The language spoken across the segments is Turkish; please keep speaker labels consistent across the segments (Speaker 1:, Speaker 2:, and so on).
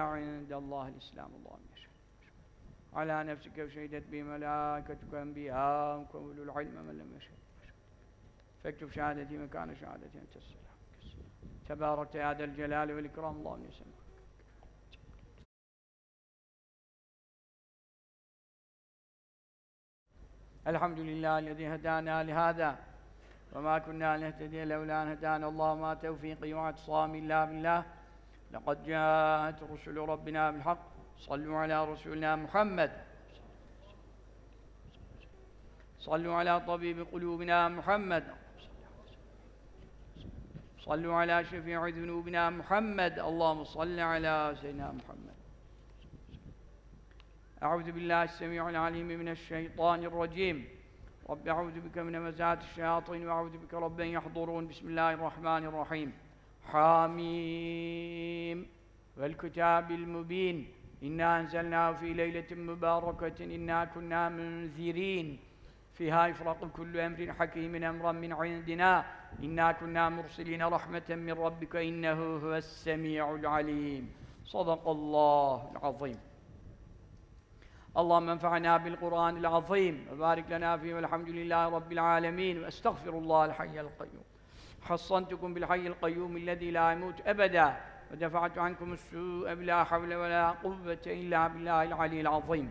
Speaker 1: عند الله الإسلام. اللهم يشهد على نفسك وشهدت به ملائكتك وأنبياؤك وأولو العلم من لم يشهد. فاكتب شهادتي مكان شهادتي أنت السلام. تبارك يا ذا الجلال والإكرام. اللهم يسلمك الحمد لله الذي هدانا لهذا وما كنا لنهتدي لولا أن هدانا الله. ما توفيقي وإعتصامي. إلا بالله. لقد جاءت رسل ربنا بالحق. صلوا على رسولنا محمد. صلوا على طبيب قلوبنا محمد. صلوا على شفيع ذنوبنا محمد. اللهم صل على سيدنا محمد. أعوذ بالله السميع العليم من الشيطان الرجيم. رب أعوذ بك من مزات الشياطين وأعوذ بك رب يحضرون. بسم الله الرحمن الرحيم. حاميم والكتاب المبين. إنا أنزلناه في ليلة مباركة. إنا كنا منذرين. فيها يفرق كل أمر حكيم أمرا من عندنا. إنا كنا مرسلين رحمة من ربك. إنه هو السميع العليم. صدق الله العظيم. اللهم انفعنا بالقرآن العظيم. وبارك لنا فيه والحمد لله رب العالمين. وأستغفر الله الحي القيوم. حصنتكم بالحي القيوم الذي لا يموت أبدا ودفعت عنكم السوء بلا حول ولا قوة إلا بالله العلي العظيم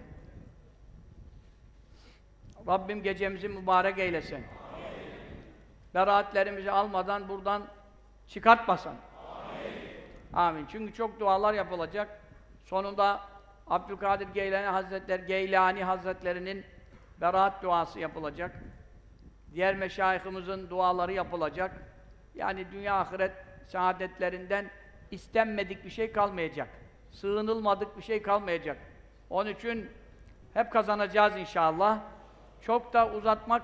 Speaker 1: Rabbim gecemizi mübarek eylesin. Amin. Beraatlerimizi almadan buradan çıkartmasın. Amin. Amin. Çünkü çok dualar yapılacak. Sonunda Abdülkadir Geylani Hazretleri, Geylani Hazretlerinin beraat duası yapılacak. Diğer meşayihimizin duaları yapılacak. Yani dünya ahiret saadetlerinden istenmedik bir şey kalmayacak. Sığınılmadık bir şey kalmayacak. Onun için hep kazanacağız inşallah. Çok da uzatmak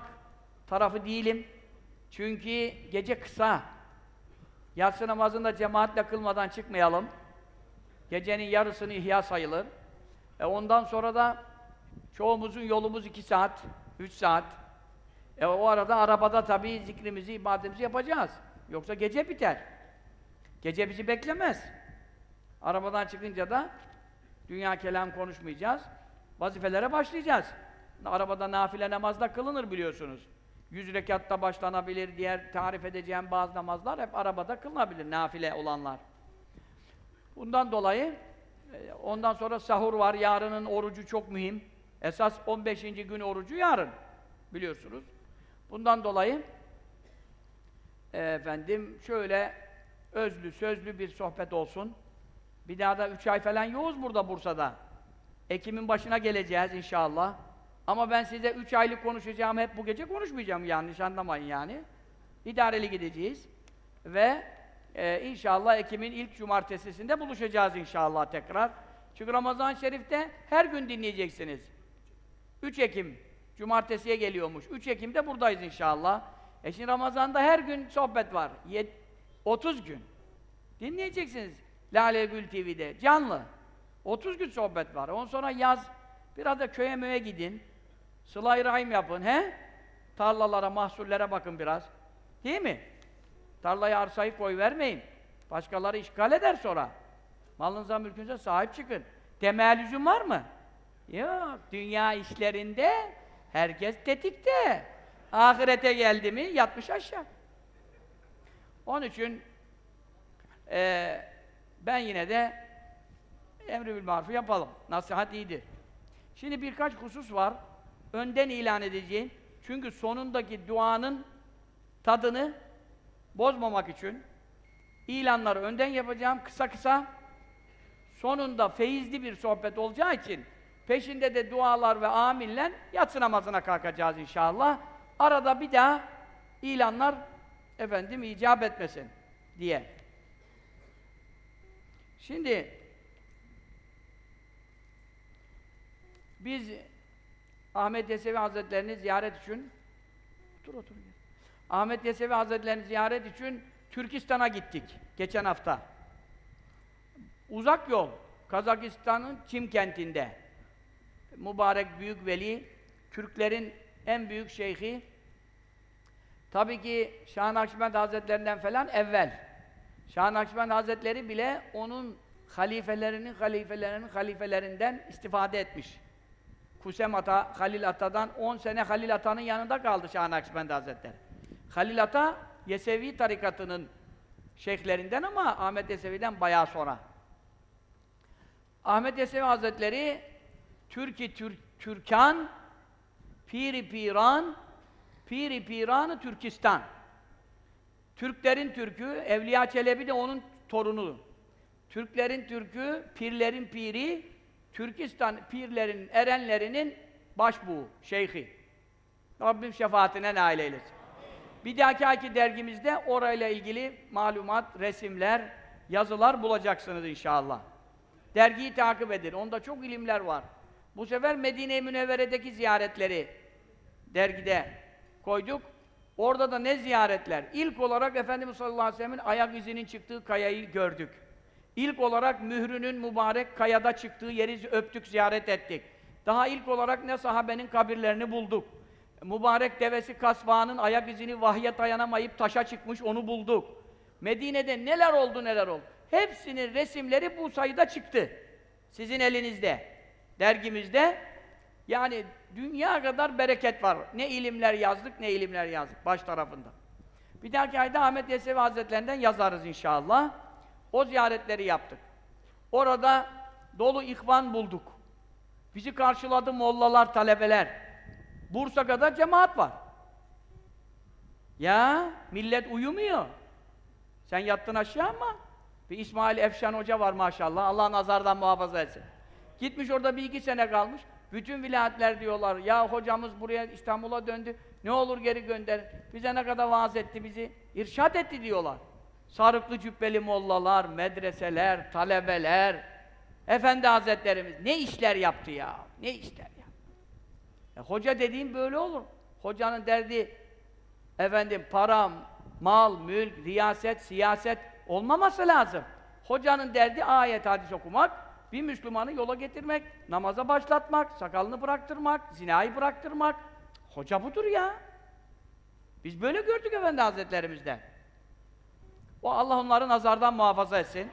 Speaker 1: tarafı değilim. Çünkü gece kısa. Yatsı namazında cemaatle kılmadan çıkmayalım. Gecenin yarısını ihya sayılır. E ondan sonra da çoğumuzun yolumuz iki saat, üç saat. E o arada arabada tabii zikrimizi, ibadetimizi yapacağız. Yoksa gece biter. Gece bizi beklemez. Arabadan çıkınca da dünya kelam konuşmayacağız. Vazifelere başlayacağız. Arabada nafile namazda kılınır biliyorsunuz. Yüz rekatta başlanabilir, diğer tarif edeceğim bazı namazlar hep arabada kılınabilir, nafile olanlar. Bundan dolayı e, ondan sonra sahur var, yarının orucu çok mühim. Esas 15. gün orucu yarın, biliyorsunuz. Bundan dolayı efendim şöyle özlü, sözlü bir sohbet olsun. Bir daha da üç ay falan yoğuz burada Bursa'da. Ekim'in başına geleceğiz inşallah. Ama ben size üç aylık konuşacağım, hep bu gece konuşmayacağım yanlış anlamayın yani. İdareli gideceğiz. Ve e, inşallah Ekim'in ilk cumartesisinde buluşacağız inşallah tekrar. Çünkü Ramazan-ı Şerif'te her gün dinleyeceksiniz. 3 Ekim, cumartesiye geliyormuş. 3 Ekim'de buradayız inşallah. E şimdi Ramazan'da her gün sohbet var. Yet 30 gün. Dinleyeceksiniz Lale Gül TV'de, canlı. 30 gün sohbet var. Ondan sonra yaz, biraz da köye möye gidin. Sıla-i Rahim yapın, he? Tarlalara, mahsullere bakın biraz. Değil mi? Tarlayı, arsayı koy vermeyin. Başkaları işgal eder sonra. Malınıza, mülkünüze sahip çıkın. Temel yüzün var mı? Yok. Dünya işlerinde herkes tetikte. Ahirete geldi mi yatmış aşağı. Onun için e, ben yine de emri bil marufu yapalım. Nasihat iyidir. Şimdi birkaç husus var. Önden ilan edeceğim. Çünkü sonundaki duanın tadını bozmamak için ilanları önden yapacağım kısa kısa. Sonunda feyizli bir sohbet olacağı için peşinde de dualar ve aminle yatsı namazına kalkacağız inşallah. Arada bir daha ilanlar efendim icap etmesin diye. Şimdi biz Ahmet Yesevi Hazretlerini ziyaret için otur otur. Ahmet Yesevi Hazretlerini ziyaret için Türkistan'a gittik geçen hafta. Uzak yol. Kazakistan'ın Çim kentinde. Mübarek büyük veli, Türklerin en büyük şeyhi. Tabii ki Şah Nakşibend Hazretlerinden falan evvel. Şah Nakşibend Hazretleri bile onun halifelerinin halifelerinin halifelerinden istifade etmiş. Kusem Ata, Halil Ata'dan 10 sene Halil Ata'nın yanında kaldı Şah Nakşibendi Hazretleri. Halil Ata, Yesevi tarikatının şeyhlerinden ama Ahmet Yesevi'den bayağı sonra. Ahmet Yesevi Hazretleri Türki Tür Türkan Piri Piran Piri Piranı Türkistan Türklerin Türkü Evliya Çelebi de onun torunu. Türklerin Türkü, pirlerin piri, Türkistan pirlerin, erenlerinin başbuğu, şeyhi. Rabbim şefaatine nail eylesin. Bir dahaki dergimizde orayla ilgili malumat, resimler, yazılar bulacaksınız inşallah. Dergiyi takip edin. Onda çok ilimler var. Bu sefer Medine-i Münevvere'deki ziyaretleri dergide koyduk. Orada da ne ziyaretler? İlk olarak Efendimiz sallallahu aleyhi ve sellem'in ayak izinin çıktığı kayayı gördük. İlk olarak mührünün mübarek kayada çıktığı yeri öptük, ziyaret ettik. Daha ilk olarak ne sahabenin kabirlerini bulduk. Mübarek devesi Kasva'nın ayak izini vahye dayanamayıp taşa çıkmış, onu bulduk. Medine'de neler oldu neler oldu. Hepsinin resimleri bu sayıda çıktı. Sizin elinizde, dergimizde. Yani dünya kadar bereket var. Ne ilimler yazdık, ne ilimler yazdık baş tarafında. Bir dahaki ayda Ahmet Yesevi Hazretlerinden yazarız inşallah. O ziyaretleri yaptık. Orada dolu ihvan bulduk. Bizi karşıladı mollalar, talebeler. Bursa kadar cemaat var. Ya millet uyumuyor. Sen yattın aşağı ama bir İsmail Efşan Hoca var maşallah. Allah nazardan muhafaza etsin. Gitmiş orada bir iki sene kalmış. Bütün vilayetler diyorlar, ya hocamız buraya İstanbul'a döndü, ne olur geri gönder. Bize ne kadar vaaz etti bizi, irşat etti diyorlar. Sarıklı cübbeli mollalar, medreseler, talebeler, Efendi Hazretlerimiz ne işler yaptı ya, ne işler ya. E, hoca dediğim böyle olur. Hocanın derdi, efendim param, mal, mülk, riyaset, siyaset olmaması lazım. Hocanın derdi ayet, hadis okumak, bir Müslümanı yola getirmek, namaza başlatmak, sakalını bıraktırmak, zinayı bıraktırmak. Hoca budur ya. Biz böyle gördük Efendi Hazretlerimizden. O Allah onları nazardan muhafaza etsin.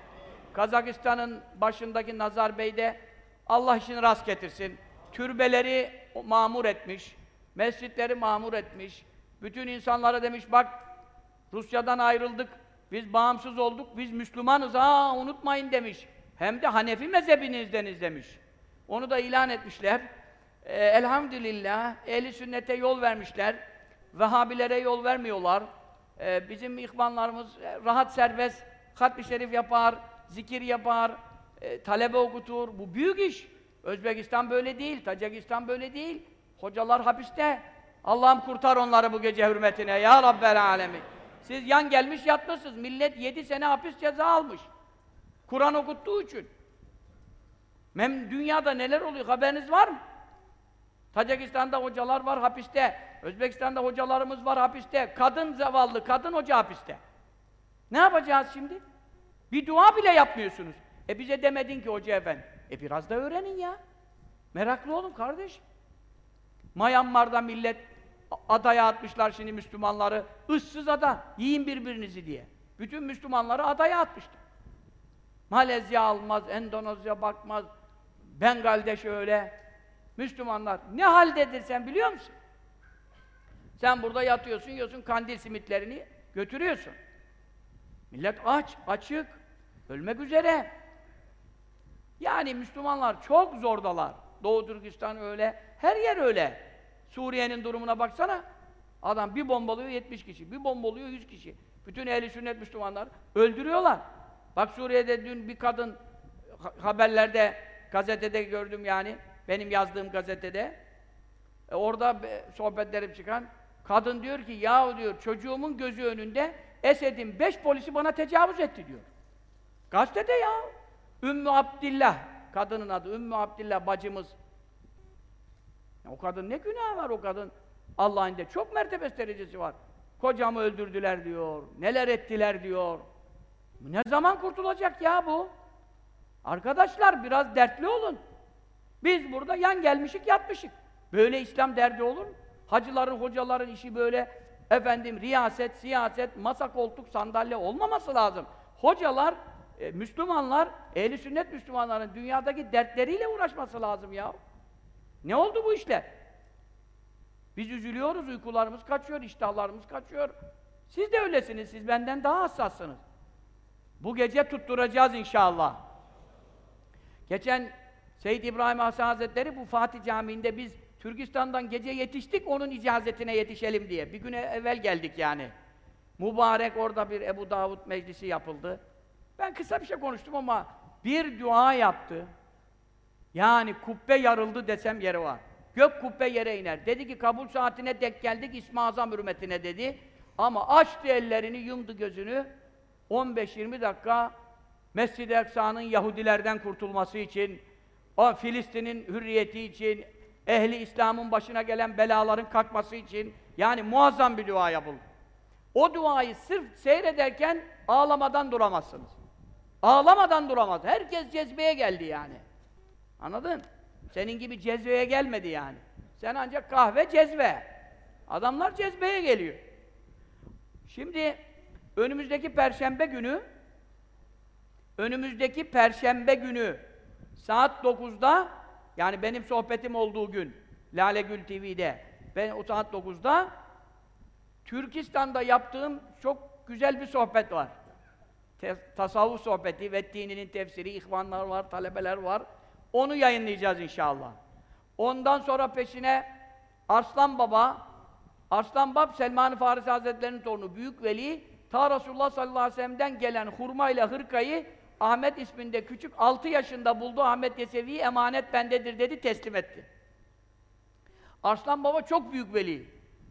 Speaker 1: Kazakistan'ın başındaki Nazar Bey de Allah işini rast getirsin. Türbeleri mamur etmiş, mescitleri mamur etmiş. Bütün insanlara demiş bak Rusya'dan ayrıldık, biz bağımsız olduk, biz Müslümanız ha unutmayın demiş. Hem de Hanefi mezhebinizdeniz demiş. Onu da ilan etmişler. Ee, elhamdülillah ehli sünnete yol vermişler. Vehhabilere yol vermiyorlar. Ee, bizim ihvanlarımız e, rahat serbest hatmi şerif yapar, zikir yapar, e, talebe okutur. Bu büyük iş. Özbekistan böyle değil, Tacikistan böyle değil. Hocalar hapiste. Allah'ım kurtar onları bu gece hürmetine ya Rabbel alemin. Siz yan gelmiş yatmışsınız. Millet yedi sene hapis ceza almış. Kur'an okuttuğu için. Mem dünyada neler oluyor haberiniz var mı? Tacikistan'da hocalar var hapiste. Özbekistan'da hocalarımız var hapiste. Kadın zavallı, kadın hoca hapiste. Ne yapacağız şimdi? Bir dua bile yapmıyorsunuz. E bize demedin ki hoca efendi. E biraz da öğrenin ya. Meraklı olun kardeş. Myanmar'da millet adaya atmışlar şimdi Müslümanları. Issız ada, yiyin birbirinizi diye. Bütün Müslümanları adaya atmıştı. Malezya almaz, Endonezya bakmaz, Bengal'de şöyle. Müslümanlar ne haldedir sen biliyor musun? Sen burada yatıyorsun, yiyorsun kandil simitlerini götürüyorsun. Millet aç, açık, ölmek üzere. Yani Müslümanlar çok zordalar. Doğu Türkistan öyle, her yer öyle. Suriye'nin durumuna baksana. Adam bir bombalıyor 70 kişi, bir bombalıyor 100 kişi. Bütün ehli sünnet Müslümanlar öldürüyorlar. Bak Suriye'de dün bir kadın haberlerde, gazetede gördüm yani, benim yazdığım gazetede. E orada sohbetlerim çıkan, kadın diyor ki, yahu diyor, çocuğumun gözü önünde Esed'in beş polisi bana tecavüz etti diyor. Gazetede ya. Ümmü Abdillah, kadının adı Ümmü Abdillah bacımız. Ya o kadın ne günah var o kadın? Allah'ın de çok mertebes derecesi var. Kocamı öldürdüler diyor, neler ettiler diyor. Ne zaman kurtulacak ya bu? Arkadaşlar biraz dertli olun. Biz burada yan gelmişik yatmışık. Böyle İslam derdi olur mu? Hacıların, hocaların işi böyle efendim riyaset, siyaset, masa koltuk, sandalye olmaması lazım. Hocalar e, Müslümanlar, ehli sünnet Müslümanların dünyadaki dertleriyle uğraşması lazım ya. Ne oldu bu işler? Biz üzülüyoruz, uykularımız kaçıyor, iştahlarımız kaçıyor. Siz de öylesiniz, siz benden daha hassassınız. Bu gece tutturacağız inşallah. Geçen Seyyid İbrahim Hasan Hazretleri bu Fatih Camii'nde biz Türkistan'dan gece yetiştik, onun icazetine yetişelim diye. Bir güne evvel geldik yani. Mübarek orada bir Ebu Davud meclisi yapıldı. Ben kısa bir şey konuştum ama bir dua yaptı. Yani kubbe yarıldı desem yeri var. Gök kubbe yere iner. Dedi ki kabul saatine dek geldik İsmi Azam hürmetine dedi. Ama açtı ellerini, yumdu gözünü. 15-20 dakika Mescid-i Aksa'nın Yahudilerden kurtulması için, o Filistin'in hürriyeti için, ehli İslam'ın başına gelen belaların kalkması için yani muazzam bir dua yapıldı. O duayı sırf seyrederken ağlamadan duramazsınız. Ağlamadan duramaz. Herkes cezbeye geldi yani. Anladın? Senin gibi cezveye gelmedi yani. Sen ancak kahve cezve. Adamlar cezbeye geliyor. Şimdi önümüzdeki perşembe günü önümüzdeki perşembe günü saat 9'da yani benim sohbetim olduğu gün Lale Gül TV'de ben o saat 9'da Türkistan'da yaptığım çok güzel bir sohbet var. Te tasavvuf sohbeti ve dininin tefsiri, ihvanlar var, talebeler var. Onu yayınlayacağız inşallah. Ondan sonra peşine Arslan Baba, Arslan Bab Selman-ı Farisi Hazretleri'nin torunu Büyük Veli, ta Resulullah sallallahu aleyhi ve sellem'den gelen hurma ile hırkayı Ahmet isminde küçük 6 yaşında buldu Ahmet Yesevi'yi emanet bendedir dedi teslim etti. Arslan Baba çok büyük veli.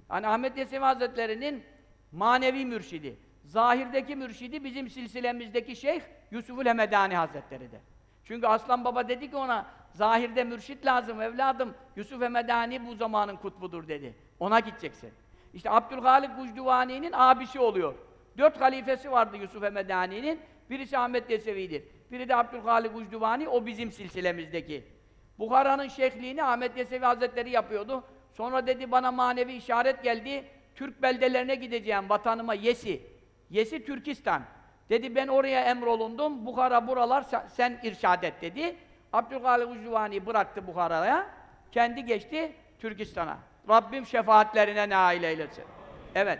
Speaker 1: Hani Ahmet Yesevi Hazretleri'nin manevi mürşidi. Zahirdeki mürşidi bizim silsilemizdeki şeyh Yusuful Hemedani Hazretleri de. Çünkü Aslan Baba dedi ki ona zahirde mürşit lazım evladım. Yusuf Hemedani bu zamanın kutbudur dedi. Ona gideceksin. İşte Abdülhalik Gucduvani'nin abisi oluyor. Dört halifesi vardı Yusuf Hemedani'nin. Birisi Ahmet Yesevi'dir. Biri de Abdülhalik Gucduvani, o bizim silsilemizdeki. Bukhara'nın şeyhliğini Ahmet Yesevi Hazretleri yapıyordu. Sonra dedi bana manevi işaret geldi. Türk beldelerine gideceğim vatanıma Yesi. Yesi Türkistan. Dedi ben oraya emrolundum. Bukhara buralar sen, irşad et dedi. Abdülhalik Ucuvani bıraktı Bukhara'ya. Kendi geçti Türkistan'a. Rabbim şefaatlerine nail eylesin. Evet.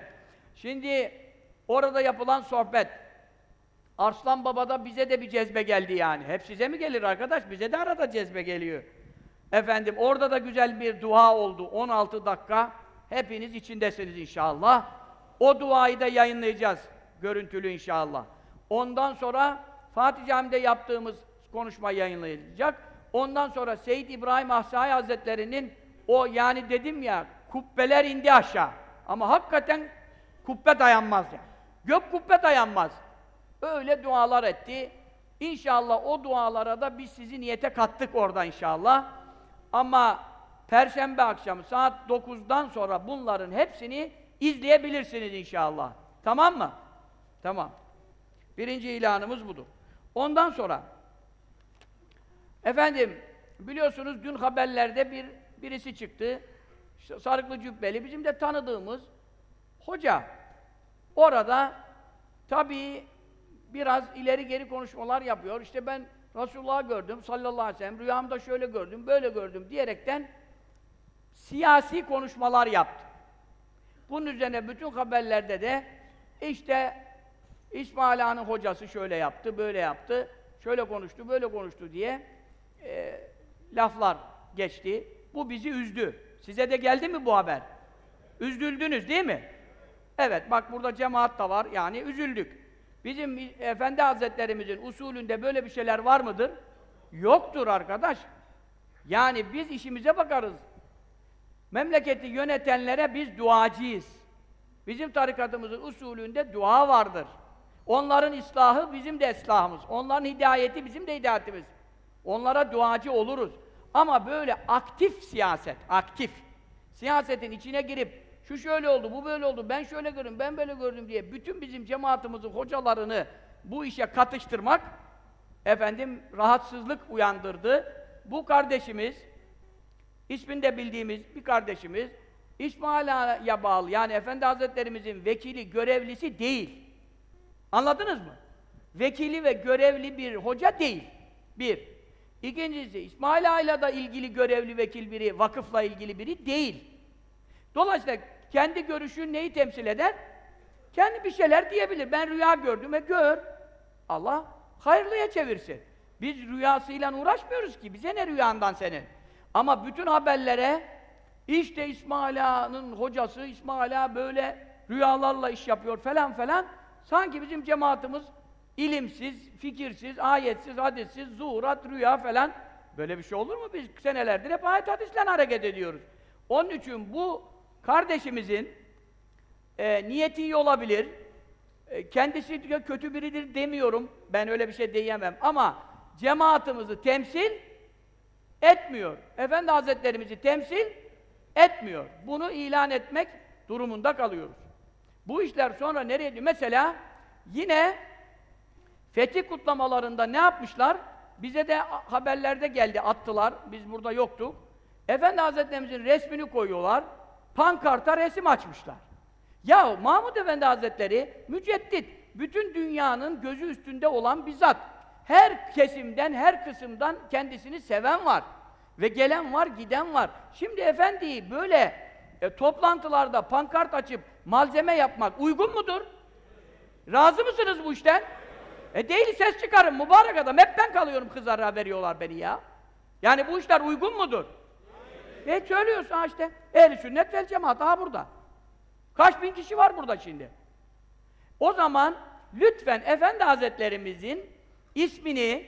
Speaker 1: Şimdi orada yapılan sohbet Arslan Baba'da bize de bir cezbe geldi yani. Hep size mi gelir arkadaş? Bize de arada cezbe geliyor. Efendim orada da güzel bir dua oldu. 16 dakika. Hepiniz içindesiniz inşallah. O duayı da yayınlayacağız. Görüntülü inşallah. Ondan sonra Fatih Camii'de yaptığımız konuşma yayınlayacak. Ondan sonra Seyyid İbrahim Ahsai Hazretleri'nin o yani dedim ya kubbeler indi aşağı. Ama hakikaten kubbe dayanmaz yani. Gök kubbe dayanmaz. Öyle dualar etti. İnşallah o dualara da biz sizi niyete kattık orada inşallah. Ama Perşembe akşamı saat 9'dan sonra bunların hepsini izleyebilirsiniz inşallah. Tamam mı? Tamam. Birinci ilanımız budur. Ondan sonra efendim biliyorsunuz dün haberlerde bir birisi çıktı. Sarıklı cübbeli bizim de tanıdığımız hoca. Orada tabii biraz ileri geri konuşmalar yapıyor. İşte ben Resulullah'ı gördüm sallallahu aleyhi ve sellem, rüyamda şöyle gördüm, böyle gördüm diyerekten siyasi konuşmalar yaptı. Bunun üzerine bütün haberlerde de işte İsmail Ağa'nın hocası şöyle yaptı, böyle yaptı, şöyle konuştu, böyle konuştu diye e, laflar geçti. Bu bizi üzdü. Size de geldi mi bu haber? Üzüldünüz değil mi? Evet, bak burada cemaat da var, yani üzüldük. Bizim Efendi Hazretlerimizin usulünde böyle bir şeyler var mıdır? Yoktur arkadaş. Yani biz işimize bakarız. Memleketi yönetenlere biz duacıyız. Bizim tarikatımızın usulünde dua vardır. Onların ıslahı bizim de ıslahımız. Onların hidayeti bizim de hidayetimiz. Onlara duacı oluruz. Ama böyle aktif siyaset, aktif. Siyasetin içine girip şu şöyle oldu, bu böyle oldu, ben şöyle gördüm, ben böyle gördüm diye bütün bizim cemaatimizin hocalarını bu işe katıştırmak efendim rahatsızlık uyandırdı. Bu kardeşimiz ismini de bildiğimiz bir kardeşimiz İsmaila'ya bağlı yani Efendi Hazretlerimizin vekili, görevlisi değil. Anladınız mı? vekili ve görevli bir hoca değil. Bir. İkincisi, İsmail Ağa'yla da ilgili görevli vekil biri, vakıfla ilgili biri değil. Dolayısıyla kendi görüşü neyi temsil eder? Kendi bir şeyler diyebilir. Ben rüya gördüm ve gör. Allah hayırlıya çevirsin. Biz rüyasıyla uğraşmıyoruz ki. Bize ne rüyandan senin? Ama bütün haberlere işte İsmail Ağa'nın hocası, İsmail Ağa böyle rüyalarla iş yapıyor falan falan. Sanki bizim cemaatimiz ilimsiz, fikirsiz, ayetsiz, hadissiz, zuhurat, rüya falan. Böyle bir şey olur mu? Biz senelerdir hep ayet hadisle hareket ediyoruz. Onun için bu kardeşimizin e, niyeti iyi olabilir. E, kendisi kötü biridir demiyorum. Ben öyle bir şey diyemem. Ama cemaatimizi temsil etmiyor. Efendi Hazretlerimizi temsil etmiyor. Bunu ilan etmek durumunda kalıyoruz. Bu işler sonra nereye gidiyor? Mesela yine fetih kutlamalarında ne yapmışlar? Bize de haberlerde geldi, attılar. Biz burada yoktuk. Efendi Hazretlerimizin resmini koyuyorlar. Pankarta resim açmışlar. Ya Mahmud Efendi Hazretleri müceddit, bütün dünyanın gözü üstünde olan bir zat. Her kesimden, her kısımdan kendisini seven var. Ve gelen var, giden var. Şimdi efendiyi böyle e, toplantılarda pankart açıp malzeme yapmak uygun mudur? Razı mısınız bu işten? E değil ses çıkarın mübarek adam. Hep ben kalıyorum kızlara veriyorlar beni ya. Yani bu işler uygun mudur? E söylüyorsun işte. Ehli sünnet vel cemaat ha burada. Kaç bin kişi var burada şimdi? O zaman lütfen Efendi Hazretlerimizin ismini,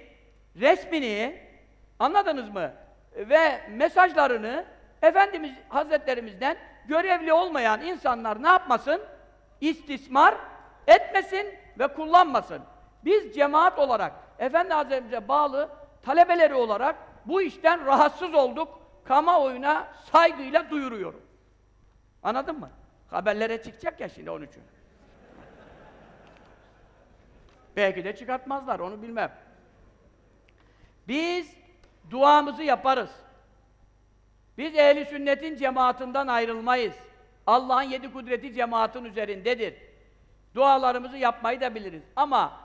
Speaker 1: resmini anladınız mı? Ve mesajlarını Efendimiz Hazretlerimizden görevli olmayan insanlar ne yapmasın? İstismar etmesin ve kullanmasın. Biz cemaat olarak, Efendi Hazretlerimize bağlı talebeleri olarak bu işten rahatsız olduk. Kamuoyuna saygıyla duyuruyorum. Anladın mı? Haberlere çıkacak ya şimdi onun için. Belki de çıkartmazlar, onu bilmem. Biz duamızı yaparız. Biz ehli sünnetin cemaatinden ayrılmayız. Allah'ın yedi kudreti cemaatin üzerindedir. Dualarımızı yapmayı da biliriz. Ama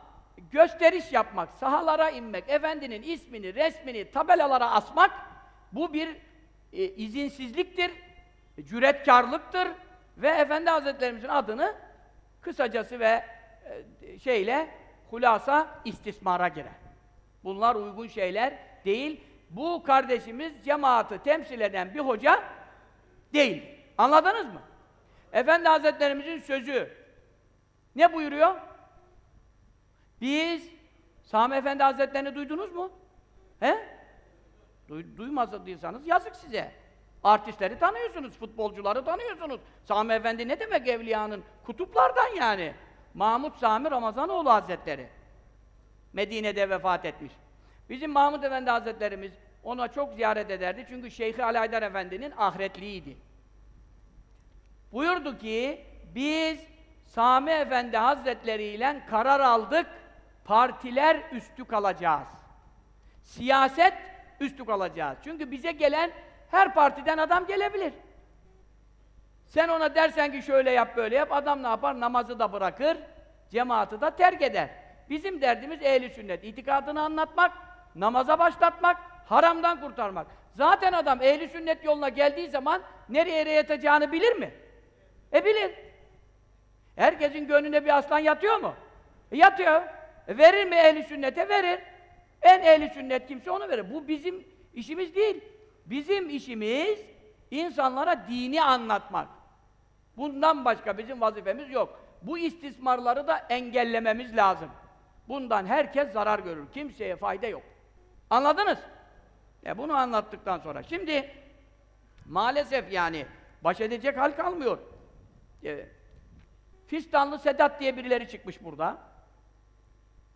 Speaker 1: gösteriş yapmak, sahalara inmek, efendinin ismini, resmini tabelalara asmak bu bir e, izinsizliktir, cüretkarlıktır ve Efendi Hazretlerimizin adını kısacası ve e, şeyle hulasa istismara girer. Bunlar uygun şeyler değil. Bu kardeşimiz cemaati temsil eden bir hoca değil. Anladınız mı? Efendi Hazretlerimizin sözü ne buyuruyor? Biz Sami Efendi Hazretlerini duydunuz mu? He? Du duymadıysanız yazık size. Artistleri tanıyorsunuz, futbolcuları tanıyorsunuz. Sami Efendi ne demek evliyanın? Kutuplardan yani. Mahmud Sami Ramazanoğlu Hazretleri. Medine'de vefat etmiş. Bizim Mahmud Efendi Hazretlerimiz ona çok ziyaret ederdi. Çünkü Şeyh Ali Haydar Efendi'nin ahiretliydi. Buyurdu ki, biz Sami Efendi Hazretleri ile karar aldık, partiler üstü kalacağız. Siyaset üstü kalacağız. Çünkü bize gelen her partiden adam gelebilir. Sen ona dersen ki şöyle yap böyle yap, adam ne yapar? Namazı da bırakır, cemaati da terk eder. Bizim derdimiz ehli sünnet. İtikadını anlatmak, namaza başlatmak, haramdan kurtarmak. Zaten adam ehli sünnet yoluna geldiği zaman nereye yatacağını bilir mi? E bilir. Herkesin gönlünde bir aslan yatıyor mu? E yatıyor. E verir mi ehli sünnete? Verir. En ehli sünnet kimse onu verir. Bu bizim işimiz değil. Bizim işimiz insanlara dini anlatmak. Bundan başka bizim vazifemiz yok. Bu istismarları da engellememiz lazım. Bundan herkes zarar görür. Kimseye fayda yok. Anladınız? E bunu anlattıktan sonra. Şimdi maalesef yani baş edecek hal kalmıyor. E, Fistanlı Sedat diye birileri çıkmış burada.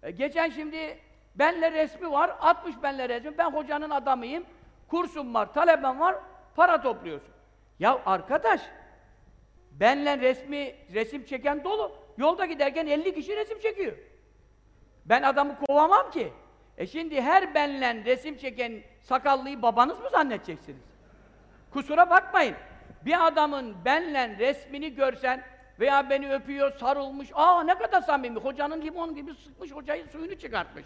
Speaker 1: E, geçen şimdi benle resmi var, 60 benle resmi. Ben hocanın adamıyım. Kursum var, talebem var, para topluyorsun. Ya arkadaş, benle resmi resim çeken dolu. Yolda giderken 50 kişi resim çekiyor. Ben adamı kovamam ki. E şimdi her benle resim çeken sakallıyı babanız mı zannedeceksiniz? Kusura bakmayın. Bir adamın benle resmini görsen veya beni öpüyor, sarılmış. Aa ne kadar samimi. Hocanın limon gibi sıkmış hocayı suyunu çıkartmış.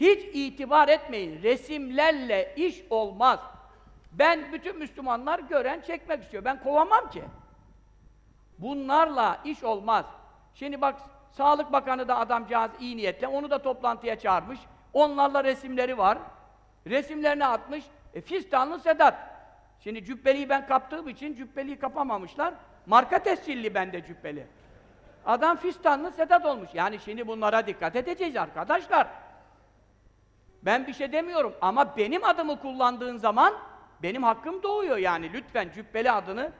Speaker 1: Hiç itibar etmeyin. Resimlerle iş olmaz. Ben bütün Müslümanlar gören çekmek istiyor. Ben kovamam ki. Bunlarla iş olmaz. Şimdi bak Sağlık Bakanı da adamcağız iyi niyetle onu da toplantıya çağırmış. Onlarla resimleri var. Resimlerini atmış. E, Fistanlı Sedat. Şimdi cübbeliyi ben kaptığım için cübbeliyi kapamamışlar. Marka tescilli bende cübbeli. Adam Fistanlı Sedat olmuş. Yani şimdi bunlara dikkat edeceğiz arkadaşlar. Ben bir şey demiyorum ama benim adımı kullandığın zaman benim hakkım doğuyor yani. Lütfen cübbeli adını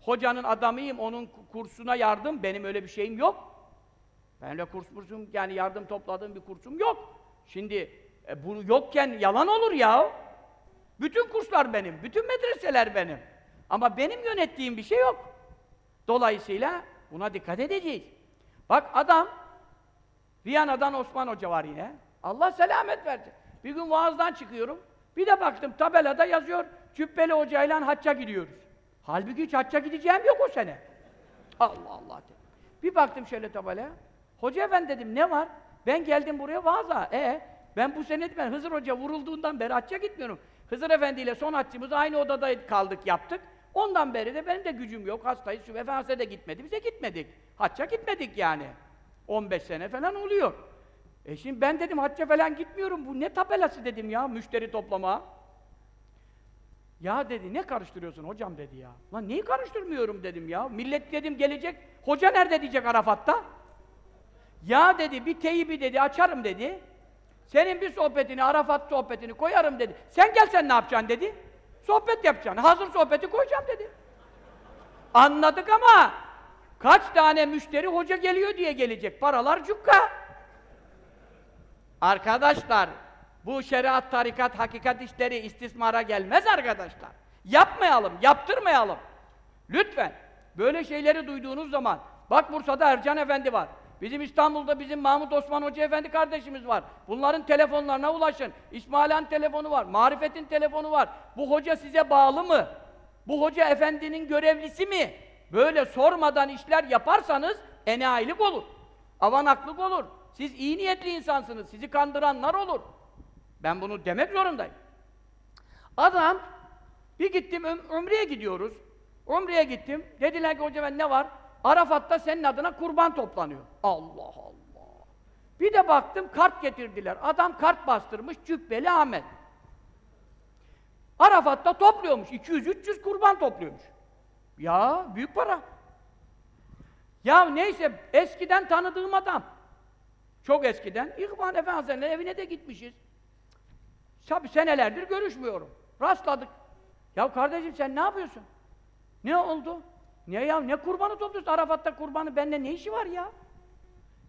Speaker 1: hocanın adamıyım, onun kursuna yardım, benim öyle bir şeyim yok. Ben öyle kurs kursum, yani yardım topladığım bir kursum yok. Şimdi e, bu yokken yalan olur ya. Bütün kurslar benim, bütün medreseler benim. Ama benim yönettiğim bir şey yok. Dolayısıyla buna dikkat edeceğiz. Bak adam, Viyana'dan Osman Hoca var yine. Allah selamet versin. Bir gün vaazdan çıkıyorum. Bir de baktım tabelada yazıyor, Cübbeli Hoca'yla hacca gidiyoruz. Halbuki hiç hacca gideceğim yok o sene. Allah Allah dedim. Bir baktım şöyle tabelaya. Hoca efendi dedim ne var? Ben geldim buraya vaaza. E ben bu sene ben Hızır Hoca vurulduğundan beri hacca gitmiyorum. Hızır Efendi ile son haccımız aynı odada kaldık yaptık. Ondan beri de benim de gücüm yok. Hastayız. Efendimiz'e de gitmedi. Bize gitmedik. Hacca gitmedik yani. 15 sene falan oluyor. E şimdi ben dedim hacca falan gitmiyorum. Bu ne tabelası dedim ya müşteri toplama. Ya dedi ne karıştırıyorsun hocam dedi ya. Lan neyi karıştırmıyorum dedim ya. Millet dedim gelecek. Hoca nerede diyecek Arafat'ta? Ya dedi bir teybi dedi açarım dedi. Senin bir sohbetini, Arafat sohbetini koyarım dedi. Sen gelsen ne yapacaksın dedi. Sohbet yapacaksın. Hazır sohbeti koyacağım dedi. Anladık ama kaç tane müşteri hoca geliyor diye gelecek. Paralar cukka. Arkadaşlar bu şeriat, tarikat, hakikat işleri istismara gelmez arkadaşlar. Yapmayalım, yaptırmayalım. Lütfen. Böyle şeyleri duyduğunuz zaman, bak Bursa'da Ercan Efendi var. Bizim İstanbul'da bizim Mahmut Osman Hoca Efendi kardeşimiz var. Bunların telefonlarına ulaşın. İsmail'in telefonu var, Marifet'in telefonu var. Bu hoca size bağlı mı? Bu hoca efendinin görevlisi mi? Böyle sormadan işler yaparsanız enayilik olur. Avanaklık olur. Siz iyi niyetli insansınız. Sizi kandıranlar olur. Ben bunu demek zorundayım. Adam, bir gittim, Umre'ye gidiyoruz. Umre'ye gittim. Dediler ki hocam ne var? Arafat'ta senin adına kurban toplanıyor. Allah Allah. Bir de baktım kart getirdiler. Adam kart bastırmış Cübbeli Ahmet. Arafat'ta topluyormuş. 200-300 kurban topluyormuş. Ya büyük para. Ya neyse eskiden tanıdığım adam. Çok eskiden. İhvan Efendi Hazretleri'nin evine de gitmişiz. Tabi senelerdir görüşmüyorum. Rastladık. Ya kardeşim sen ne yapıyorsun? Ne oldu? Ne ya ne kurbanı topluyorsun? Arafat'ta kurbanı bende ne işi var ya?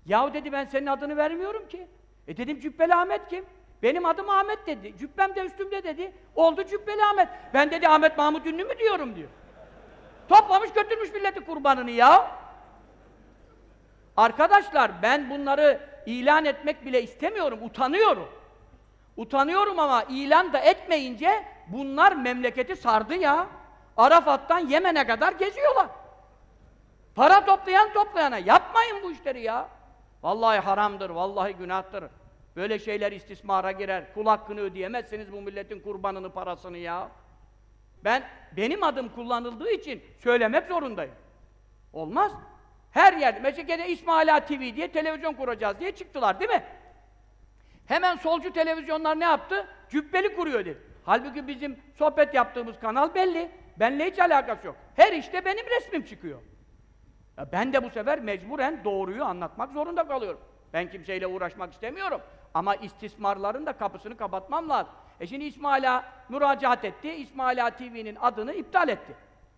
Speaker 1: Yahu dedi ben senin adını vermiyorum ki. E dedim Cübbeli Ahmet kim? Benim adım Ahmet dedi. Cübbem de üstümde dedi. Oldu Cübbeli Ahmet. Ben dedi Ahmet Mahmut Ünlü mü diyorum diyor. Toplamış götürmüş milleti kurbanını ya. Arkadaşlar ben bunları ilan etmek bile istemiyorum, utanıyorum. Utanıyorum ama ilan da etmeyince bunlar memleketi sardı ya. Arafat'tan Yemen'e kadar geziyorlar. Para toplayan toplayana. Yapmayın bu işleri ya. Vallahi haramdır, vallahi günahtır. Böyle şeyler istismara girer. Kul hakkını ödeyemezsiniz bu milletin kurbanını, parasını ya. Ben, benim adım kullanıldığı için söylemek zorundayım. Olmaz. Her yerde, mesela İsmaila TV diye televizyon kuracağız diye çıktılar değil mi? Hemen solcu televizyonlar ne yaptı? Cübbeli kuruyor dedi. Halbuki bizim sohbet yaptığımız kanal belli. Benle hiç alakası yok. Her işte benim resmim çıkıyor. Ya ben de bu sefer mecburen doğruyu anlatmak zorunda kalıyorum. Ben kimseyle uğraşmak istemiyorum. Ama istismarların da kapısını kapatmam lazım. E şimdi İsmaila müracaat etti. İsmaila TV'nin adını iptal etti.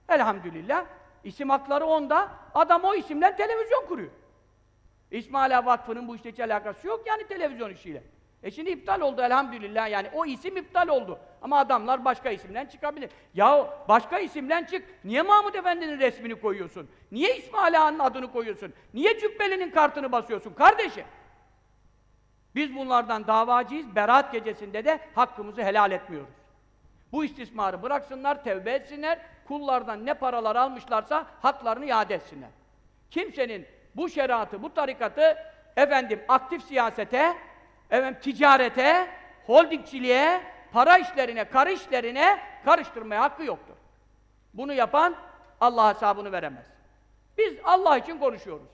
Speaker 1: Elhamdülillah. İsim hakları onda. Adam o isimle televizyon kuruyor. İsmaila Vakfı'nın bu işte hiç alakası yok yani televizyon işiyle. E şimdi iptal oldu elhamdülillah yani o isim iptal oldu. Ama adamlar başka isimden çıkabilir. Ya başka isimden çık. Niye Mahmud Efendi'nin resmini koyuyorsun? Niye İsmail Ağa'nın adını koyuyorsun? Niye Cübbeli'nin kartını basıyorsun kardeşim? Biz bunlardan davacıyız. Berat gecesinde de hakkımızı helal etmiyoruz. Bu istismarı bıraksınlar, tevbe etsinler. Kullardan ne paralar almışlarsa haklarını iade etsinler. Kimsenin bu şeriatı, bu tarikatı efendim aktif siyasete, efendim ticarete, holdingçiliğe, para işlerine, karı işlerine karıştırmaya hakkı yoktur. Bunu yapan Allah hesabını veremez. Biz Allah için konuşuyoruz.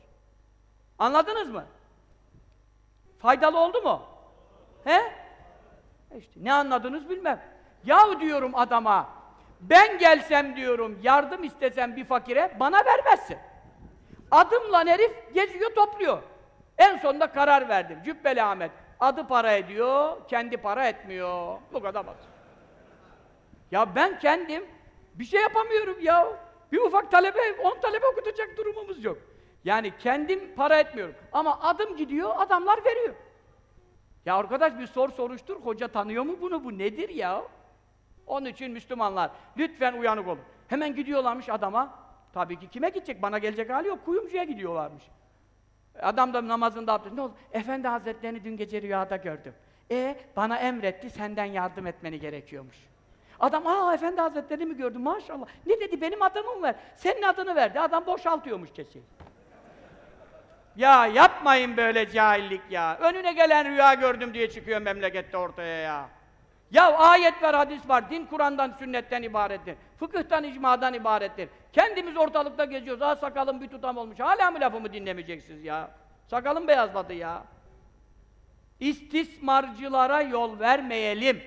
Speaker 1: Anladınız mı? Faydalı oldu mu? He? İşte ne anladınız bilmem. Yahu diyorum adama, ben gelsem diyorum, yardım istesem bir fakire, bana vermezsin. Adımla herif geziyor, topluyor. En sonunda karar verdim. Cübbeli Ahmet. Adı para ediyor, kendi para etmiyor. Bu kadar bak. Ya ben kendim bir şey yapamıyorum ya. Bir ufak talebe, on talebe okutacak durumumuz yok. Yani kendim para etmiyorum. Ama adım gidiyor, adamlar veriyor. Ya arkadaş bir sor soruştur, hoca tanıyor mu bunu? Bu nedir ya? Onun için Müslümanlar lütfen uyanık olun. Hemen gidiyorlarmış adama. Tabii ki kime gidecek? Bana gelecek hali yok. Kuyumcuya gidiyorlarmış. Adam da namazında abdest. Ne oldu? Efendi Hazretlerini dün gece rüyada gördüm. E bana emretti, senden yardım etmeni gerekiyormuş. Adam, aa Efendi Hazretlerini mi gördüm maşallah. Ne dedi? Benim adımı mı ver? Senin adını verdi. Adam boşaltıyormuş kesin. Ya yapmayın böyle cahillik ya. Önüne gelen rüya gördüm diye çıkıyor memlekette ortaya ya. Ya ayet var, hadis var. Din Kur'an'dan, sünnetten ibarettir. Fıkıhtan, icmadan ibarettir. Kendimiz ortalıkta geziyoruz. Ha sakalım bir tutam olmuş. Hala mı lafımı dinlemeyeceksiniz ya? Sakalım beyazladı ya. İstismarcılara yol vermeyelim.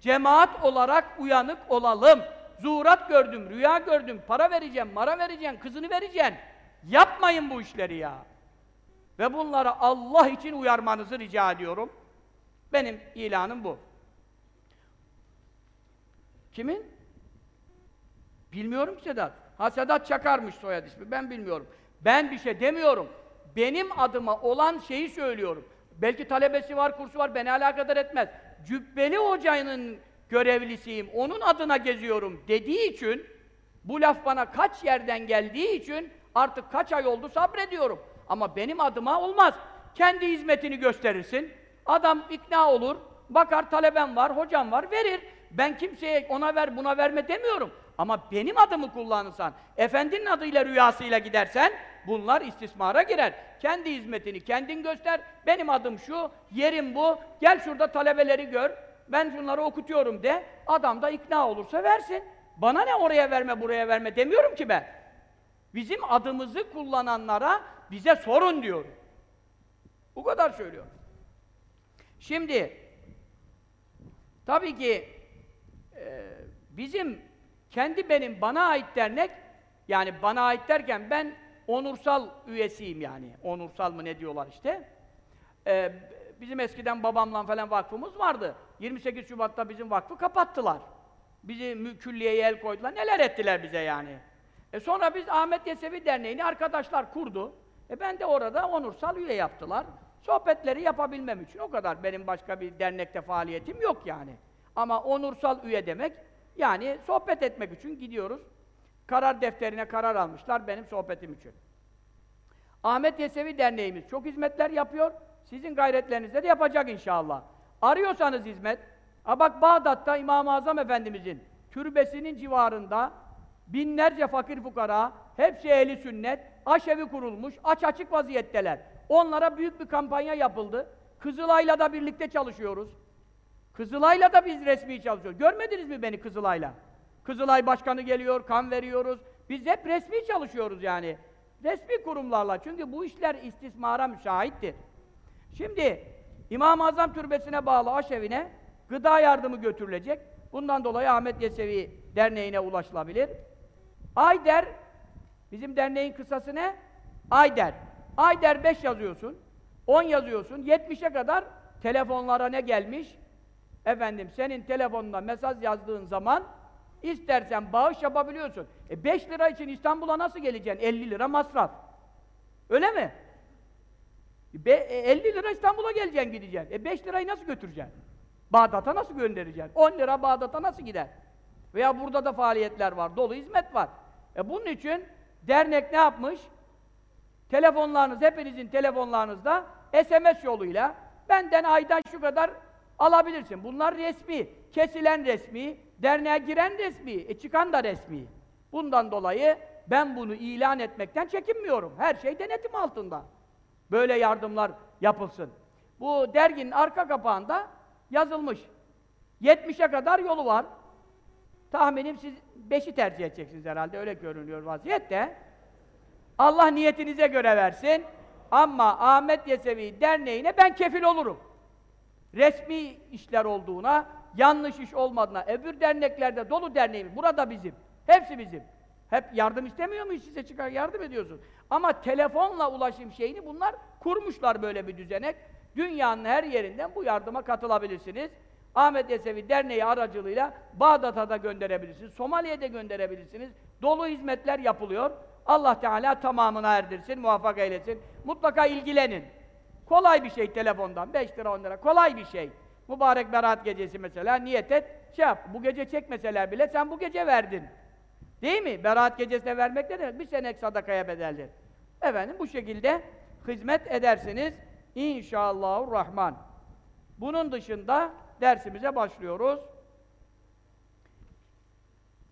Speaker 1: Cemaat olarak uyanık olalım. Zuhurat gördüm, rüya gördüm, para vereceğim, mara vereceğim, kızını vereceğim. Yapmayın bu işleri ya. Ve bunlara Allah için uyarmanızı rica ediyorum. Benim ilanım bu. Kimin? Bilmiyorum ki Sedat. Ha Sedat Çakar'mış soyad ismi, ben bilmiyorum. Ben bir şey demiyorum. Benim adıma olan şeyi söylüyorum. Belki talebesi var, kursu var, beni alakadar etmez. Cübbeli Hoca'nın görevlisiyim, onun adına geziyorum dediği için, bu laf bana kaç yerden geldiği için artık kaç ay oldu sabrediyorum. Ama benim adıma olmaz. Kendi hizmetini gösterirsin, adam ikna olur, bakar talebem var, hocam var, verir. Ben kimseye ona ver, buna verme demiyorum. Ama benim adımı kullanırsan, efendinin adıyla rüyasıyla gidersen, bunlar istismara girer. Kendi hizmetini kendin göster, benim adım şu, yerim bu, gel şurada talebeleri gör, ben şunları okutuyorum de, adam da ikna olursa versin. Bana ne oraya verme, buraya verme demiyorum ki ben. Bizim adımızı kullananlara bize sorun diyorum. Bu kadar söylüyorum. Şimdi, tabii ki e, bizim kendi benim bana ait dernek yani bana ait derken ben onursal üyesiyim yani. Onursal mı ne diyorlar işte. Ee, bizim eskiden babamla falan vakfımız vardı. 28 Şubat'ta bizim vakfı kapattılar. Bizi külliyeye el koydular. Neler ettiler bize yani. E sonra biz Ahmet Yesevi Derneği'ni arkadaşlar kurdu. E ben de orada onursal üye yaptılar. Sohbetleri yapabilmem için o kadar. Benim başka bir dernekte faaliyetim yok yani. Ama onursal üye demek yani sohbet etmek için gidiyoruz. Karar defterine karar almışlar benim sohbetim için. Ahmet Yesevi Derneğimiz çok hizmetler yapıyor. Sizin gayretlerinizle de yapacak inşallah. Arıyorsanız hizmet, ha bak Bağdat'ta İmam-ı Azam Efendimizin türbesinin civarında binlerce fakir fukara, hepsi ehli sünnet, aşevi kurulmuş, aç açık vaziyetteler. Onlara büyük bir kampanya yapıldı. Kızılay'la da birlikte çalışıyoruz. Kızılay'la da biz resmi çalışıyoruz. Görmediniz mi beni Kızılay'la? Kızılay Başkanı geliyor, kan veriyoruz. Biz hep resmi çalışıyoruz yani. Resmi kurumlarla. Çünkü bu işler istismara müsaittir. Şimdi İmam-ı Azam Türbesi'ne bağlı aşevine gıda yardımı götürülecek. Bundan dolayı Ahmet Yesevi Derneği'ne ulaşılabilir. Ayder, bizim derneğin kısası ne? Ayder. Ayder 5 yazıyorsun, 10 yazıyorsun, 70'e kadar telefonlara ne gelmiş? Efendim senin telefonuna mesaj yazdığın zaman istersen bağış yapabiliyorsun. E 5 lira için İstanbul'a nasıl geleceksin? 50 lira masraf. Öyle mi? Be, 50 lira İstanbul'a geleceksin gideceksin. E 5 lirayı nasıl götüreceksin? Bağdat'a nasıl göndereceksin? 10 lira Bağdat'a nasıl gider? Veya burada da faaliyetler var, dolu hizmet var. E bunun için dernek ne yapmış? Telefonlarınız, hepinizin telefonlarınızda SMS yoluyla benden aydan şu kadar alabilirsin. Bunlar resmi, kesilen resmi, derneğe giren resmi, e çıkan da resmi. Bundan dolayı ben bunu ilan etmekten çekinmiyorum. Her şey denetim altında. Böyle yardımlar yapılsın. Bu derginin arka kapağında yazılmış. 70'e kadar yolu var. Tahminim siz 5'i tercih edeceksiniz herhalde, öyle görünüyor vaziyette. Allah niyetinize göre versin. Ama Ahmet Yesevi Derneği'ne ben kefil olurum. Resmi işler olduğuna, yanlış iş olmadığına, öbür derneklerde dolu derneğimiz, burada bizim. Hepsi bizim. Hep yardım istemiyor muyuz size çıkar yardım ediyorsun. Ama telefonla ulaşım şeyini bunlar kurmuşlar böyle bir düzenek. Dünyanın her yerinden bu yardıma katılabilirsiniz. Ahmet Yesevi Derneği aracılığıyla Bağdat'a da gönderebilirsiniz, Somali'ye de gönderebilirsiniz. Dolu hizmetler yapılıyor. Allah Teala tamamına erdirsin, muvaffak eylesin. Mutlaka ilgilenin. Kolay bir şey telefondan, 5 lira 10 lira, kolay bir şey. Mübarek Berat gecesi mesela, niyet et, şey yap, bu gece çekmeseler bile sen bu gece verdin. Değil mi? Berat gecesine vermek ne demek? Bir senek sadakaya bedeldir. Efendim bu şekilde hizmet edersiniz. İnşallahurrahman. Bunun dışında dersimize başlıyoruz.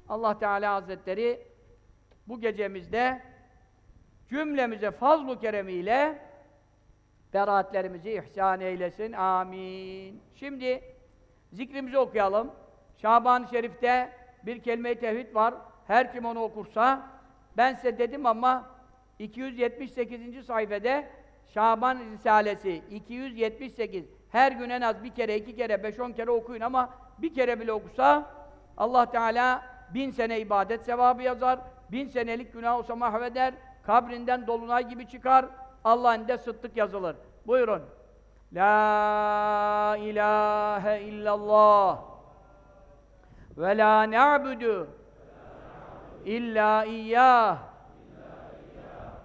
Speaker 1: Allah Teala Hazretleri bu gecemizde cümlemize fazl-ı keremiyle beraatlerimizi ihsan eylesin. Amin. Şimdi zikrimizi okuyalım. Şaban-ı Şerif'te bir kelime-i tevhid var. Her kim onu okursa ben size dedim ama 278. sayfede Şaban Risalesi 278 her gün en az bir kere, iki kere, beş on kere okuyun ama bir kere bile okusa Allah Teala bin sene ibadet sevabı yazar, bin senelik günah olsa mahveder, kabrinden dolunay gibi çıkar, Allah'ın de sıddık yazılır. Buyurun. La ilahe illallah ve la na'budu illa iyyah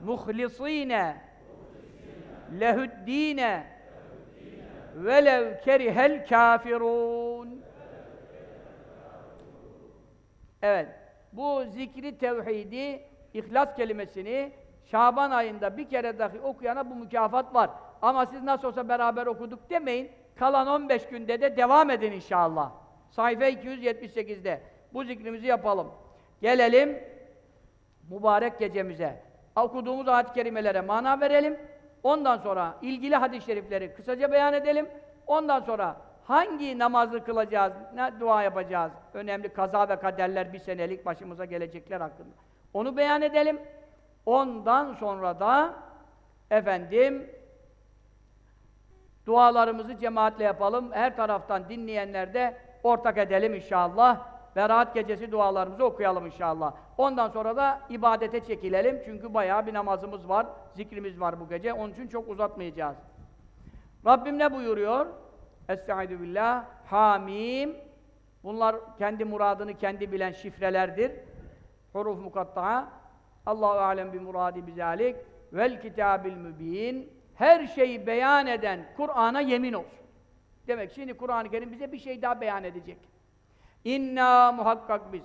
Speaker 1: muhlisine lehuddine velev kerihel kafirun Evet, bu zikri tevhidi, ihlas kelimesini Şaban ayında bir kere dahi okuyana bu mükafat var. Ama siz nasıl olsa beraber okuduk demeyin, kalan 15 günde de devam edin inşallah. Sayfa 278'de bu zikrimizi yapalım. Gelelim mübarek gecemize. Okuduğumuz ayet-i kerimelere mana verelim. Ondan sonra ilgili hadis-i şerifleri kısaca beyan edelim. Ondan sonra hangi namazı kılacağız, ne dua yapacağız, önemli kaza ve kaderler bir senelik başımıza gelecekler hakkında. Onu beyan edelim. Ondan sonra da efendim dualarımızı cemaatle yapalım. Her taraftan dinleyenler de ortak edelim inşallah. Berat gecesi dualarımızı okuyalım inşallah. Ondan sonra da ibadete çekilelim. Çünkü bayağı bir namazımız var, zikrimiz var bu gece. Onun için çok uzatmayacağız. Rabbim ne buyuruyor? Estaizu billah. Hamim. Bunlar kendi muradını kendi bilen şifrelerdir. Huruf mukatta'a. Allahu alem bi muradi bizalik. Vel kitabil mübin. Her şeyi beyan eden Kur'an'a yemin olsun. Demek şimdi Kur'an-ı Kerim bize bir şey daha beyan edecek. İnna muhakkak biz.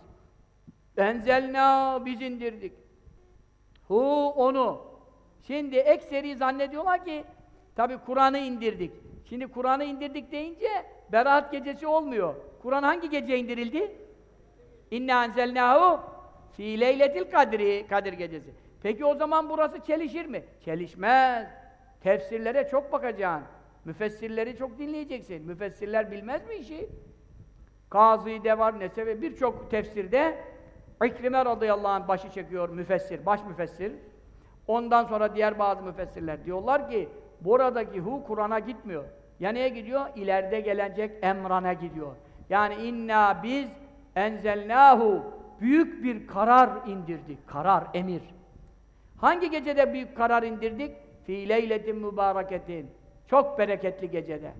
Speaker 1: Enzelna biz indirdik. Hu onu. Şimdi ekseri zannediyorlar ki tabi Kur'an'ı indirdik. Şimdi Kur'an'ı indirdik deyince Berat gecesi olmuyor. Kur'an hangi gece indirildi? İnna enzelnahu fi leyletil kadri Kadir gecesi. Peki o zaman burası çelişir mi? Çelişmez. Tefsirlere çok bakacaksın. Müfessirleri çok dinleyeceksin. Müfessirler bilmez mi işi? Kazi'de var, Nesevi birçok tefsirde İkrime radıyallahu anh başı çekiyor müfessir, baş müfessir. Ondan sonra diğer bazı müfessirler diyorlar ki buradaki hu Kur'an'a gitmiyor. Ya neye gidiyor? İleride gelecek emrana gidiyor. Yani inna biz enzelnahu büyük bir karar indirdik. Karar, emir. Hangi gecede büyük karar indirdik? Fi leyletin mübareketin. Çok bereketli gecede.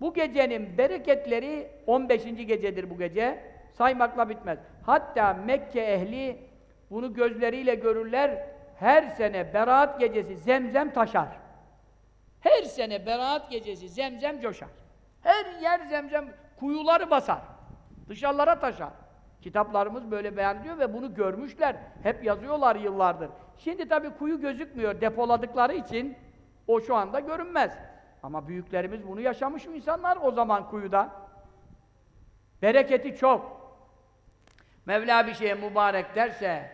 Speaker 1: Bu gecenin bereketleri 15. gecedir bu gece. Saymakla bitmez. Hatta Mekke ehli bunu gözleriyle görürler. Her sene Berat gecesi zemzem taşar. Her sene Berat gecesi zemzem coşar. Her yer zemzem kuyuları basar. Dışarılara taşar. Kitaplarımız böyle beyan ediyor ve bunu görmüşler. Hep yazıyorlar yıllardır. Şimdi tabii kuyu gözükmüyor depoladıkları için o şu anda görünmez. Ama büyüklerimiz bunu yaşamış insanlar o zaman kuyuda. Bereketi çok. Mevla bir şeye mübarek derse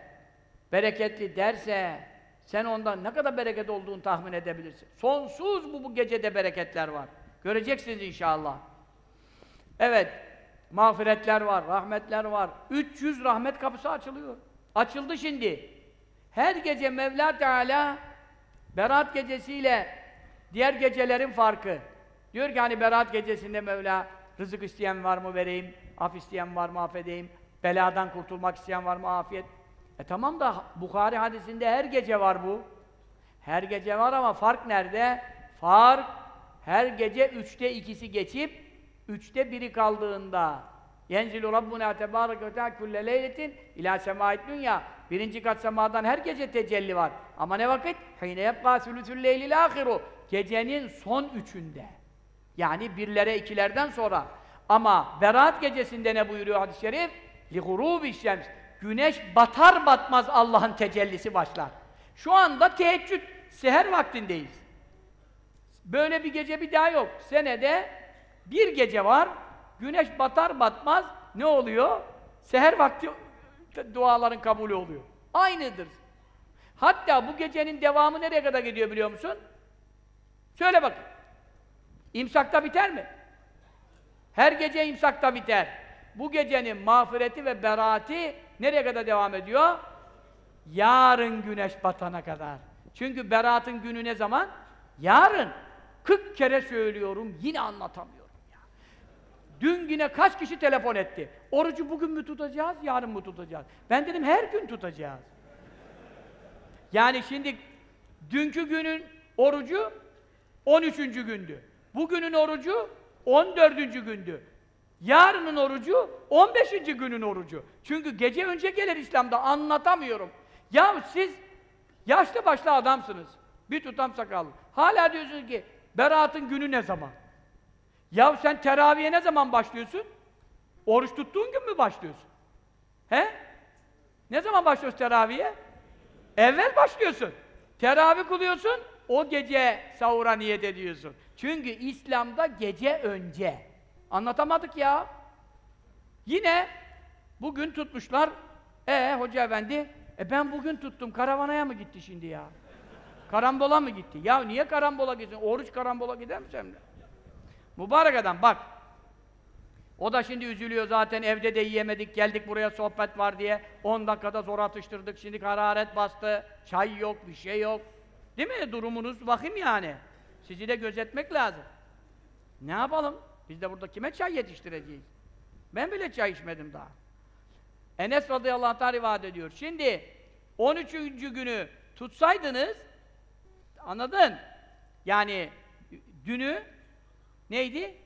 Speaker 1: bereketli derse sen ondan ne kadar bereket olduğunu tahmin edebilirsin. Sonsuz bu, bu gecede bereketler var. Göreceksiniz inşallah. Evet, mağfiretler var, rahmetler var. 300 rahmet kapısı açılıyor. Açıldı şimdi. Her gece Mevla Teala Berat gecesiyle diğer gecelerin farkı. Diyor ki hani Berat gecesinde Mevla rızık isteyen var mı vereyim, af isteyen var mı affedeyim, beladan kurtulmak isteyen var mı afiyet. E tamam da Bukhari hadisinde her gece var bu. Her gece var ama fark nerede? Fark her gece üçte ikisi geçip üçte biri kaldığında Yenzilu Rabbuna tebarek ve teala kulle leyletin ila semâid dünya. Birinci kat semadan her gece tecelli var. Ama ne vakit? Hine yebqa sülüsül leylil ahiru. Gecenin son üçünde. Yani birlere ikilerden sonra. Ama Berat gecesinde ne buyuruyor hadis-i şerif? Li gurubi. Güneş batar batmaz Allah'ın tecellisi başlar. Şu anda teheccüd, seher vaktindeyiz. Böyle bir gece bir daha yok. Senede bir gece var, güneş batar batmaz ne oluyor? Seher vakti duaların kabulü oluyor. Aynıdır. Hatta bu gecenin devamı nereye kadar gidiyor biliyor musun? Söyle bakın. İmsakta biter mi? Her gece imsakta biter. Bu gecenin mağfireti ve beraati nereye kadar devam ediyor? Yarın güneş batana kadar. Çünkü beraatın günü ne zaman? Yarın. 40 kere söylüyorum, yine anlatamıyorum. Dün yine kaç kişi telefon etti? Orucu bugün mü tutacağız, yarın mı tutacağız? Ben dedim her gün tutacağız. Yani şimdi dünkü günün orucu 13. gündü. Bugünün orucu 14. gündü. Yarının orucu 15. günün orucu. Çünkü gece önce gelir İslam'da anlatamıyorum. Ya siz yaşlı başlı adamsınız. Bir tutam sakallı. Hala diyorsunuz ki Berat'ın günü ne zaman? Ya sen teraviye ne zaman başlıyorsun? Oruç tuttuğun gün mü başlıyorsun? He? Ne zaman başlıyorsun teraviye? Evvel başlıyorsun. Teravih kılıyorsun, o gece sahura niyet ediyorsun. Çünkü İslam'da gece önce. Anlatamadık ya. Yine bugün tutmuşlar. E hoca efendi, e ben bugün tuttum, karavanaya mı gitti şimdi ya? Karambola mı gitti? Ya niye karambola gitsin? Oruç karambola gider mi sen de? Mübarek adam bak. O da şimdi üzülüyor zaten evde de yiyemedik, geldik buraya sohbet var diye 10 dakikada zor atıştırdık, şimdi hararet bastı, çay yok, bir şey yok. Değil mi? Durumunuz vahim yani. Sizi de gözetmek lazım. Ne yapalım? Biz de burada kime çay yetiştireceğiz? Ben bile çay içmedim daha. Enes radıyallahu anh rivayet ediyor. Şimdi 13. günü tutsaydınız anladın? Yani dünü neydi?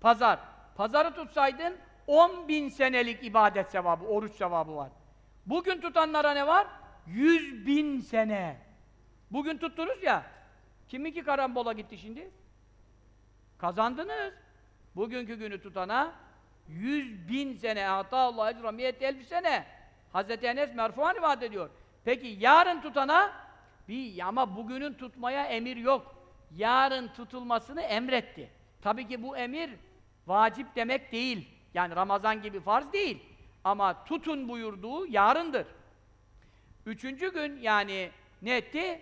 Speaker 1: Pazar. Pazarı tutsaydın 10 bin senelik ibadet sevabı, oruç sevabı var. Bugün tutanlara ne var? 100 bin sene. Bugün tuttunuz ya, kiminki karambola gitti şimdi? Kazandınız. Bugünkü günü tutana 100 bin sene ata Allah ecra miyet sene. Hazreti Enes merfuan vaat ediyor. Peki yarın tutana bir ama bugünün tutmaya emir yok. Yarın tutulmasını emretti. Tabii ki bu emir vacip demek değil. Yani Ramazan gibi farz değil. Ama tutun buyurduğu yarındır. Üçüncü gün yani ne etti?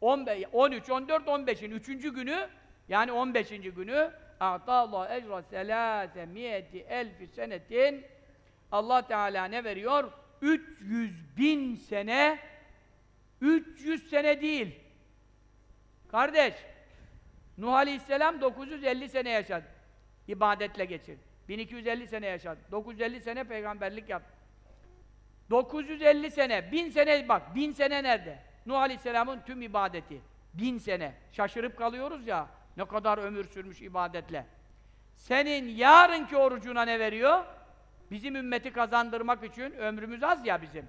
Speaker 1: 15, 13, 14, 15'in üçüncü günü yani 15. günü Allah ecra selâse miyeti elfi senetin Allah Teala ne veriyor? 300 bin sene 300 sene değil. Kardeş, Nuh Aleyhisselam 950 sene yaşadı. İbadetle geçirdi. 1250 sene yaşadı. 950 sene peygamberlik yaptı. 950 sene, 1000 sene bak, 1000 sene nerede? Nuh Aleyhisselam'ın tüm ibadeti. 1000 sene. Şaşırıp kalıyoruz ya, ne kadar ömür sürmüş ibadetle. Senin yarınki orucuna ne veriyor? Bizim ümmeti kazandırmak için ömrümüz az ya bizim.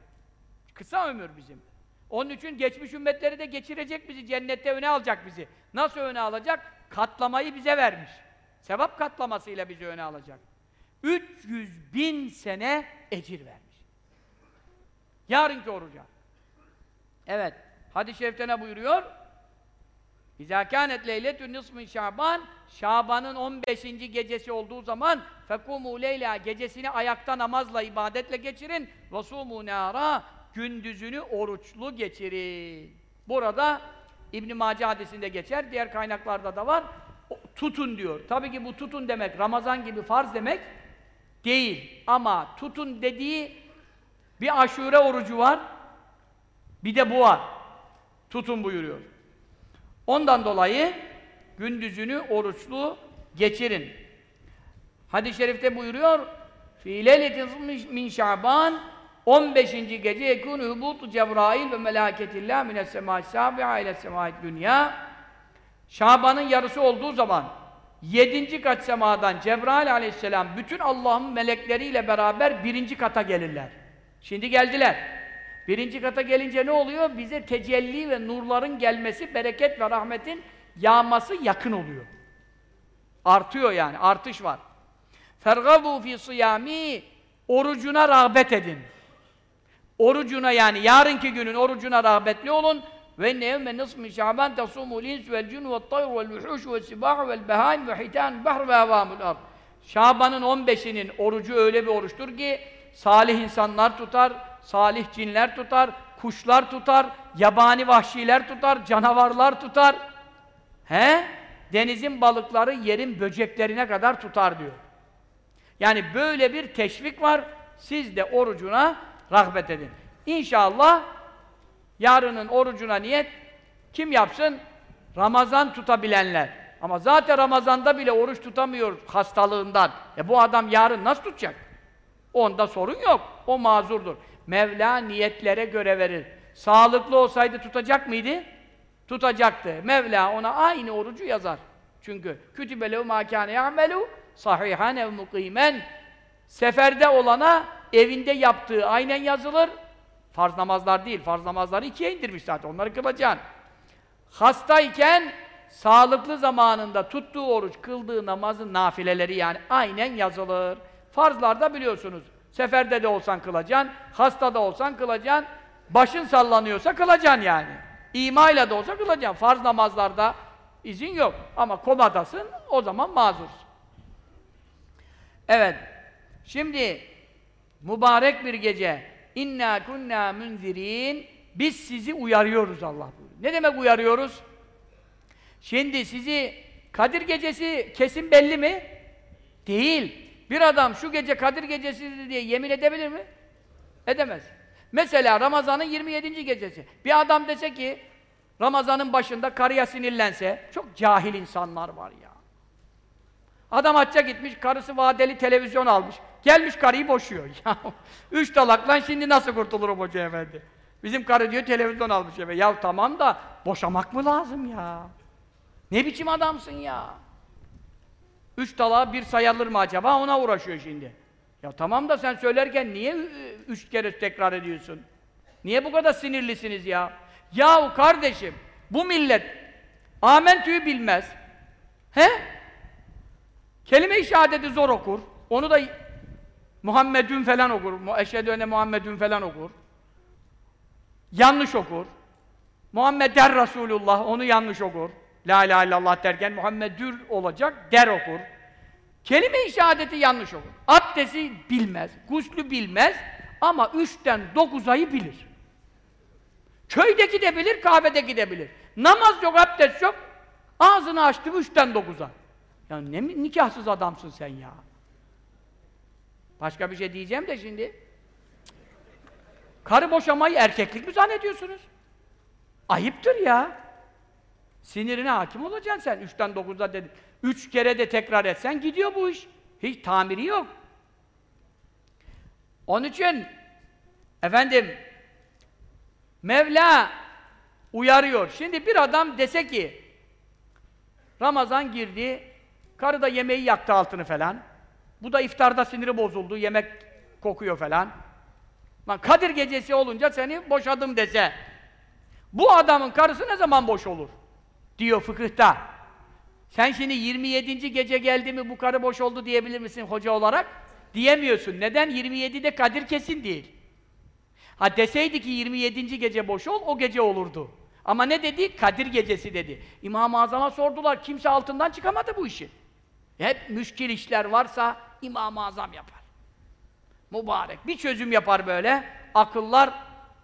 Speaker 1: Kısa ömür bizim. Onun için geçmiş ümmetleri de geçirecek bizi, cennette öne alacak bizi. Nasıl öne alacak? Katlamayı bize vermiş. Sevap katlamasıyla bizi öne alacak. 300 bin sene ecir vermiş. Yarınki oruca. Evet, hadis-i şerifte buyuruyor? İzâ kânet leyletün nismin şaban Şaban'ın 15. gecesi olduğu zaman fekûmû leyla gecesini ayakta namazla, ibadetle geçirin. Vasûmû nârâ gündüzünü oruçlu geçirin. Burada İbn Mace hadisinde geçer, diğer kaynaklarda da var. O- Tutun diyor. Tabii ki bu tutun demek Ramazan gibi farz demek değil. Ama tutun dediği bir aşure orucu var. Bir de bu var. Tutun buyuruyor. Ondan dolayı gündüzünü oruçlu geçirin. Hadis-i şerifte buyuruyor Fî leyletin min şaban 15. gece yekûnü hubûtu Cebrail ve melâketillah mines semâi sâbi'a ile semâi dünya Şaban'ın yarısı olduğu zaman yedinci kat semadan Cebrail aleyhisselam bütün Allah'ın melekleriyle beraber birinci kata gelirler. Şimdi geldiler. Birinci kata gelince ne oluyor? Bize tecelli ve nurların gelmesi, bereket ve rahmetin yağması yakın oluyor. Artıyor yani, artış var. Fergabu fi siyami orucuna rağbet edin. Orucuna yani yarınki günün orucuna rağbetli olun. Ve nevme nismi şaban tasumul ins vel cun ve tayr vel vuhuş ve sibah vel behaim ve hitan bahr ve havamul ard. Şaban'ın 15'inin orucu öyle bir oruçtur ki salih insanlar tutar, salih cinler tutar, kuşlar tutar, yabani vahşiler tutar, canavarlar tutar. He? Denizin balıkları yerin böceklerine kadar tutar diyor. Yani böyle bir teşvik var. Siz de orucuna rağbet edin. İnşallah yarının orucuna niyet kim yapsın? Ramazan tutabilenler. Ama zaten Ramazan'da bile oruç tutamıyor hastalığından. E bu adam yarın nasıl tutacak? Onda sorun yok. O mazurdur. Mevla niyetlere göre verir. Sağlıklı olsaydı tutacak mıydı? Tutacaktı. Mevla ona aynı orucu yazar. Çünkü kütübe lehu mâ kâne ya'melu sahihan ev mukimen seferde olana evinde yaptığı aynen yazılır. Farz namazlar değil. Farz namazları ikiye indirmiş zaten. Onları kılacaksın. Hastayken sağlıklı zamanında tuttuğu oruç, kıldığı namazın nafileleri yani aynen yazılır. Farzlarda biliyorsunuz. Seferde de olsan kılacaksın, hasta da olsan kılacaksın, başın sallanıyorsa kılacaksın yani. İmayla da olsa kılacaksın. Farz namazlarda izin yok. Ama komadasın, o zaman mazursun. Evet. Şimdi mübarek bir gece inna kunna munzirin biz sizi uyarıyoruz Allah buyuruyor. Ne demek uyarıyoruz? Şimdi sizi Kadir gecesi kesin belli mi? Değil. Bir adam şu gece Kadir gecesidir diye yemin edebilir mi? Edemez. Mesela Ramazan'ın 27. gecesi. Bir adam dese ki Ramazan'ın başında karıya sinirlense çok cahil insanlar var ya. Adam hacca gitmiş, karısı vadeli televizyon almış. Gelmiş karıyı boşuyor. Ya üç talaklan şimdi nasıl kurtulurum hoca efendi? Bizim karı diyor televizyon almış eve. Ya tamam da boşamak mı lazım ya? Ne biçim adamsın ya? Üç talağı bir sayılır mı acaba? Ona uğraşıyor şimdi. Ya tamam da sen söylerken niye ü- üç kere tekrar ediyorsun? Niye bu kadar sinirlisiniz ya? Yahu kardeşim, bu millet amentüyü bilmez. He? Kelime-i şehadeti zor okur. Onu da Muhammedün falan okur. Eşhedü enne Muhammedün falan okur. Yanlış okur. Muhammed der Resulullah, onu yanlış okur. La ilahe illallah derken Muhammedür olacak, der okur. Kelime-i şehadeti yanlış okur. Abdesti bilmez, guslü bilmez ama üçten dokuzayı bilir. Köydeki de bilir, kahvedeki de bilir. Namaz yok, abdest yok. Ağzını açtı üçten dokuza. Ya ne nikahsız adamsın sen ya? Başka bir şey diyeceğim de şimdi. Karı boşamayı erkeklik mi zannediyorsunuz? Ayıptır ya. Sinirine hakim olacaksın sen. Üçten dokuzda dedi. Üç kere de tekrar etsen gidiyor bu iş. Hiç tamiri yok. Onun için efendim Mevla uyarıyor. Şimdi bir adam dese ki Ramazan girdi, karı da yemeği yaktı altını falan. Bu da iftarda siniri bozuldu, yemek kokuyor falan. Lan Kadir gecesi olunca seni boşadım dese. Bu adamın karısı ne zaman boş olur? Diyor fıkıhta. Sen şimdi 27. gece geldi mi bu karı boş oldu diyebilir misin hoca olarak? Diyemiyorsun. Neden? 27'de Kadir kesin değil. Ha deseydi ki 27. gece boş ol, o gece olurdu. Ama ne dedi? Kadir gecesi dedi. İmam-ı Azam'a sordular, kimse altından çıkamadı bu işi. Hep müşkil işler varsa İmam-ı Azam yapar. Mübarek. Bir çözüm yapar böyle, akıllar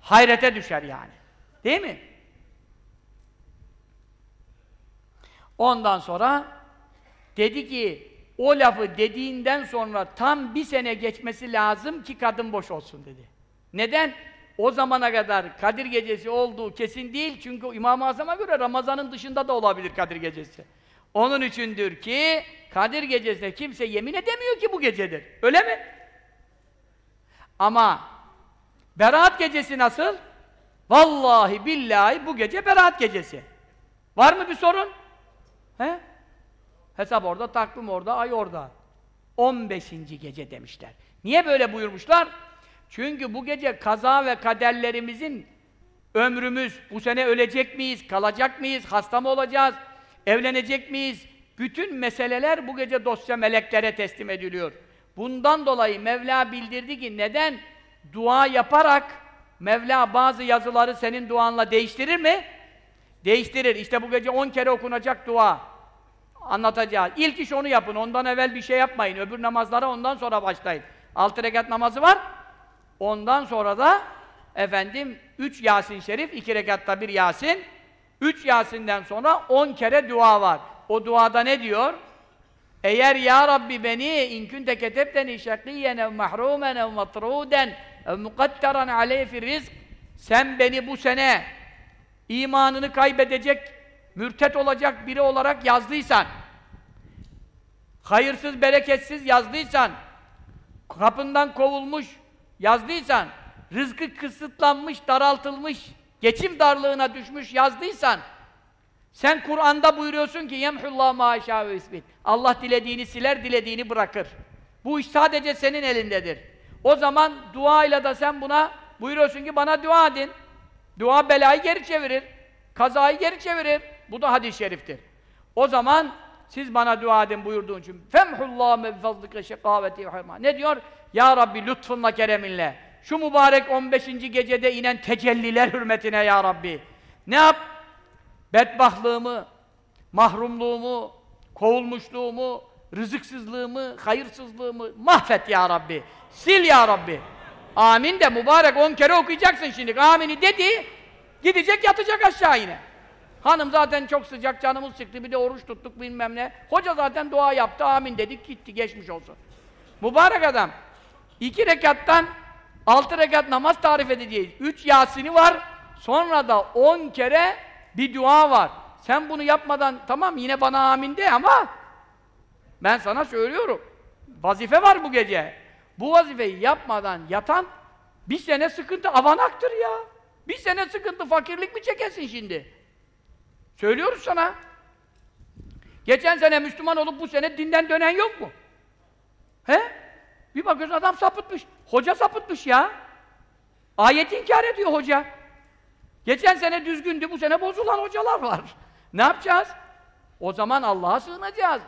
Speaker 1: hayrete düşer yani. Değil mi? Ondan sonra dedi ki o lafı dediğinden sonra tam bir sene geçmesi lazım ki kadın boş olsun dedi. Neden? O zamana kadar Kadir Gecesi olduğu kesin değil çünkü İmam-ı Azam'a göre Ramazan'ın dışında da olabilir Kadir Gecesi. Onun içindir ki Kadir Gecesi'ne kimse yemin edemiyor ki bu gecedir. Öyle mi? Ama Berat Gecesi nasıl? Vallahi billahi bu gece Berat Gecesi. Var mı bir sorun? He? Hesap orada, takvim orada, ay orada. 15. gece demişler. Niye böyle buyurmuşlar? Çünkü bu gece kaza ve kaderlerimizin ömrümüz, bu sene ölecek miyiz, kalacak mıyız, hasta mı olacağız, evlenecek miyiz? Bütün meseleler bu gece dosya meleklere teslim ediliyor. Bundan dolayı Mevla bildirdi ki neden? Dua yaparak Mevla bazı yazıları senin duanla değiştirir mi? Değiştirir. İşte bu gece 10 kere okunacak dua anlatacağız. İlk iş onu yapın. Ondan evvel bir şey yapmayın. Öbür namazlara ondan sonra başlayın. Altı rekat namazı var. Ondan sonra da efendim üç Yasin Şerif, iki rekatta bir Yasin. Üç Yasin'den sonra on kere dua var. O duada ne diyor? Eğer ya Rabbi beni in kunte ketebteni şakiyyen ev mahrumen ev matruden ev mukadderan aleyhi fi rizk sen beni bu sene imanını kaybedecek, mürtet olacak biri olarak yazdıysan hayırsız, bereketsiz yazdıysan kapından kovulmuş yazdıysan rızkı kısıtlanmış, daraltılmış geçim darlığına düşmüş yazdıysan sen Kur'an'da buyuruyorsun ki yemhullahu ma ve isbit. Allah dilediğini siler, dilediğini bırakır. Bu iş sadece senin elindedir. O zaman duayla da sen buna buyuruyorsun ki bana dua edin. Dua belayı geri çevirir. Kazayı geri çevirir. Bu da hadis-i şeriftir. O zaman siz bana dua edin buyurduğun için femhullahu me bifazlike şekaveti ve Ne diyor? Ya Rabbi lütfunla kereminle şu mübarek 15. gecede inen tecelliler hürmetine ya Rabbi. Ne yap? Bedbahtlığımı, mahrumluğumu, kovulmuşluğumu, rızıksızlığımı, hayırsızlığımı mahvet ya Rabbi. Sil ya Rabbi. Amin de mübarek on kere okuyacaksın şimdi. Amini dedi, gidecek yatacak aşağı yine. Hanım zaten çok sıcak, canımız çıktı, bir de oruç tuttuk bilmem ne. Hoca zaten dua yaptı, amin dedik, gitti, geçmiş olsun. Mübarek adam. iki rekattan altı rekat namaz tarif edeceğiz. Üç Yasin'i var, sonra da on kere bir dua var. Sen bunu yapmadan tamam yine bana amin de ama ben sana söylüyorum. Vazife var bu gece. Bu vazifeyi yapmadan yatan bir sene sıkıntı avanaktır ya. Bir sene sıkıntı fakirlik mi çekesin şimdi? Söylüyoruz sana. Geçen sene Müslüman olup bu sene dinden dönen yok mu? He? Bir bakıyorsun adam sapıtmış. Hoca sapıtmış ya. Ayet inkar ediyor hoca. Geçen sene düzgündü, bu sene bozulan hocalar var. Ne yapacağız? O zaman Allah'a sığınacağız.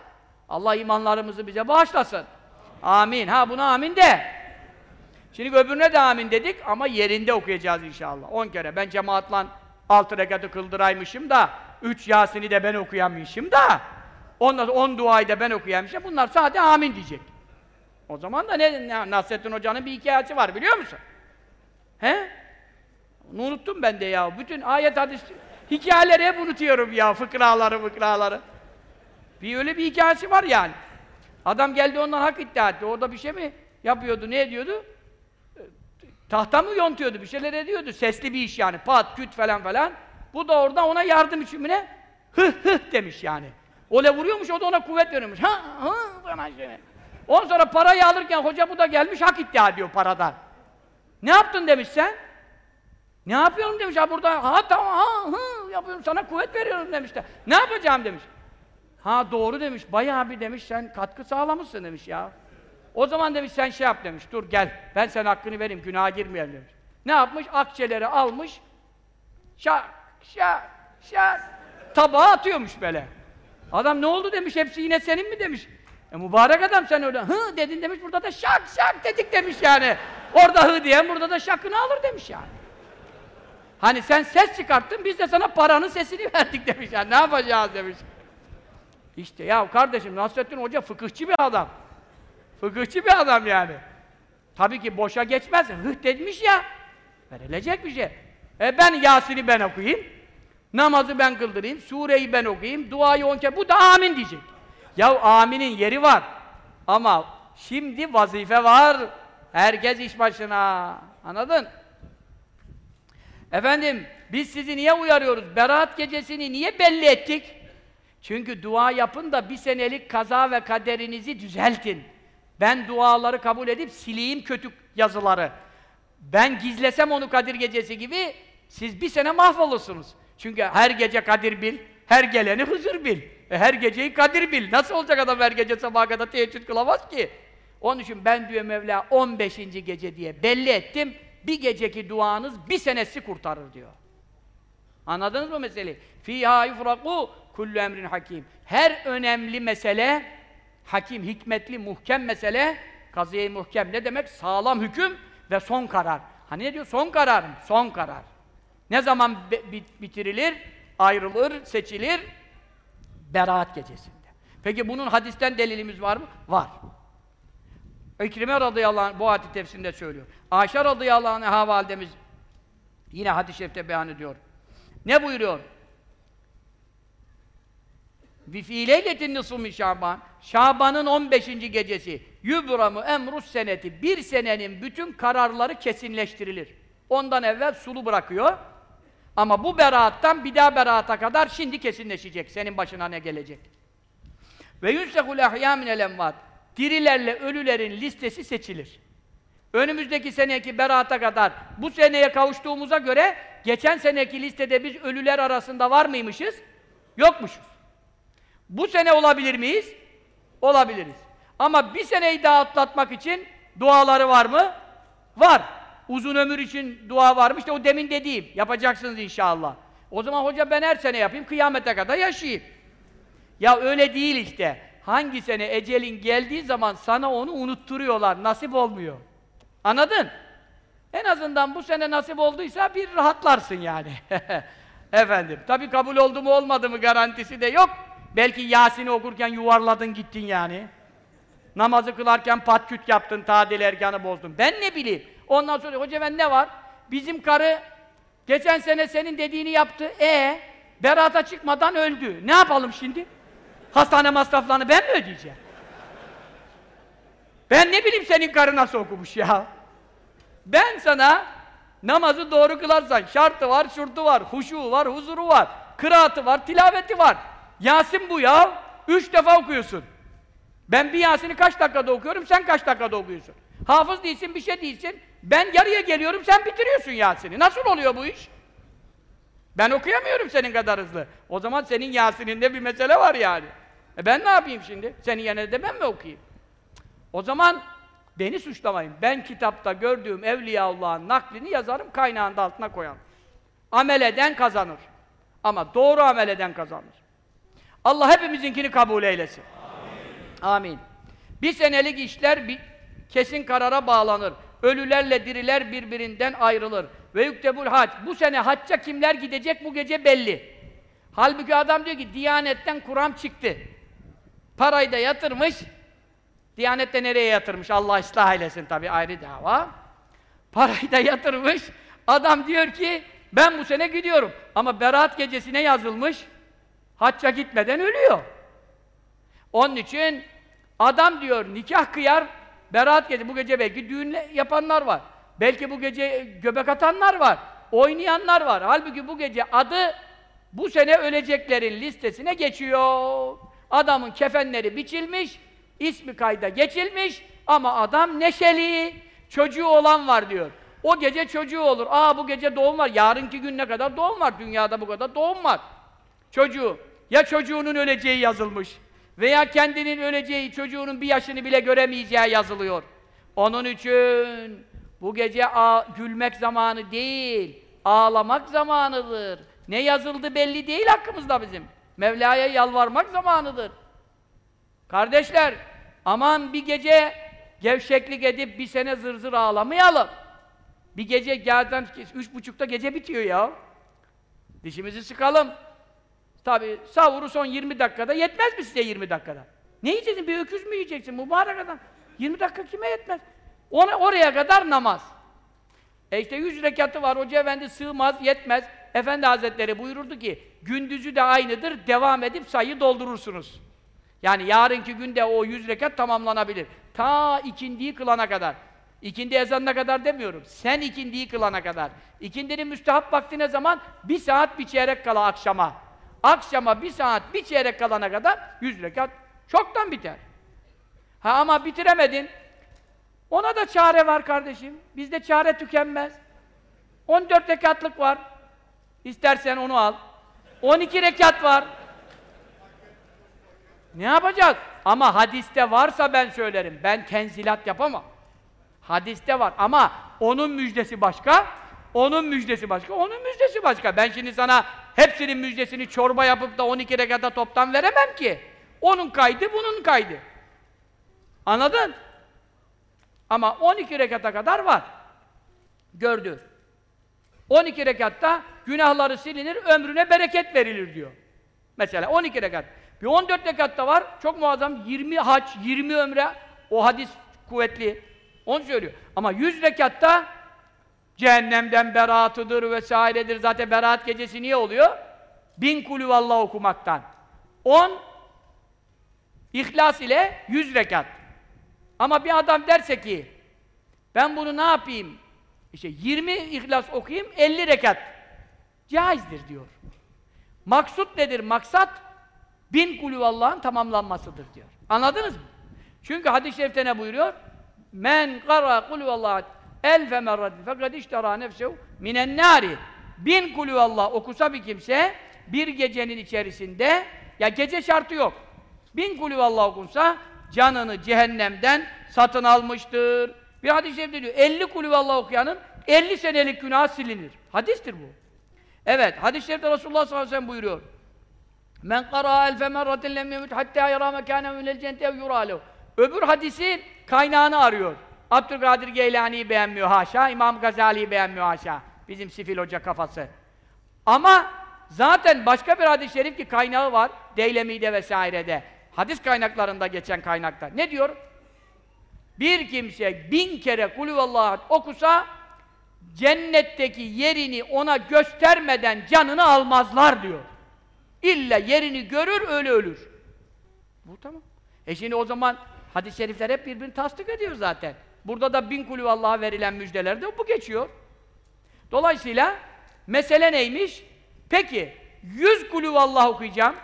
Speaker 1: Allah imanlarımızı bize bağışlasın. Amin. Ha buna amin de. Şimdi öbürüne de amin dedik ama yerinde okuyacağız inşallah. On kere. Ben cemaatla altı rekatı kıldıraymışım da üç Yasin'i de ben okuyamışım da ondan on duayı da ben okuyamışım. Bunlar sadece amin diyecek. O zaman da ne, Nasrettin Hoca'nın bir hikayesi var biliyor musun? He? Unuttum ben de ya. Bütün ayet hadis hikayeleri hep unutuyorum ya. Fıkraları fıkraları. Bir öyle bir hikayesi var yani. Adam geldi ondan hak iddia etti. Orada bir şey mi yapıyordu, ne ediyordu? Tahta mı yontuyordu, bir şeyler ediyordu. Sesli bir iş yani. Pat, küt falan falan. Bu da orada ona yardım için ne? Hıh hıh demiş yani. Ole vuruyormuş, o da ona kuvvet veriyormuş. Ha, ha, bana şey. Ondan sonra parayı alırken hoca bu da gelmiş, hak iddia ediyor paradan. Ne yaptın demiş sen? Ne yapıyorum demiş ha burada. Ha tamam ha hı yapıyorum sana kuvvet veriyorum demiş de. Ne yapacağım demiş. Ha doğru demiş. Bayağı bir demiş sen katkı sağlamışsın demiş ya. O zaman demiş sen şey yap demiş. Dur gel. Ben sen hakkını vereyim. Günaha girmeyelim demiş. Ne yapmış? Akçeleri almış. Şak şak şak tabağa atıyormuş böyle. Adam ne oldu demiş. Hepsi yine senin mi demiş. E mübarek adam sen öyle hı dedin demiş. Burada da şak şak dedik demiş yani. Orada hı diyen burada da şakını alır demiş yani. Hani sen ses çıkarttın, biz de sana paranın sesini verdik demiş yani. Ne yapacağız demiş. İşte ya kardeşim Nasrettin Hoca fıkıhçı bir adam. Fıkıhçı bir adam yani. Tabii ki boşa geçmez. Hıh demiş ya. Verilecek bir şey. E ben Yasin'i ben okuyayım. Namazı ben kıldırayım. Sureyi ben okuyayım. Duayı on kere. Bu da amin diyecek. Ya aminin yeri var. Ama şimdi vazife var. Herkes iş başına. Anladın? Efendim, biz sizi niye uyarıyoruz? Berat gecesini niye belli ettik? Çünkü dua yapın da bir senelik kaza ve kaderinizi düzeltin. Ben duaları kabul edip sileyim kötü yazıları. Ben gizlesem onu Kadir gecesi gibi, siz bir sene mahvolursunuz. Çünkü her gece Kadir bil, her geleni huzur bil. E her geceyi Kadir bil. Nasıl olacak adam her gece sabaha kadar teheccüd kılamaz ki? Onun için ben diyor Mevla 15. gece diye belli ettim. Bir geceki duanız bir senesi kurtarır diyor. Anladınız mı meseleyi? Fîhâ yufrakû kullu emrin hakim. Her önemli mesele, hakim, hikmetli, muhkem mesele, kazıye muhkem ne demek? Sağlam hüküm ve son karar. Hani ne diyor? Son karar mı? Son karar. Ne zaman bitirilir? Ayrılır, seçilir? Beraat gecesinde. Peki bunun hadisten delilimiz var mı? Var. İkrime radıyallahu anh bu hadis tefsirinde söylüyor. Ayşe radıyallahu anh validemiz yine hadis-i şerifte beyan ediyor. Ne buyuruyor? Bi fiileyletin nisfu min Şaban. Şaban'ın 15. gecesi. Yübramu emrus seneti. Bir senenin bütün kararları kesinleştirilir. Ondan evvel sulu bırakıyor. Ama bu beraattan bir daha beraata kadar şimdi kesinleşecek. Senin başına ne gelecek? Ve yunsekul ehya minel. Dirilerle ölülerin listesi seçilir. Önümüzdeki seneki beraata kadar bu seneye kavuştuğumuza göre geçen seneki listede biz ölüler arasında var mıymışız? Yokmuşuz. Bu sene olabilir miyiz? Olabiliriz. Ama bir seneyi daha atlatmak için duaları var mı? Var. Uzun ömür için dua varmış işte o demin dediğim. Yapacaksınız inşallah. O zaman hoca ben her sene yapayım, kıyamete kadar yaşayayım. Ya öyle değil işte. Hangi sene ecelin geldiği zaman sana onu unutturuyorlar, nasip olmuyor. Anladın? En azından bu sene nasip olduysa bir rahatlarsın yani. Efendim, tabii kabul oldu mu olmadı mı garantisi de yok. Belki Yasin'i okurken yuvarladın gittin yani. Namazı kılarken patküt yaptın, tadil erkanı bozdun. Ben ne bileyim? Ondan sonra hoca ben ne var? Bizim karı geçen sene senin dediğini yaptı. E berata çıkmadan öldü. Ne yapalım şimdi? Hastane masraflarını ben mi ödeyeceğim? Ben ne bileyim senin karı nasıl okumuş ya? Ben sana namazı doğru kılarsan şartı var, şurtu var, huşu var, huzuru var, kıraatı var, tilaveti var. Yasin bu ya. Üç defa okuyorsun. Ben bir Yasin'i kaç dakikada okuyorum, sen kaç dakikada okuyorsun? Hafız değilsin, bir şey değilsin. Ben yarıya geliyorum, sen bitiriyorsun Yasin'i. Nasıl oluyor bu iş? Ben okuyamıyorum senin kadar hızlı. O zaman senin Yasin'inde bir mesele var yani. E ben ne yapayım şimdi? Senin yerine de ben mi okuyayım? O zaman beni suçlamayın. Ben kitapta gördüğüm Evliyaullah'ın naklini yazarım, kaynağında altına koyarım. Amel eden kazanır. Ama doğru amel eden kazanır. Allah hepimizinkini kabul eylesin. Amin. Amin. Bir senelik işler bir kesin karara bağlanır. Ölülerle diriler birbirinden ayrılır. Ve yüktebul hac. Bu sene hacca kimler gidecek bu gece belli. Halbuki adam diyor ki Diyanetten Kur'an çıktı. Parayı da yatırmış. Diyanette nereye yatırmış? Allah ıslah eylesin tabi ayrı dava. Parayı da yatırmış. Adam diyor ki ben bu sene gidiyorum. Ama Berat gecesine yazılmış. Hacca gitmeden ölüyor. Onun için adam diyor nikah kıyar, Berat gece, bu gece belki düğün yapanlar var. Belki bu gece göbek atanlar var. Oynayanlar var. Halbuki bu gece adı bu sene öleceklerin listesine geçiyor. Adamın kefenleri biçilmiş, ismi kayda geçilmiş ama adam neşeli, çocuğu olan var diyor. O gece çocuğu olur. Aa bu gece doğum var. Yarınki gün ne kadar doğum var? Dünyada bu kadar doğum var. Çocuğu. Ya çocuğunun öleceği yazılmış veya kendinin öleceği, çocuğunun bir yaşını bile göremeyeceği yazılıyor. Onun için bu gece gülmek zamanı değil, ağlamak zamanıdır. Ne yazıldı belli değil hakkımızda bizim. Mevla'ya yalvarmak zamanıdır. Kardeşler, aman bir gece gevşeklik edip bir sene zır zır ağlamayalım. Bir gece gelden üç buçukta gece bitiyor ya. Dişimizi sıkalım. Tabi savuru son 20 dakikada yetmez mi size 20 dakikada? Ne yiyeceksin? Bir öküz mü yiyeceksin mübarek adam? 20 dakika kime yetmez? Ona, oraya kadar namaz. E işte yüz rekatı var, Hoca Efendi sığmaz, yetmez. Efendi Hazretleri buyururdu ki, gündüzü de aynıdır, devam edip sayı doldurursunuz. Yani yarınki günde o yüz rekat tamamlanabilir. Ta ikindiyi kılana kadar. İkindi ezanına kadar demiyorum. Sen ikindiyi kılana kadar. İkindinin müstehap vakti ne zaman? Bir saat bir çeyrek kala akşama. Akşama bir saat bir çeyrek kalana kadar yüz rekat çoktan biter. Ha ama bitiremedin. Ona da çare var kardeşim. Bizde çare tükenmez. 14 rekatlık var. İstersen onu al. 12 rekat var. Ne yapacak? Ama hadiste varsa ben söylerim. Ben tenzilat yapamam. Hadiste var ama onun müjdesi başka, onun müjdesi başka, onun müjdesi başka. Ben şimdi sana hepsinin müjdesini çorba yapıp da 12 rekata toptan veremem ki. Onun kaydı, bunun kaydı. Anladın? Ama 12 rekata kadar var. Gördü. 12 rekatta günahları silinir, ömrüne bereket verilir diyor. Mesela 12 rekat. Bir 14 rekatta var, çok muazzam 20 hac, 20 ömre, o hadis kuvvetli. Onu söylüyor. Ama 100 rekatta cehennemden beraatıdır vesairedir. Zaten beraat gecesi niye oluyor? Bin kulüvallah okumaktan. 10 İhlas ile 100 rekat. Ama bir adam derse ki ben bunu ne yapayım? İşte 20 ihlas okuyayım 50 rekat. Caizdir diyor. Maksut nedir? Maksat bin kulüvallah'ın tamamlanmasıdır diyor. Anladınız mı? Çünkü hadis-i şerifte ne buyuruyor? Men kara kulüvallah elfe merratin fekad iştara nefsehu minen nari bin kulüvallah okusa bir kimse bir gecenin içerisinde ya gece şartı yok. Bin kulüvallah okunsa canını cehennemden satın almıştır. Bir hadis-i şerifte diyor 50 kulüvallah okuyanın 50 senelik günah silinir. Hadistir bu. Evet, hadis-i şerifte Resulullah sallallahu aleyhi ve sellem buyuruyor. Men qara elfe merratin lem yemut hatta yara mekâne minel cenneti ev yurâlehu. Öbür hadisin kaynağını arıyor. Abdülkadir Geylani'yi beğenmiyor haşa, İmam Gazali'yi beğenmiyor haşa. Bizim Sifil Hoca kafası. Ama zaten başka bir hadis-i şerif ki kaynağı var, Deylemi'de vesairede. Hadis kaynaklarında geçen kaynakta. Ne diyor? Bir kimse bin kere kulüvallah okusa cennetteki yerini ona göstermeden canını almazlar diyor. İlla yerini görür, öyle ölür. Bu tamam. E şimdi o zaman hadis-i şerifler hep birbirini tasdik ediyor zaten. Burada da bin kulü Allah'a verilen müjdelerde bu geçiyor. Dolayısıyla mesele neymiş? Peki yüz kulü Allah okuyacağım,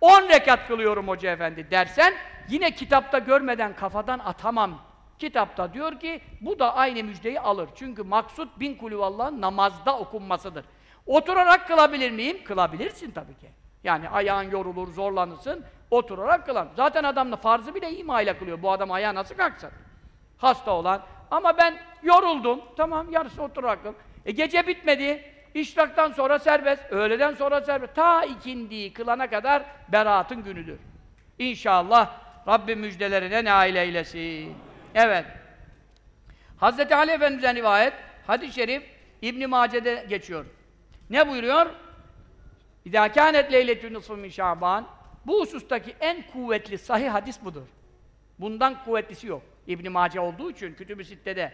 Speaker 1: on rekat kılıyorum hoca efendi dersen yine kitapta görmeden kafadan atamam. Kitapta diyor ki bu da aynı müjdeyi alır. Çünkü maksut bin kulü Allah'ın namazda okunmasıdır. Oturarak kılabilir miyim? Kılabilirsin tabii ki. Yani ayağın yorulur, zorlanırsın, oturarak kılan. Zaten adam da farzı bile ima ile kılıyor. Bu adam ayağa nasıl kalksın? Hasta olan. Ama ben yoruldum. Tamam, yarısı oturarak kıl. E gece bitmedi. İşraktan sonra serbest, öğleden sonra serbest. Ta ikindiyi kılana kadar beraatın günüdür. İnşallah Rabbim müjdelerine nail eylesin. Evet. Hazreti Ali Efendimiz'den rivayet, hadis-i şerif İbn Mace'de geçiyor. Ne buyuruyor? İzâ kânet leyletü nısfı min şaban Bu husustaki en kuvvetli sahih hadis budur. Bundan kuvvetlisi yok. İbn Mace olduğu için Kütüb-ü Sitte'de.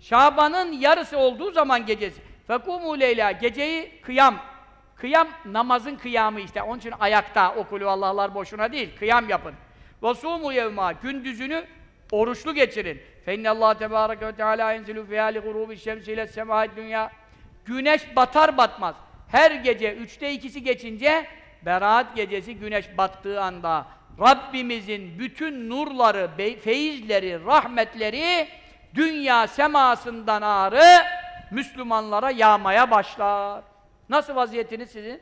Speaker 1: Şaban'ın yarısı olduğu zaman gecesi. Fekûmû leyla geceyi kıyam. Kıyam namazın kıyamı işte. Onun için ayakta okulu Allah'lar boşuna değil. Kıyam yapın. Ve sûmû yevmâ gündüzünü oruçlu geçirin. Tebâreke ve teâlâ enzilû fiyâ li gurûbi şemsi ile semâid dünya. Güneş batar batmaz. Her gece üçte ikisi geçince Berat gecesi güneş battığı anda Rabbimizin bütün nurları, feyizleri, rahmetleri dünya semasından ağrı Müslümanlara yağmaya başlar. Nasıl vaziyetiniz sizin?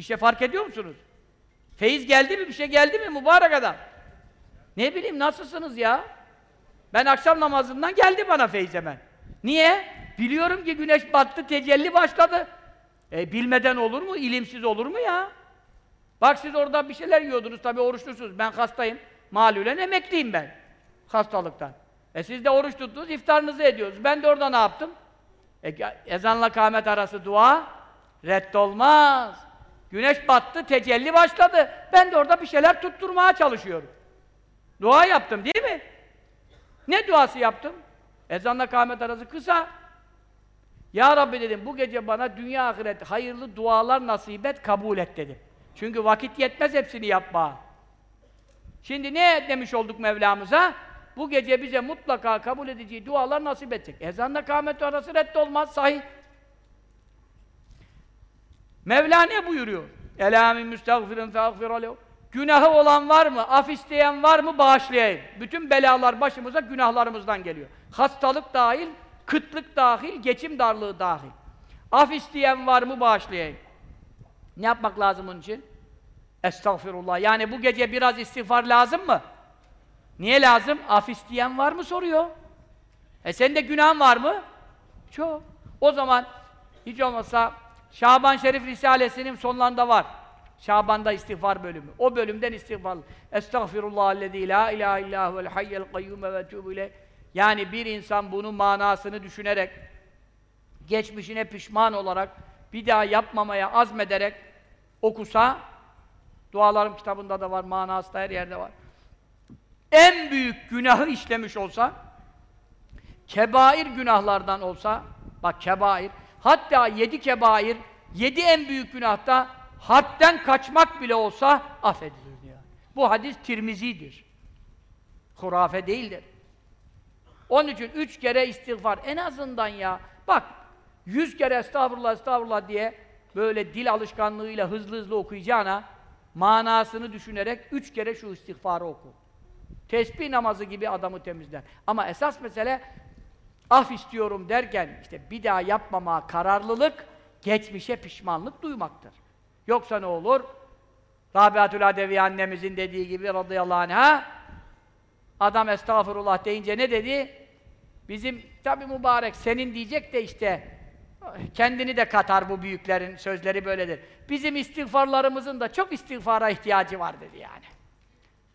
Speaker 1: Şey fark ediyor musunuz? Feyiz geldi mi? Bir şey geldi mi mübarek adam? Ne bileyim nasılsınız ya? Ben akşam namazından geldi bana feyiz hemen. Niye? Biliyorum ki güneş battı, tecelli başladı. E bilmeden olur mu? İlimsiz olur mu ya? Bak siz orada bir şeyler yiyordunuz, tabii oruçlusunuz. Ben hastayım. Malülen emekliyim ben. Hastalıktan. E siz de oruç tuttunuz, iftarınızı ediyorsunuz. Ben de orada ne yaptım? E, ezanla kâmet arası dua reddolmaz. Güneş battı, tecelli başladı. Ben de orada bir şeyler tutturmaya çalışıyorum. Dua yaptım değil mi? Ne duası yaptım? Ezanla kâmet arası kısa. Ya Rabbi dedim bu gece bana dünya ahiret hayırlı dualar nasip et, kabul et dedim. Çünkü vakit yetmez hepsini yapma. Şimdi ne demiş olduk Mevlamıza? Bu gece bize mutlaka kabul edeceği dualar nasip edecek. Ezanla kâhmet arası reddolmaz, sahih. Mevla ne buyuruyor? Elâ min müstagfirin feagfir Günahı olan var mı? Af isteyen var mı? Bağışlayayım. Bütün belalar başımıza günahlarımızdan geliyor. Hastalık dahil, kıtlık dahil, geçim darlığı dahil. Af isteyen var mı? Bağışlayayım. Ne yapmak lazım onun için? Estağfirullah. Yani bu gece biraz istiğfar lazım mı? Niye lazım? Af isteyen var mı soruyor. E senin de günahın var mı? Çok. O zaman hiç olmazsa Şaban Şerif Risalesi'nin sonlarında var. Şaban'da istiğfar bölümü. O bölümden istiğfar. Estağfirullahellezî la ilahe illâhuvel hayyel kayyûme ve tûbü Yani bir insan bunun manasını düşünerek, geçmişine pişman olarak, bir daha yapmamaya azmederek okusa, dualarım kitabında da var, manası da her yerde var. En büyük günahı işlemiş olsa, kebair günahlardan olsa, bak kebair, hatta yedi kebair, yedi en büyük günahta hadden kaçmak bile olsa affedilir diyor. Bu hadis Tirmizi'dir. Hurafe değildir. Onun için üç kere istiğfar en azından ya. Bak yüz kere estağfurullah estağfurullah diye böyle dil alışkanlığıyla hızlı hızlı okuyacağına manasını düşünerek üç kere şu istiğfarı oku. Tesbih namazı gibi adamı temizler. Ama esas mesele af istiyorum derken işte bir daha yapmama kararlılık, geçmişe pişmanlık duymaktır. Yoksa ne olur? Rabiatül Adevi annemizin dediği gibi radıyallahu anh'a adam estağfurullah deyince ne dedi? Bizim tabi mübarek senin diyecek de işte kendini de katar bu büyüklerin sözleri böyledir. Bizim istiğfarlarımızın da çok istiğfara ihtiyacı var dedi yani.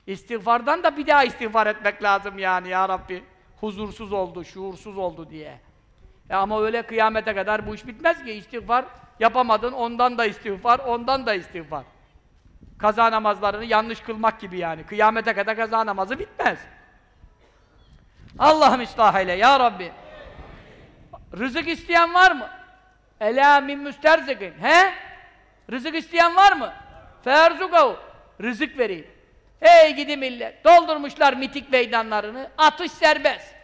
Speaker 1: İstiğfardan da bir daha istiğfar etmek lazım yani ya Rabbi. Huzursuz oldu, şuursuz oldu diye. E ama öyle kıyamete kadar bu iş bitmez ki istiğfar yapamadın, ondan da istiğfar, ondan da istiğfar. Kaza namazlarını yanlış kılmak gibi yani. Kıyamete kadar kaza namazı bitmez. Allah'ım ıslah eyle ya Rabbi. Rızık isteyen var mı? Ela min müsterzikin. He? Rızık isteyen var mı? Ferzukav. Rızık vereyim. Hey gidi millet. Doldurmuşlar mitik meydanlarını. Atış serbest.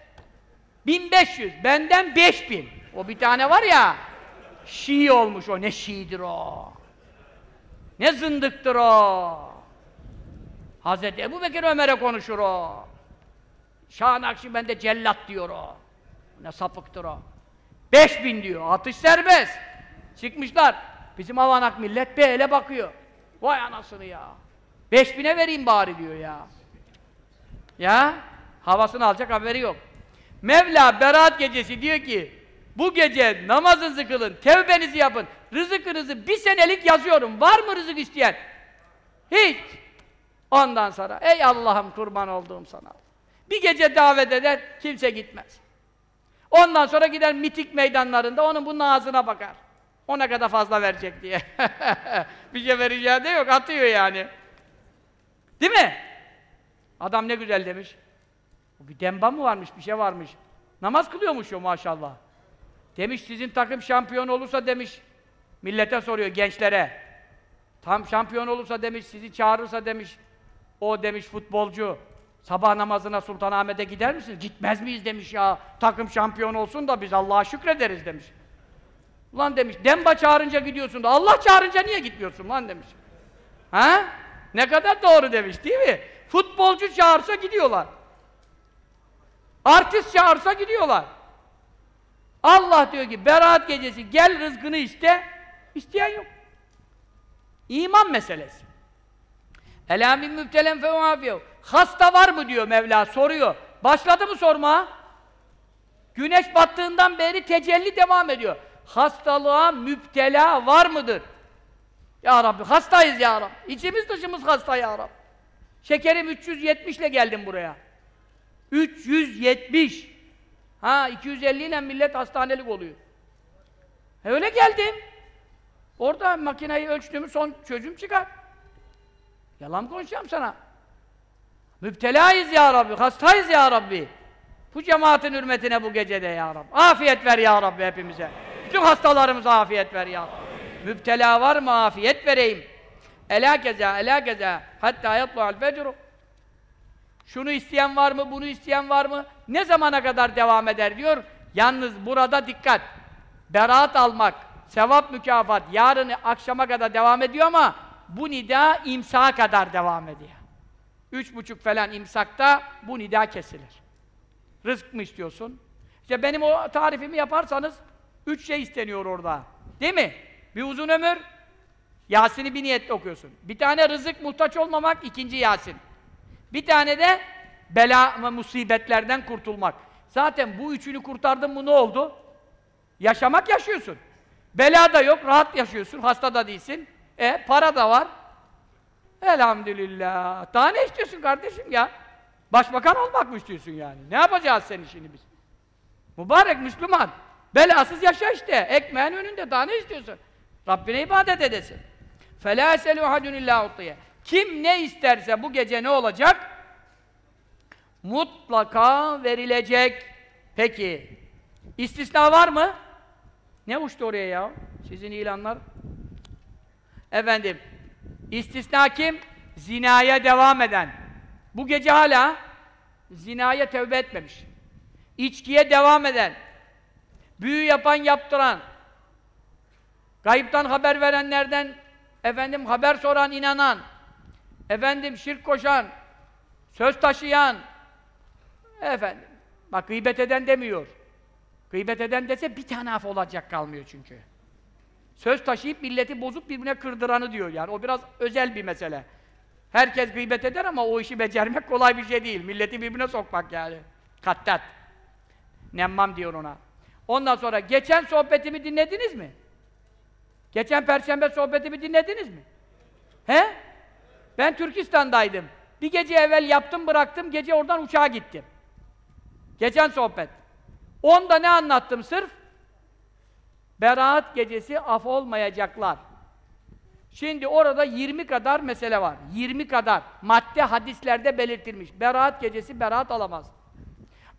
Speaker 1: 1500. Benden 5000. O bir tane var ya. Şii olmuş o. Ne Şii'dir o? Ne zındıktır o? Hazreti Ebu Bekir Ömer'e konuşur o. Şah Nakşibendi cellat diyor o. Ne sapıktır o. 5000 diyor. Atış serbest. Çıkmışlar. Bizim avanak millet böyle bakıyor. Vay anasını ya. 5000'e vereyim bari diyor ya. Ya havasını alacak haberi yok. Mevla Berat gecesi diyor ki bu gece namazınızı kılın, tevbenizi yapın, rızıkınızı bir senelik yazıyorum. Var mı rızık isteyen? Hiç. Ondan sonra ey Allah'ım kurban olduğum sana. Bir gece davet eder, kimse gitmez. Ondan sonra gider mitik meydanlarında onun bunun ağzına bakar. O ne kadar fazla verecek diye. bir şey vereceği de yok, atıyor yani. Değil mi? Adam ne güzel demiş. Bir demba mı varmış, bir şey varmış. Namaz kılıyormuş o maşallah. Demiş sizin takım şampiyon olursa demiş, millete soruyor gençlere. Tam şampiyon olursa demiş, sizi çağırırsa demiş, o demiş futbolcu, sabah namazına Sultanahmet'e gider misiniz? Gitmez miyiz demiş ya, takım şampiyon olsun da biz Allah'a şükrederiz demiş. Ulan demiş, Demba çağırınca gidiyorsun da Allah çağırınca niye gitmiyorsun lan demiş. Ha? Ne kadar doğru demiş değil mi? Futbolcu çağırsa gidiyorlar. Artist çağırsa gidiyorlar. Allah diyor ki Berat gecesi gel rızkını iste, isteyen yok. İman meselesi. Elâ min mübtelen fe Hasta var mı diyor Mevla soruyor. Başladı mı sorma? Güneş battığından beri tecelli devam ediyor. Hastalığa müptela var mıdır? Ya Rabbi hastayız ya Rabbi. İçimiz dışımız hasta ya Rabbi. Şekerim 370 ile geldim buraya. 370. Ha 250 ile millet hastanelik oluyor. E öyle geldim. Orada makineyi ölçtüğümü son çözüm çıkar. Yalan konuşacağım sana. Müptelayız ya Rabbi, hastayız ya Rabbi. Bu cemaatin hürmetine bu gecede ya Rabbi. Afiyet ver ya Rabbi hepimize. Bütün hastalarımıza afiyet ver ya. Müptela var mı afiyet vereyim. Ela keza, ela keza. Hatta yatlu'al fecru. Şunu isteyen var mı, bunu isteyen var mı? Ne zamana kadar devam eder diyor. Yalnız burada dikkat. Beraat almak, sevap mükafat yarını akşama kadar devam ediyor ama bu nida imsaha kadar devam ediyor. Üç buçuk falan imsakta bu nida kesilir. Rızk mı istiyorsun? İşte benim o tarifimi yaparsanız üç şey isteniyor orada. Değil mi? Bir uzun ömür, Yasin'i bir niyetle okuyorsun. Bir tane rızık muhtaç olmamak, ikinci Yasin. Bir tane de bela ve musibetlerden kurtulmak. Zaten bu üçünü kurtardın mı ne oldu? Yaşamak yaşıyorsun. Bela da yok, rahat yaşıyorsun, hasta da değilsin. E, para da var. Elhamdülillah. Daha ne istiyorsun kardeşim ya? Başbakan olmak mı istiyorsun yani? Ne yapacağız senin işini biz? Mübarek Müslüman. Belasız yaşa işte. Ekmeğin önünde. Daha ne istiyorsun? Rabbine ibadet edesin. فَلَا سَلُوا حَدُنِ اللّٰهُ kim ne isterse bu gece ne olacak? Mutlaka verilecek. Peki, istisna var mı? Ne uçtu oraya ya? Sizin ilanlar. Efendim, istisna kim? Zinaya devam eden. Bu gece hala zinaya tevbe etmemiş. İçkiye devam eden, büyü yapan, yaptıran, kayıptan haber verenlerden efendim haber soran, inanan, efendim şirk koşan, söz taşıyan, efendim, bak gıybet eden demiyor. Gıybet eden dese bir tane af olacak kalmıyor çünkü. Söz taşıyıp milleti bozup birbirine kırdıranı diyor yani. O biraz özel bir mesele. Herkes gıybet eder ama o işi becermek kolay bir şey değil. Milleti birbirine sokmak yani. Kattat. Nemmam diyor ona. Ondan sonra geçen sohbetimi dinlediniz mi? Geçen perşembe sohbetimi dinlediniz mi? He? Ben Türkistan'daydım. Bir gece evvel yaptım bıraktım, gece oradan uçağa gittim. Geçen sohbet. Onda ne anlattım sırf? Beraat gecesi af olmayacaklar. Şimdi orada 20 kadar mesele var. 20 kadar madde hadislerde belirtilmiş. Beraat gecesi beraat alamaz.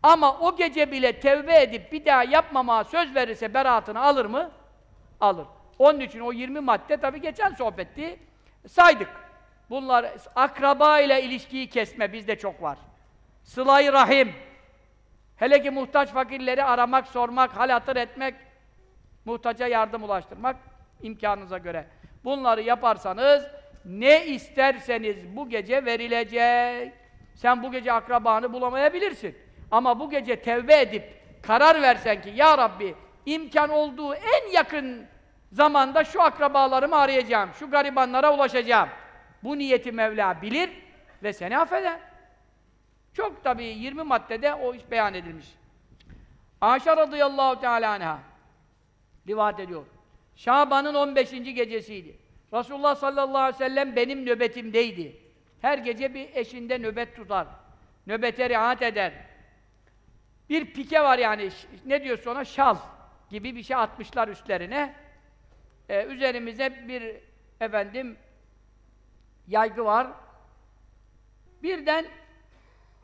Speaker 1: Ama o gece bile tevbe edip bir daha yapmamaya söz verirse beraatını alır mı? Alır. Onun için o 20 madde tabii geçen sohbetti. Saydık. Bunlar akraba ile ilişkiyi kesme bizde çok var. Sıla-i rahim. Hele ki muhtaç fakirleri aramak, sormak, hal hatır etmek, muhtaca yardım ulaştırmak imkanınıza göre. Bunları yaparsanız ne isterseniz bu gece verilecek. Sen bu gece akrabanı bulamayabilirsin. Ama bu gece tevbe edip karar versen ki ya Rabbi imkan olduğu en yakın zamanda şu akrabalarımı arayacağım, şu garibanlara ulaşacağım. Bu niyeti Mevla bilir ve seni affeder. Çok tabii 20 maddede o iş beyan edilmiş. Ayşe radıyallahu teala anha rivayet ediyor. Şaban'ın 15. gecesiydi. Resulullah sallallahu aleyhi ve sellem benim nöbetimdeydi. Her gece bir eşinde nöbet tutar. Nöbete riayet eder. Bir pike var yani, ne diyorsun ona? Şal gibi bir şey atmışlar üstlerine. Ee, üzerimize bir efendim yaygı var. Birden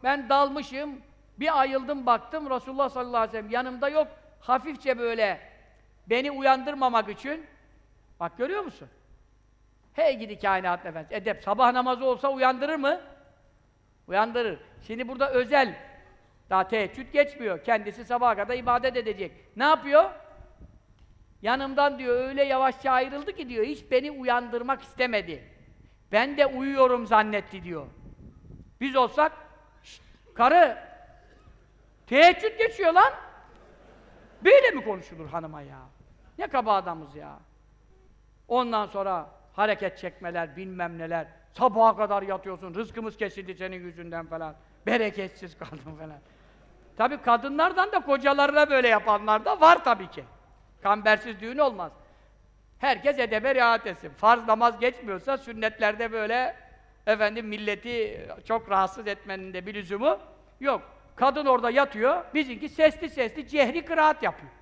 Speaker 1: ben dalmışım, bir ayıldım baktım Resulullah sallallahu aleyhi ve sellem yanımda yok. Hafifçe böyle beni uyandırmamak için bak görüyor musun? Hey gidi kainat efendisi. Edep sabah namazı olsa uyandırır mı? Uyandırır. Şimdi burada özel daha teheccüd geçmiyor. Kendisi sabaha kadar ibadet edecek. Ne yapıyor? Yanımdan diyor öyle yavaşça ayrıldı ki diyor hiç beni uyandırmak istemedi. Ben de uyuyorum zannetti diyor. Biz olsak karı teheccüd geçiyor lan. Böyle mi konuşulur hanıma ya? Ne kaba adamız ya. Ondan sonra hareket çekmeler, bilmem neler. Sabaha kadar yatıyorsun, rızkımız kesildi senin yüzünden falan. Bereketsiz kaldın falan. Tabii kadınlardan da kocalarına böyle yapanlar da var tabii ki. Kambersiz düğün olmaz. Herkes edebe riayet etsin. Farz namaz geçmiyorsa sünnetlerde böyle efendim milleti çok rahatsız etmenin de bir lüzumu yok. Kadın orada yatıyor, bizimki sesli sesli cehri kıraat yapıyor.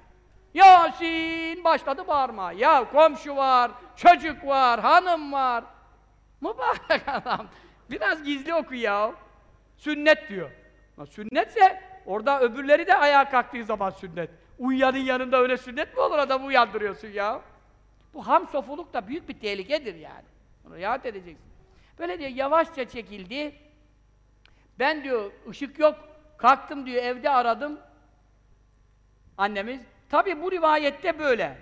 Speaker 1: Yasin başladı bağırma. Ya komşu var, çocuk var, hanım var. Mübarek adam. Biraz gizli oku ya. Sünnet diyor. Sünnetse orada öbürleri de ayağa kalktığı zaman sünnet. Uyuyanın yanında öyle sünnet mi olur adamı uyandırıyorsun ya? Bu ham sofuluk da büyük bir tehlikedir yani. Bunu edeceksin. Böyle diyor yavaşça çekildi. Ben diyor ışık yok. Kalktım diyor evde aradım. Annemiz. Tabi bu rivayette böyle.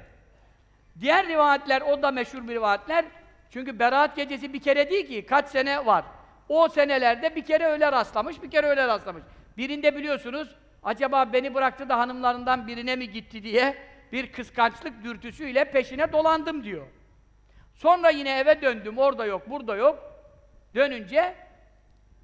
Speaker 1: Diğer rivayetler, o da meşhur bir rivayetler. Çünkü Berat gecesi bir kere değil ki, kaç sene var. O senelerde bir kere öyle rastlamış, bir kere öyle rastlamış. Birinde biliyorsunuz, acaba beni bıraktı da hanımlarından birine mi gitti diye bir kıskançlık dürtüsüyle peşine dolandım diyor. Sonra yine eve döndüm, orada yok, burada yok. Dönünce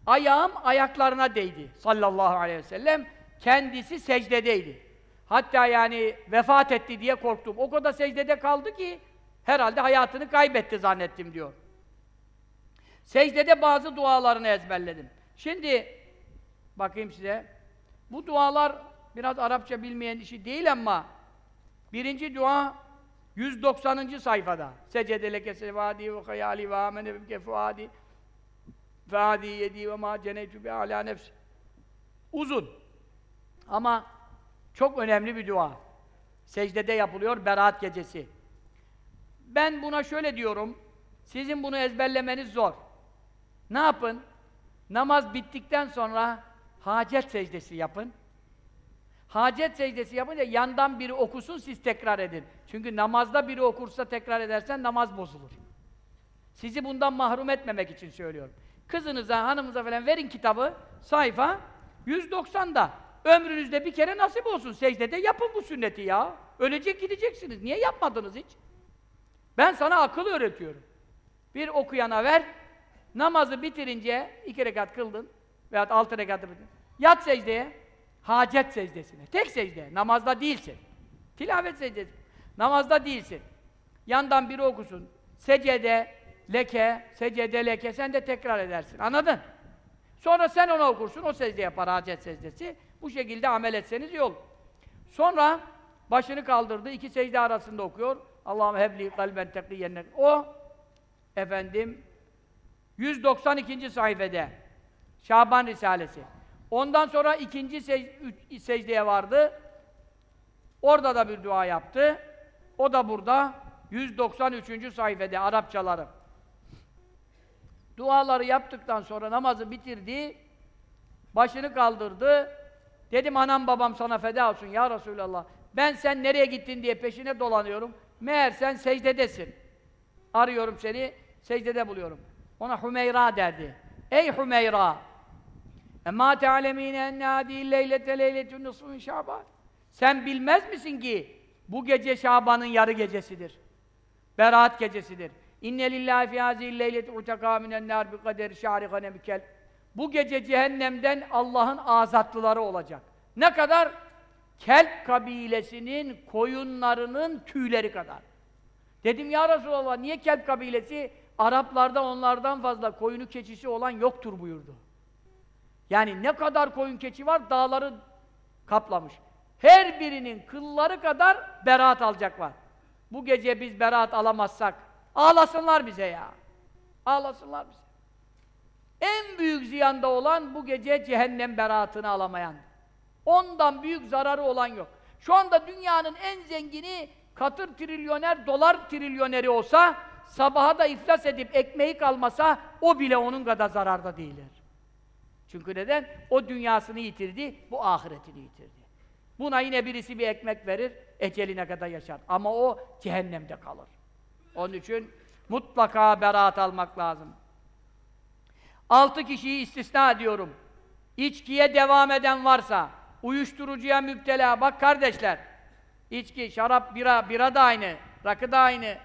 Speaker 1: ayağım ayaklarına değdi sallallahu aleyhi ve sellem. Kendisi secdedeydi. Hatta yani vefat etti diye korktum. O kadar secdede kaldı ki herhalde hayatını kaybetti zannettim diyor. Secdede bazı dualarını ezberledim. Şimdi bakayım size. Bu dualar biraz Arapça bilmeyen işi değil ama birinci dua 190. sayfada. Secede leke sevadi ve hayali ve amene bimke fuadi yedi ve ma ceneytü bi ala nefsi. Uzun. Ama çok önemli bir dua. Secdede yapılıyor Berat gecesi. Ben buna şöyle diyorum. Sizin bunu ezberlemeniz zor. Ne yapın? Namaz bittikten sonra hacet secdesi yapın. Hacet secdesi yapınca yandan biri okusun, siz tekrar edin. Çünkü namazda biri okursa tekrar edersen namaz bozulur. Sizi bundan mahrum etmemek için söylüyorum. Kızınıza, hanımıza falan verin kitabı, sayfa 190'da. Ömrünüzde bir kere nasip olsun secdede yapın bu sünneti ya. Ölecek gideceksiniz. Niye yapmadınız hiç? Ben sana akıl öğretiyorum. Bir okuyana ver, namazı bitirince iki rekat kıldın veyahut altı rekatı bitirdin. Yat secdeye, hacet secdesine. Tek secde, namazda değilsin. Tilavet secdesi. Namazda değilsin. Yandan biri okusun. Secede, leke, secede, leke. Sen de tekrar edersin. Anladın? Sonra sen onu okursun, o secde yapar, hacet secdesi. Bu şekilde amel etseniz olur. Sonra başını kaldırdı, iki secde arasında okuyor. Allahümme hebli kalben tekiyyen O, efendim, 192. sayfede Şaban Risalesi. Ondan sonra ikinci sec üç, secdeye vardı. Orada da bir dua yaptı. O da burada 193. sayfede Arapçaları. Duaları yaptıktan sonra namazı bitirdi. Başını kaldırdı. Dedim anam babam sana feda olsun ya Resulallah. Ben sen nereye gittin diye peşine dolanıyorum. Meğer sen secdedesin. Arıyorum seni, secdede buluyorum. Ona Hümeyra derdi. Ey Hümeyra! Emmâ te'alemîne ennâdî leylete leyletün nısfın şaban. Sen bilmez misin ki bu gece Şaban'ın yarı gecesidir. Berat gecesidir. İnne lillahi fi hâzî leyleti utekâ minen nâr bi kaderi bikel. Bu gece cehennemden Allah'ın azatlıları olacak. Ne kadar? Kelp kabilesinin koyunlarının tüyleri kadar. Dedim ya Resulallah niye Kelp kabilesi? Araplarda onlardan fazla koyunu keçisi olan yoktur buyurdu. Yani ne kadar koyun keçi var dağları kaplamış. Her birinin kılları kadar beraat alacak var. Bu gece biz beraat alamazsak ağlasınlar bize ya. Ağlasınlar bize. En büyük ziyanda olan bu gece cehennem beraatını alamayan. Ondan büyük zararı olan yok. Şu anda dünyanın en zengini katır trilyoner, dolar trilyoneri olsa sabaha da iflas edip ekmeği kalmasa o bile onun kadar zararda değildir. Çünkü neden? O dünyasını yitirdi, bu ahiretini yitirdi. Buna yine birisi bir ekmek verir, eceline kadar yaşar. Ama o cehennemde kalır. Onun için mutlaka beraat almak lazım. Altı kişiyi istisna ediyorum. İçkiye devam eden varsa, uyuşturucuya müptela, bak kardeşler, içki, şarap, bira, bira da aynı, rakı da aynı.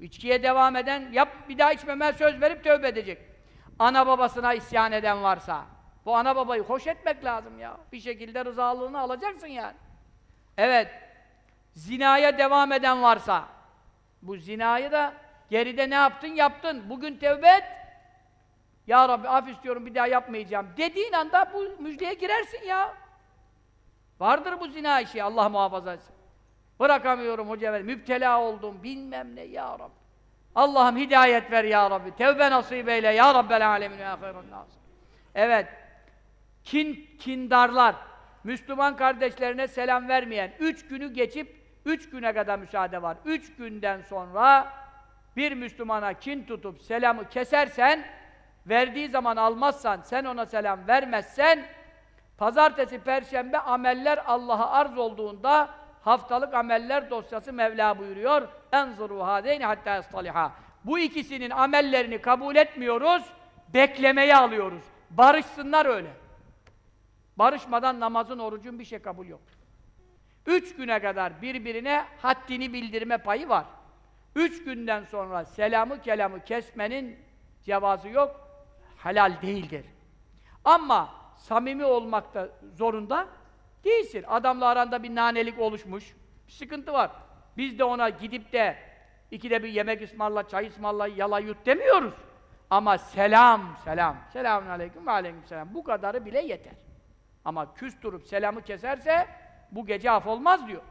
Speaker 1: İçkiye devam eden, yap bir daha içmemeye söz verip tövbe edecek. Ana babasına isyan eden varsa, bu ana babayı hoş etmek lazım ya. Bir şekilde rızalığını alacaksın yani. Evet, zinaya devam eden varsa, bu zinayı da geride ne yaptın? Yaptın. Bugün tevbe et, ya Rabbi af istiyorum bir daha yapmayacağım dediğin anda bu müjdeye girersin ya. Vardır bu zina işi Allah muhafaza etsin. Bırakamıyorum hoca efendi, müptela oldum bilmem ne ya Rabbi. Allah'ım hidayet ver ya Rabbi. Tevbe nasip eyle ya Rabbel alemin ve nas. Evet. Kin, kindarlar. Müslüman kardeşlerine selam vermeyen, üç günü geçip, üç güne kadar müsaade var. Üç günden sonra bir Müslümana kin tutup selamı kesersen, verdiği zaman almazsan, sen ona selam vermezsen, pazartesi, perşembe ameller Allah'a arz olduğunda haftalık ameller dosyası Mevla buyuruyor. Enzuru hadeyni hatta estaliha. Bu ikisinin amellerini kabul etmiyoruz, beklemeye alıyoruz. Barışsınlar öyle. Barışmadan namazın, orucun bir şey kabul yok. Üç güne kadar birbirine haddini bildirme payı var. Üç günden sonra selamı kelamı kesmenin cevazı yok, helal değildir. Ama samimi olmakta zorunda değilsin. Adamla aranda bir nanelik oluşmuş, bir sıkıntı var. Biz de ona gidip de ikide bir yemek ısmarla, çay ısmarla, yala yut demiyoruz. Ama selam, selam, selamun aleyküm ve aleyküm selam. Bu kadarı bile yeter. Ama küstürüp selamı keserse bu gece af olmaz diyor.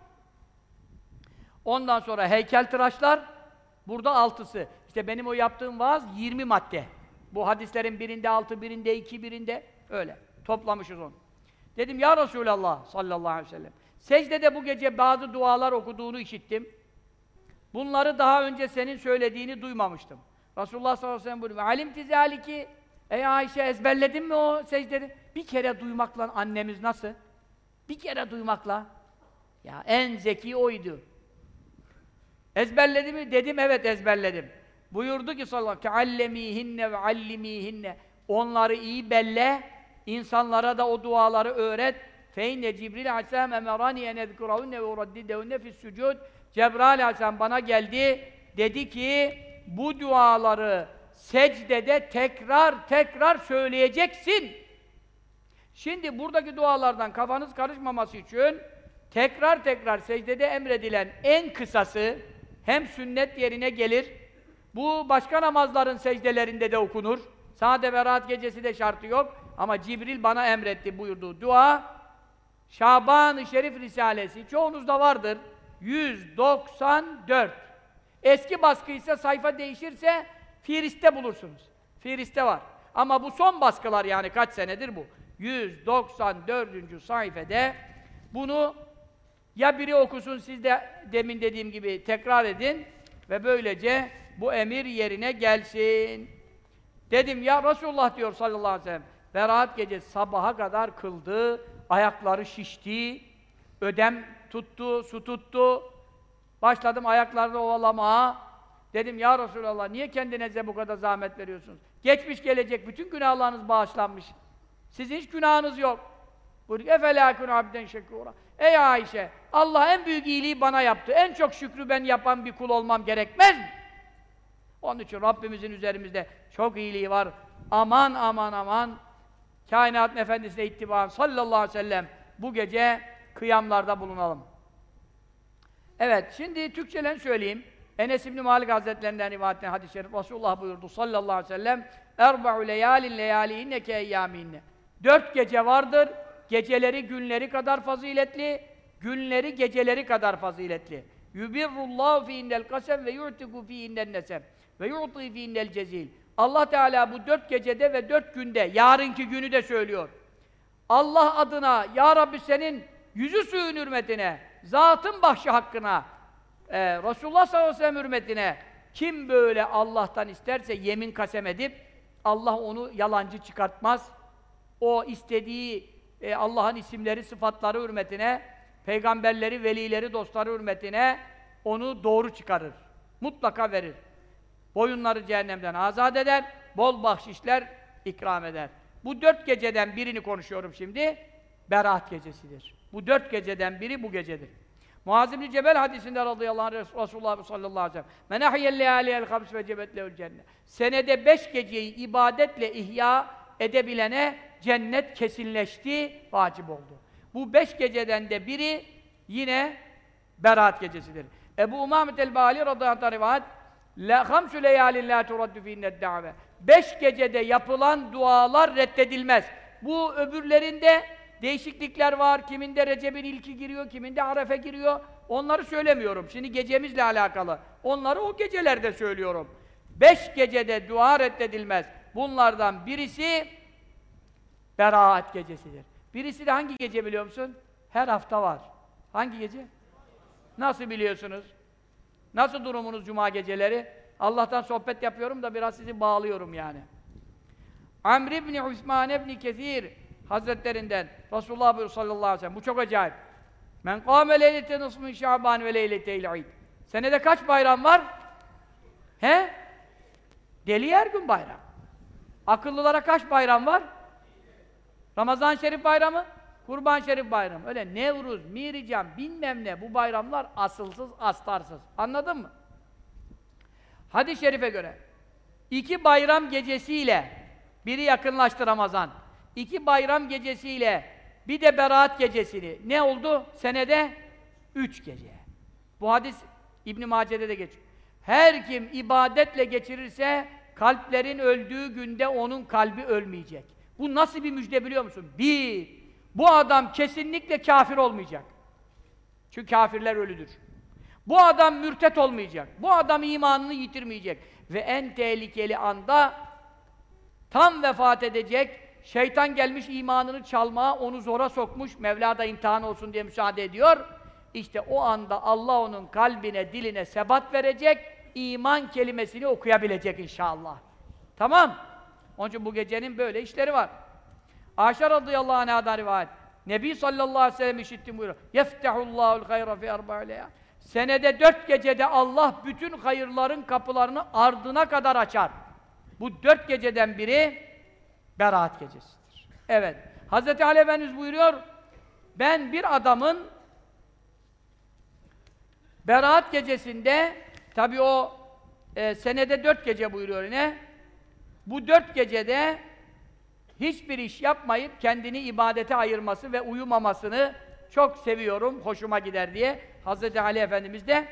Speaker 1: Ondan sonra heykeltıraşlar burada altısı. İşte benim o yaptığım vaaz 20 madde. Bu hadislerin birinde altı, birinde iki, birinde öyle. Toplamışız onu. Dedim ya Resulallah sallallahu aleyhi ve sellem. Secdede bu gece bazı dualar okuduğunu işittim. Bunları daha önce senin söylediğini duymamıştım. Resulullah sallallahu aleyhi ve sellem buyuruyor. Alim tizaliki Ey Ayşe ezberledin mi o secdeleri? Bir kere duymakla annemiz nasıl? Bir kere duymakla. Ya en zeki oydu. Ezberledi mi? Dedim evet ezberledim. Buyurdu ki sallallahu aleyhi ve sellem onları iyi belle, insanlara da o duaları öğret. Feinne Cibril aleyhisselam emerani en ezkurahunne ve uraddidehunne fissucud. Cebrail aleyhisselam bana geldi, dedi ki bu duaları secdede tekrar tekrar söyleyeceksin. Şimdi buradaki dualardan kafanız karışmaması için tekrar tekrar secdede emredilen en kısası hem sünnet yerine gelir, bu başka namazların secdelerinde de okunur. Sade ve rahat gecesi de şartı yok. Ama Cibril bana emretti buyurduğu dua Şaban-ı Şerif Risalesi çoğunuzda vardır. 194. Eski baskı ise sayfa değişirse Firiste bulursunuz. Firiste var. Ama bu son baskılar yani kaç senedir bu? 194. sayfede bunu ya biri okusun siz de demin dediğim gibi tekrar edin ve böylece bu emir yerine gelsin. Dedim ya Resulullah diyor sallallahu aleyhi ve sellem. Berat gece sabaha kadar kıldı, ayakları şişti, ödem tuttu, su tuttu. Başladım ayaklarını ovalamaya. Dedim ya Resulallah niye kendinize bu kadar zahmet veriyorsunuz? Geçmiş gelecek bütün günahlarınız bağışlanmış. Sizin hiç günahınız yok. Buyurduk efela kun abden şekura. Ey Ayşe Allah en büyük iyiliği bana yaptı. En çok şükrü ben yapan bir kul olmam gerekmez mi? Onun için Rabbimizin üzerimizde çok iyiliği var. Aman aman aman kainatın efendisine ittiban sallallahu aleyhi ve sellem bu gece kıyamlarda bulunalım. Evet, şimdi Türkçelerini söyleyeyim. Enes İbni Malik Hazretlerinden rivayetten hadis-i şerif Resulullah buyurdu sallallahu aleyhi ve sellem erba'u leyalin leyalihinne ke eyyaminne Dört gece vardır, geceleri günleri kadar faziletli, günleri geceleri kadar faziletli. Yubirrullahu fiinnel kasem ve yu'tiku fiinnen nesem ve yu'ti fiinnel cezil. Allah Teala bu dört gecede ve dört günde, yarınki günü de söylüyor. Allah adına, Ya Rabbi senin yüzü suyun hürmetine, zatın bahşi hakkına, e, Resulullah sallallahu aleyhi ve sellem hürmetine kim böyle Allah'tan isterse yemin kasem edip Allah onu yalancı çıkartmaz. O istediği e, Allah'ın isimleri, sıfatları hürmetine, peygamberleri, velileri, dostları hürmetine onu doğru çıkarır. Mutlaka verir. Boyunları cehennemden azat eder, bol bahşişler ikram eder. Bu dört geceden birini konuşuyorum şimdi. Berat gecesidir. Bu dört geceden biri bu gecedir. Muaz Cebel hadisinde radıyallahu anh Resulullah sallallahu aleyhi ve sellem Men ahyel lealiyel hams ve cebet lehul cennet Senede beş geceyi ibadetle ihya edebilene cennet kesinleşti, vacip oldu. Bu beş geceden de biri yine Berat gecesidir. Ebu Umamet el-Bali radıyallahu anh rivayet La hamsu leyalin la turaddu da've. Beş gecede yapılan dualar reddedilmez. Bu öbürlerinde değişiklikler var. Kiminde Recep'in ilki giriyor, kiminde Arefe giriyor. Onları söylemiyorum. Şimdi gecemizle alakalı. Onları o gecelerde söylüyorum. Beş gecede dua reddedilmez. Bunlardan birisi Beraat gecesidir. Birisi de hangi gece biliyor musun? Her hafta var. Hangi gece? Nasıl biliyorsunuz? Nasıl durumunuz cuma geceleri? Allah'tan sohbet yapıyorum da biraz sizi bağlıyorum yani. Amr ibn Osman ibn Kesir Hazretlerinden Resulullah sallallahu aleyhi ve sellem. Bu çok acayip. Men kâme leylete nısmın şaban ve leylete id. Senede kaç bayram var? He? Deli her gün bayram. Akıllılara kaç bayram var? Ramazan Şerif bayramı, Kurban Şerif bayramı. Öyle Nevruz, Miricam, bilmem ne bu bayramlar asılsız, astarsız. Anladın mı? Hadis-i şerife göre iki bayram gecesiyle biri yakınlaştı Ramazan. iki bayram gecesiyle bir de beraat gecesini ne oldu? Senede üç gece. Bu hadis İbn Mace'de de geçiyor. Her kim ibadetle geçirirse kalplerin öldüğü günde onun kalbi ölmeyecek. Bu nasıl bir müjde biliyor musun? Bir, bu adam kesinlikle kafir olmayacak. Çünkü kafirler ölüdür. Bu adam mürtet olmayacak. Bu adam imanını yitirmeyecek. Ve en tehlikeli anda tam vefat edecek, şeytan gelmiş imanını çalmaya, onu zora sokmuş, Mevla da imtihan olsun diye müsaade ediyor. İşte o anda Allah onun kalbine, diline sebat verecek, iman kelimesini okuyabilecek inşallah. Tamam. Onun için bu gecenin böyle işleri var. Ayşe radıyallahu anh'a'dan rivayet. Nebi sallallahu aleyhi ve sellem işittim buyuruyor. Yeftehullahul hayra fi arba'ile Senede dört gecede Allah bütün hayırların kapılarını ardına kadar açar. Bu dört geceden biri Berat gecesidir. Evet. Hazreti Ali Efendimiz buyuruyor, ben bir adamın Berat gecesinde, tabi o e, senede dört gece buyuruyor yine, bu dört gecede hiçbir iş yapmayıp kendini ibadete ayırması ve uyumamasını çok seviyorum, hoşuma gider diye Hz. Ali Efendimiz de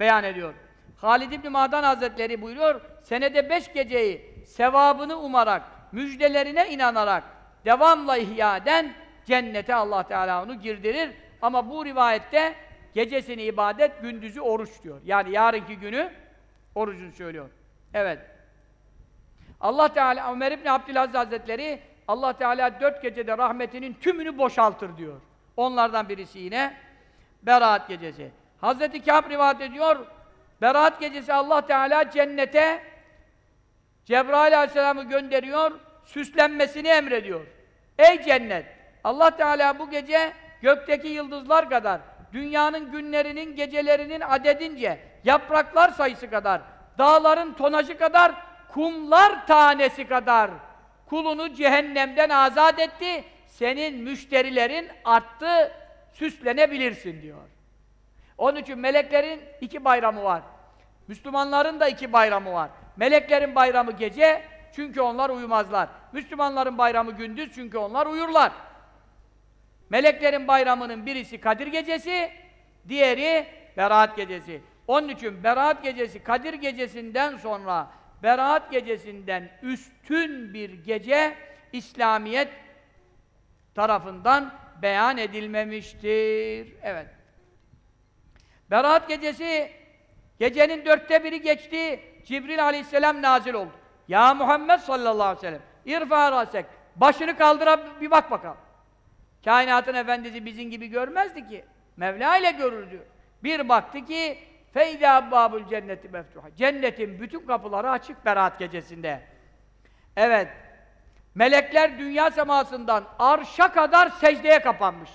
Speaker 1: beyan ediyor. Halid İbn Madan Hazretleri buyuruyor, senede beş geceyi sevabını umarak, müjdelerine inanarak, devamla ihya eden cennete Allah Teala onu girdirir. Ama bu rivayette gecesini ibadet, gündüzü oruç diyor. Yani yarınki günü orucunu söylüyor. Evet. Allah Teala Ömer İbn Abdülaziz Hazretleri Allah Teala dört gecede rahmetinin tümünü boşaltır diyor. Onlardan birisi yine Berat gecesi. Hazreti Kâb rivayet ediyor. Berat gecesi Allah Teala cennete Cebrail Aleyhisselam'ı gönderiyor, süslenmesini emrediyor. Ey cennet! Allah Teala bu gece gökteki yıldızlar kadar, dünyanın günlerinin, gecelerinin adedince, yapraklar sayısı kadar, dağların tonajı kadar, kumlar tanesi kadar kulunu cehennemden azat etti, senin müşterilerin arttı, süslenebilirsin diyor. Onun için meleklerin iki bayramı var. Müslümanların da iki bayramı var. Meleklerin bayramı gece, çünkü onlar uyumazlar. Müslümanların bayramı gündüz, çünkü onlar uyurlar. Meleklerin bayramının birisi Kadir Gecesi, diğeri Berat Gecesi. Onun için Berat Gecesi, Kadir Gecesi'nden sonra Berat Gecesi'nden üstün bir gece İslamiyet tarafından beyan edilmemiştir. Evet. Berat Gecesi gecenin dörtte biri geçti. Cibril Aleyhisselam nazil oldu. Ya Muhammed sallallahu aleyhi ve sellem irfa rasek. Başını kaldıra bir bak bakalım. Kainatın efendisi bizim gibi görmezdi ki. Mevla ile görürdü. Bir baktı ki Feyda babul cenneti meftuha. Cennetin bütün kapıları açık Berat gecesinde. Evet. Melekler dünya semasından arşa kadar secdeye kapanmış.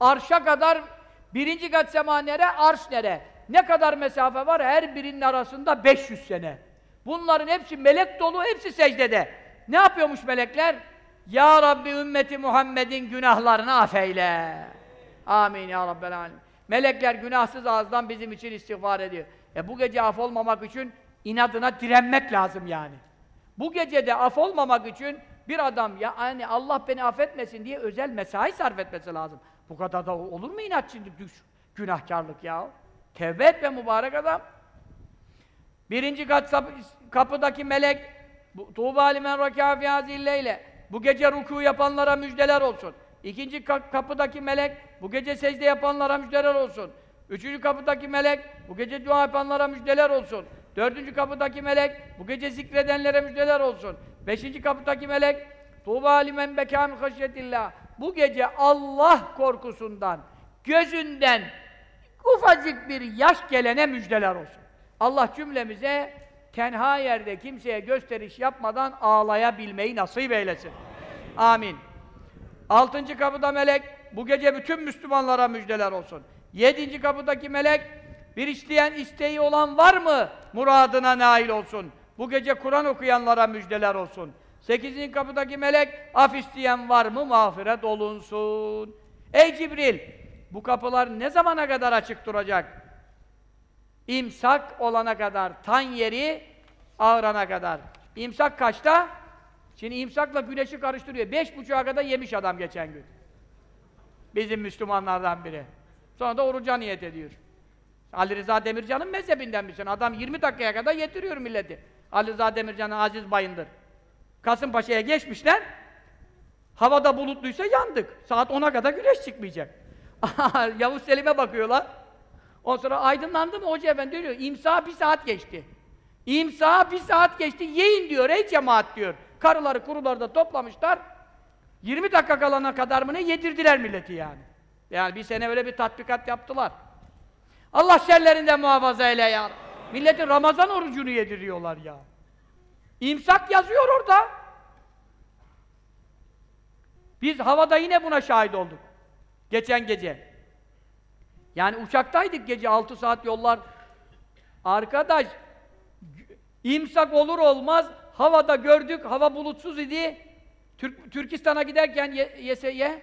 Speaker 1: Arşa kadar birinci kat sema nere, arş nere? Ne kadar mesafe var? Her birinin arasında 500 sene. Bunların hepsi melek dolu, hepsi secdede. Ne yapıyormuş melekler? Ya Rabbi ümmeti Muhammed'in günahlarını affeyle. Amin ya Rabbel alemin. Melekler günahsız ağızdan bizim için istiğfar ediyor. E bu gece af olmamak için inadına direnmek lazım yani. Bu gecede af olmamak için bir adam ya hani Allah beni affetmesin diye özel mesai sarf etmesi lazım. Bu kadar da olur mu inatçı düş, günahkarlık ya? Tevbe et mübarek adam. Birinci kat kapıdaki melek Tuğba limen rakâ fî Bu gece ruku yapanlara müjdeler olsun. İkinci kapıdaki melek, bu gece secde yapanlara müjdeler olsun. Üçüncü kapıdaki melek, bu gece dua yapanlara müjdeler olsun. Dördüncü kapıdaki melek, bu gece zikredenlere müjdeler olsun. Beşinci kapıdaki melek, Tuğba limen bekâ min haşyetillah. bu gece Allah korkusundan, gözünden ufacık bir yaş gelene müjdeler olsun. Allah cümlemize tenha yerde kimseye gösteriş yapmadan ağlayabilmeyi nasip eylesin. Amin. Altıncı kapıda melek, bu gece bütün Müslümanlara müjdeler olsun. Yedinci kapıdaki melek, bir isteyen isteği olan var mı? Muradına nail olsun. Bu gece Kur'an okuyanlara müjdeler olsun. Sekizinci kapıdaki melek, af isteyen var mı? Mağfiret olunsun. Ey Cibril! Bu kapılar ne zamana kadar açık duracak? İmsak olana kadar, tan yeri ağrana kadar. İmsak kaçta? Şimdi imsakla güneşi karıştırıyor. Beş buçuğa kadar yemiş adam geçen gün. Bizim Müslümanlardan biri. Sonra da oruca niyet ediyor. Ali Rıza Demircan'ın mezhebinden misin? Adam 20 dakikaya kadar yetiriyor milleti. Ali Rıza Demircan'ın Aziz Bayındır. Kasımpaşa'ya geçmişler. Havada bulutluysa yandık. Saat 10'a kadar güneş çıkmayacak. Yavuz Selim'e bakıyorlar. Ondan sonra aydınlandı mı Hoca Efendi diyor. İmsa bir saat geçti. İmsa bir saat geçti. Yiyin diyor ey cemaat diyor. Karıları kuruları da toplamışlar. 20 dakika kalana kadar mı ne yedirdiler milleti yani. Yani bir sene öyle bir tatbikat yaptılar. Allah şerlerinden muhafaza eyle ya. Milletin Ramazan orucunu yediriyorlar ya. İmsak yazıyor orada. Biz havada yine buna şahit olduk. Geçen gece. Yani uçaktaydık gece 6 saat yollar. Arkadaş, imsak olur olmaz havada gördük, hava bulutsuz idi. Türk, Türkistan'a giderken YS'ye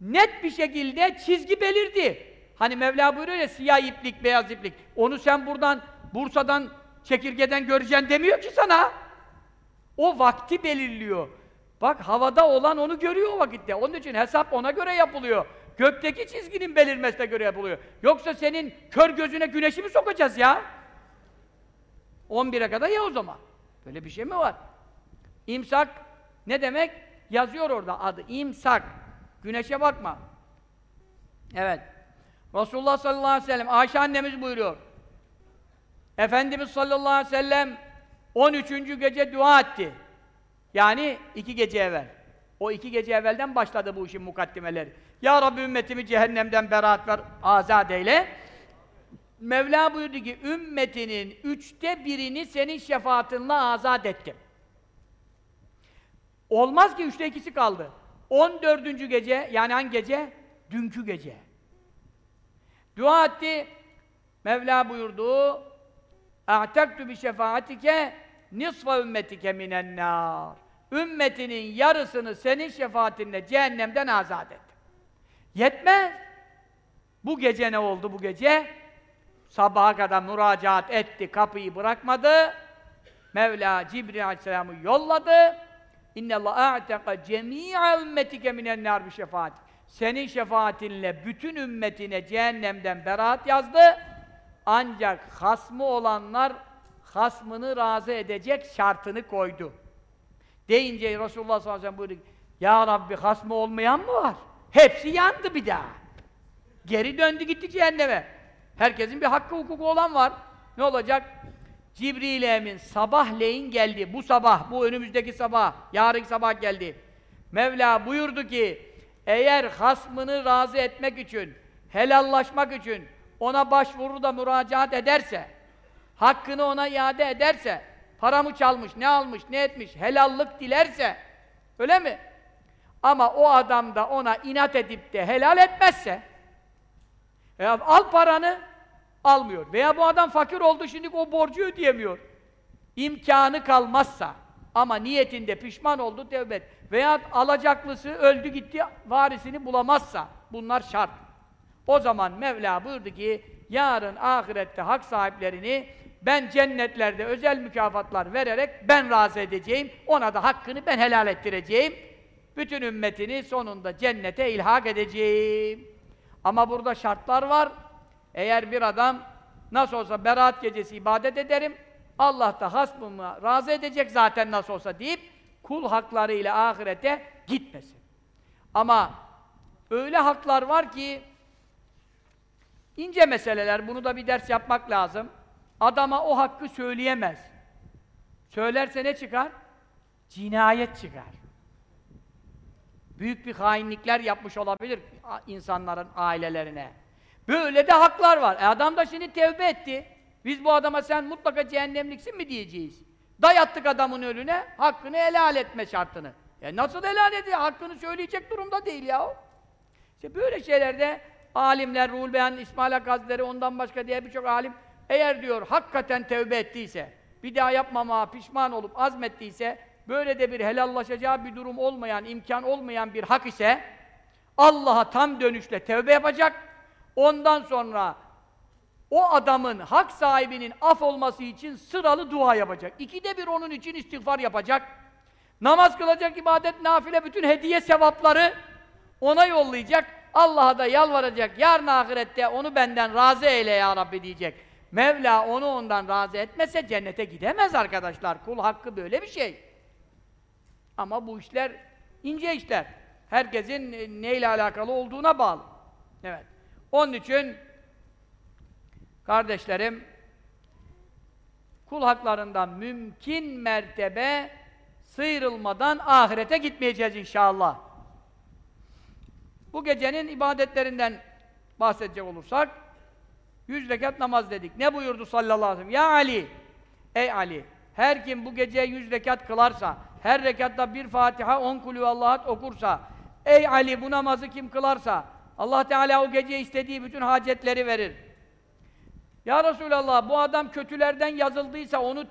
Speaker 1: net bir şekilde çizgi belirdi. Hani Mevla buyuruyor ya siyah iplik, beyaz iplik. Onu sen buradan, Bursa'dan, çekirgeden göreceksin demiyor ki sana. O vakti belirliyor. Bak havada olan onu görüyor o vakitte. Onun için hesap ona göre yapılıyor. Gökteki çizginin belirmesine göre yapılıyor. Yoksa senin kör gözüne güneşi mi sokacağız ya? 11'e kadar ya o zaman. Böyle bir şey mi var? İmsak ne demek? Yazıyor orada adı. İmsak. Güneşe bakma. Evet. Resulullah sallallahu aleyhi ve sellem, Ayşe annemiz buyuruyor. Efendimiz sallallahu aleyhi ve sellem 13. gece dua etti. Yani iki gece evvel. O iki gece evvelden başladı bu işin mukaddimeleri. Ya Rabbi ümmetimi cehennemden beraat ver, azat eyle. Mevla buyurdu ki, ümmetinin üçte birini senin şefaatinle azat ettim. Olmaz ki üçte ikisi kaldı. On dördüncü gece, yani hangi gece? Dünkü gece. Dua etti. Mevla buyurdu. اَعْتَقْتُ بِشَفَاعَتِكَ nisfa ümmetike minen nar. Ümmetinin yarısını senin şefaatinle cehennemden azat ettim. Yetmez. Bu gece ne oldu bu gece? Sabaha kadar müracaat etti, kapıyı bırakmadı. Mevla Cibril Aleyhisselam'ı yolladı. İnne Allah a'taka cemi'a ümmetike minen nar bi şefaat. Senin şefaatinle bütün ümmetine cehennemden beraat yazdı. Ancak hasmı olanlar hasmını razı edecek şartını koydu. Deyince Resulullah sallallahu aleyhi ve sellem buyurdu Ya Rabbi hasmı olmayan mı var? Hepsi yandı bir daha. Geri döndü gitti cehenneme. Herkesin bir hakkı hukuku olan var. Ne olacak? Cibril Emin sabahleyin geldi. Bu sabah, bu önümüzdeki sabah, yarın sabah geldi. Mevla buyurdu ki, eğer hasmını razı etmek için, helallaşmak için ona başvuru da müracaat ederse, hakkını ona iade ederse, paramı çalmış, ne almış, ne etmiş, helallık dilerse, öyle mi? Ama o adam da ona inat edip de helal etmezse, e, al paranı, almıyor. Veya bu adam fakir oldu, şimdi o borcu ödeyemiyor. İmkanı kalmazsa, ama niyetinde pişman oldu, tevbe. Veya alacaklısı öldü gitti, varisini bulamazsa, bunlar şart. O zaman Mevla buyurdu ki, yarın ahirette hak sahiplerini ben cennetlerde özel mükafatlar vererek ben razı edeceğim, ona da hakkını ben helal ettireceğim. Bütün ümmetini sonunda cennete ilhak edeceğim. Ama burada şartlar var. Eğer bir adam nasıl olsa beraat gecesi ibadet ederim, Allah da hasbımı razı edecek zaten nasıl olsa deyip kul haklarıyla ahirete gitmesin. Ama öyle haklar var ki ince meseleler, bunu da bir ders yapmak lazım. Adama o hakkı söyleyemez. Söylerse ne çıkar? Cinayet çıkar. Büyük bir hainlikler yapmış olabilir insanların ailelerine. Böyle de haklar var. E adam da şimdi tevbe etti. Biz bu adama sen mutlaka cehennemliksin mi diyeceğiz. Dayattık adamın önüne, hakkını helal etme şartını. E nasıl helal ediyor? Hakkını söyleyecek durumda değil ya. İşte böyle şeylerde alimler, Ruhul Beyan, İsmail Hazretleri, ondan başka diye birçok alim eğer diyor hakikaten tevbe ettiyse, bir daha yapmama pişman olup azmettiyse, böyle de bir helallaşacağı bir durum olmayan, imkan olmayan bir hak ise Allah'a tam dönüşle tevbe yapacak. Ondan sonra o adamın, hak sahibinin af olması için sıralı dua yapacak. İkide bir onun için istiğfar yapacak. Namaz kılacak, ibadet, nafile, bütün hediye sevapları ona yollayacak. Allah'a da yalvaracak. Yarın ahirette onu benden razı eyle ya Rabbi diyecek. Mevla onu ondan razı etmese cennete gidemez arkadaşlar. Kul hakkı böyle bir şey. Ama bu işler ince işler. Herkesin e, neyle alakalı olduğuna bağlı. Evet. Onun için kardeşlerim kul haklarından mümkün mertebe sıyrılmadan ahirete gitmeyeceğiz inşallah. Bu gecenin ibadetlerinden bahsedecek olursak yüz rekat namaz dedik. Ne buyurdu sallallahu aleyhi ve sellem? Ya Ali! Ey Ali! Her kim bu gece yüz rekat kılarsa, her rekatta bir Fatiha, on kulü Allah'at okursa, ey Ali bu namazı kim kılarsa, Allah Teala o gece istediği bütün hacetleri verir. Ya Resulallah bu adam kötülerden yazıldıysa onu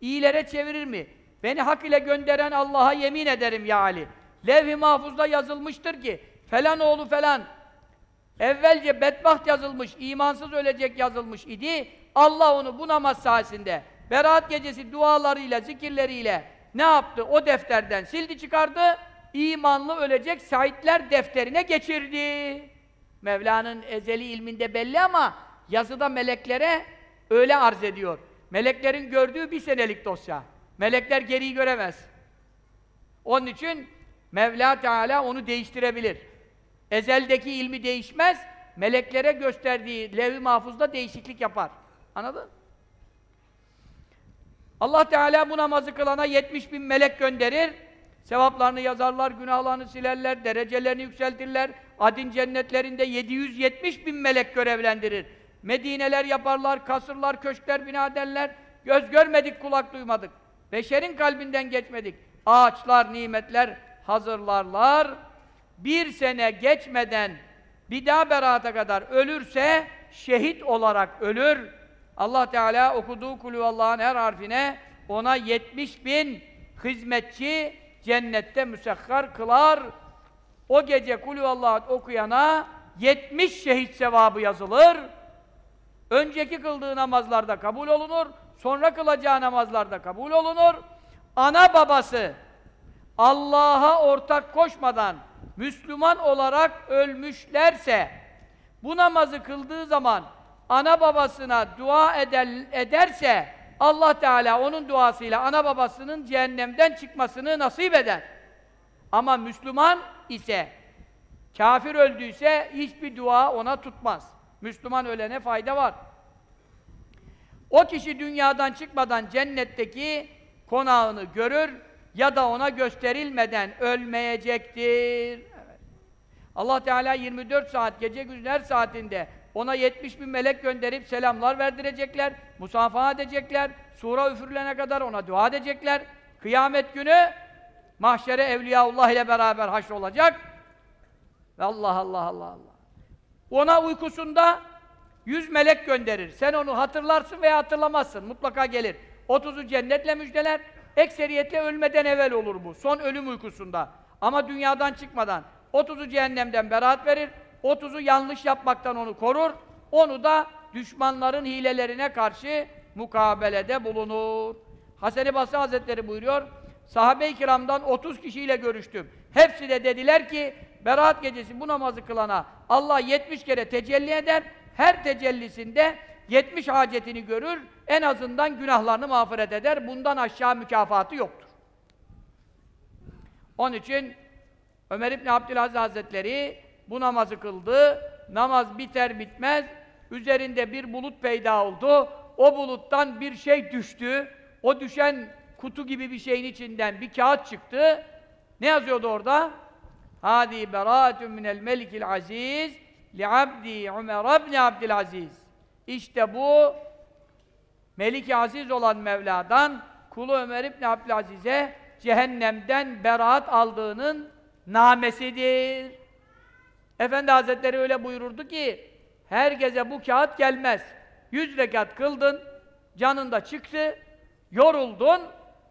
Speaker 1: iyilere çevirir mi? Beni hak ile gönderen Allah'a yemin ederim ya Ali. Levh-i mahfuzda yazılmıştır ki falan oğlu falan evvelce bedbaht yazılmış, imansız ölecek yazılmış idi. Allah onu bu namaz sayesinde Berat gecesi dualarıyla, zikirleriyle ne yaptı? O defterden sildi çıkardı. imanlı ölecek şahitler defterine geçirdi. Mevla'nın ezeli ilminde belli ama yazıda meleklere öyle arz ediyor. Meleklerin gördüğü bir senelik dosya. Melekler geriyi göremez. Onun için Mevla Teala onu değiştirebilir. Ezeldeki ilmi değişmez, meleklere gösterdiği levh-i mahfuzda değişiklik yapar. Anladın? Allah Teala bu namazı kılana 70 bin melek gönderir. Sevaplarını yazarlar, günahlarını silerler, derecelerini yükseltirler. Adin cennetlerinde 770 bin melek görevlendirir. Medineler yaparlar, kasırlar, köşkler bina ederler. Göz görmedik, kulak duymadık. Beşerin kalbinden geçmedik. Ağaçlar, nimetler hazırlarlar. Bir sene geçmeden bir daha berata kadar ölürse şehit olarak ölür. Allah Teala okuduğu kulü Allah'ın her harfine ona 70 bin hizmetçi cennette müsekhar kılar. O gece kulü Allah okuyana 70 şehit sevabı yazılır. Önceki kıldığı namazlarda kabul olunur, sonra kılacağı namazlarda kabul olunur. Ana babası Allah'a ortak koşmadan Müslüman olarak ölmüşlerse bu namazı kıldığı zaman ana babasına dua eder, ederse Allah Teala onun duasıyla ana babasının cehennemden çıkmasını nasip eder. Ama Müslüman ise kafir öldüyse hiçbir dua ona tutmaz. Müslüman ölene fayda var. O kişi dünyadan çıkmadan cennetteki konağını görür ya da ona gösterilmeden ölmeyecektir. Evet. Allah Teala 24 saat gece gündüz her saatinde ona 70 bin melek gönderip selamlar verdirecekler, musafaha edecekler, sura üfürülene kadar ona dua edecekler. Kıyamet günü mahşere Evliyaullah ile beraber haşr olacak. Ve Allah Allah Allah Allah. Ona uykusunda yüz melek gönderir. Sen onu hatırlarsın veya hatırlamazsın. Mutlaka gelir. 30'u cennetle müjdeler. Ekseriyetle ölmeden evvel olur bu. Son ölüm uykusunda. Ama dünyadan çıkmadan. 30'u cehennemden beraat verir. 30'u yanlış yapmaktan onu korur. Onu da düşmanların hilelerine karşı mukabelede bulunur. Hasan-ı Basri Hazretleri buyuruyor. Sahabe-i kiramdan 30 kişiyle görüştüm. Hepsi de dediler ki Berat gecesi bu namazı kılana Allah 70 kere tecelli eder. Her tecellisinde 70 hacetini görür. En azından günahlarını mağfiret eder. Bundan aşağı mükafatı yoktur. Onun için Ömer İbni Abdülaziz Hazretleri bu namazı kıldı. Namaz biter bitmez üzerinde bir bulut peyda oldu. O buluttan bir şey düştü. O düşen kutu gibi bir şeyin içinden bir kağıt çıktı. Ne yazıyordu orada? Hadi beraatun minel melikil aziz li abdi Ömer ibn Abdülaziz. İşte bu Melik-i Aziz olan Mevla'dan kulu Ömer ibn Abdülaziz'e cehennemden beraat aldığının namesidir. Efendi Hazretleri öyle buyururdu ki herkese bu kağıt gelmez. Yüz rekat kıldın, canında çıktı, yoruldun,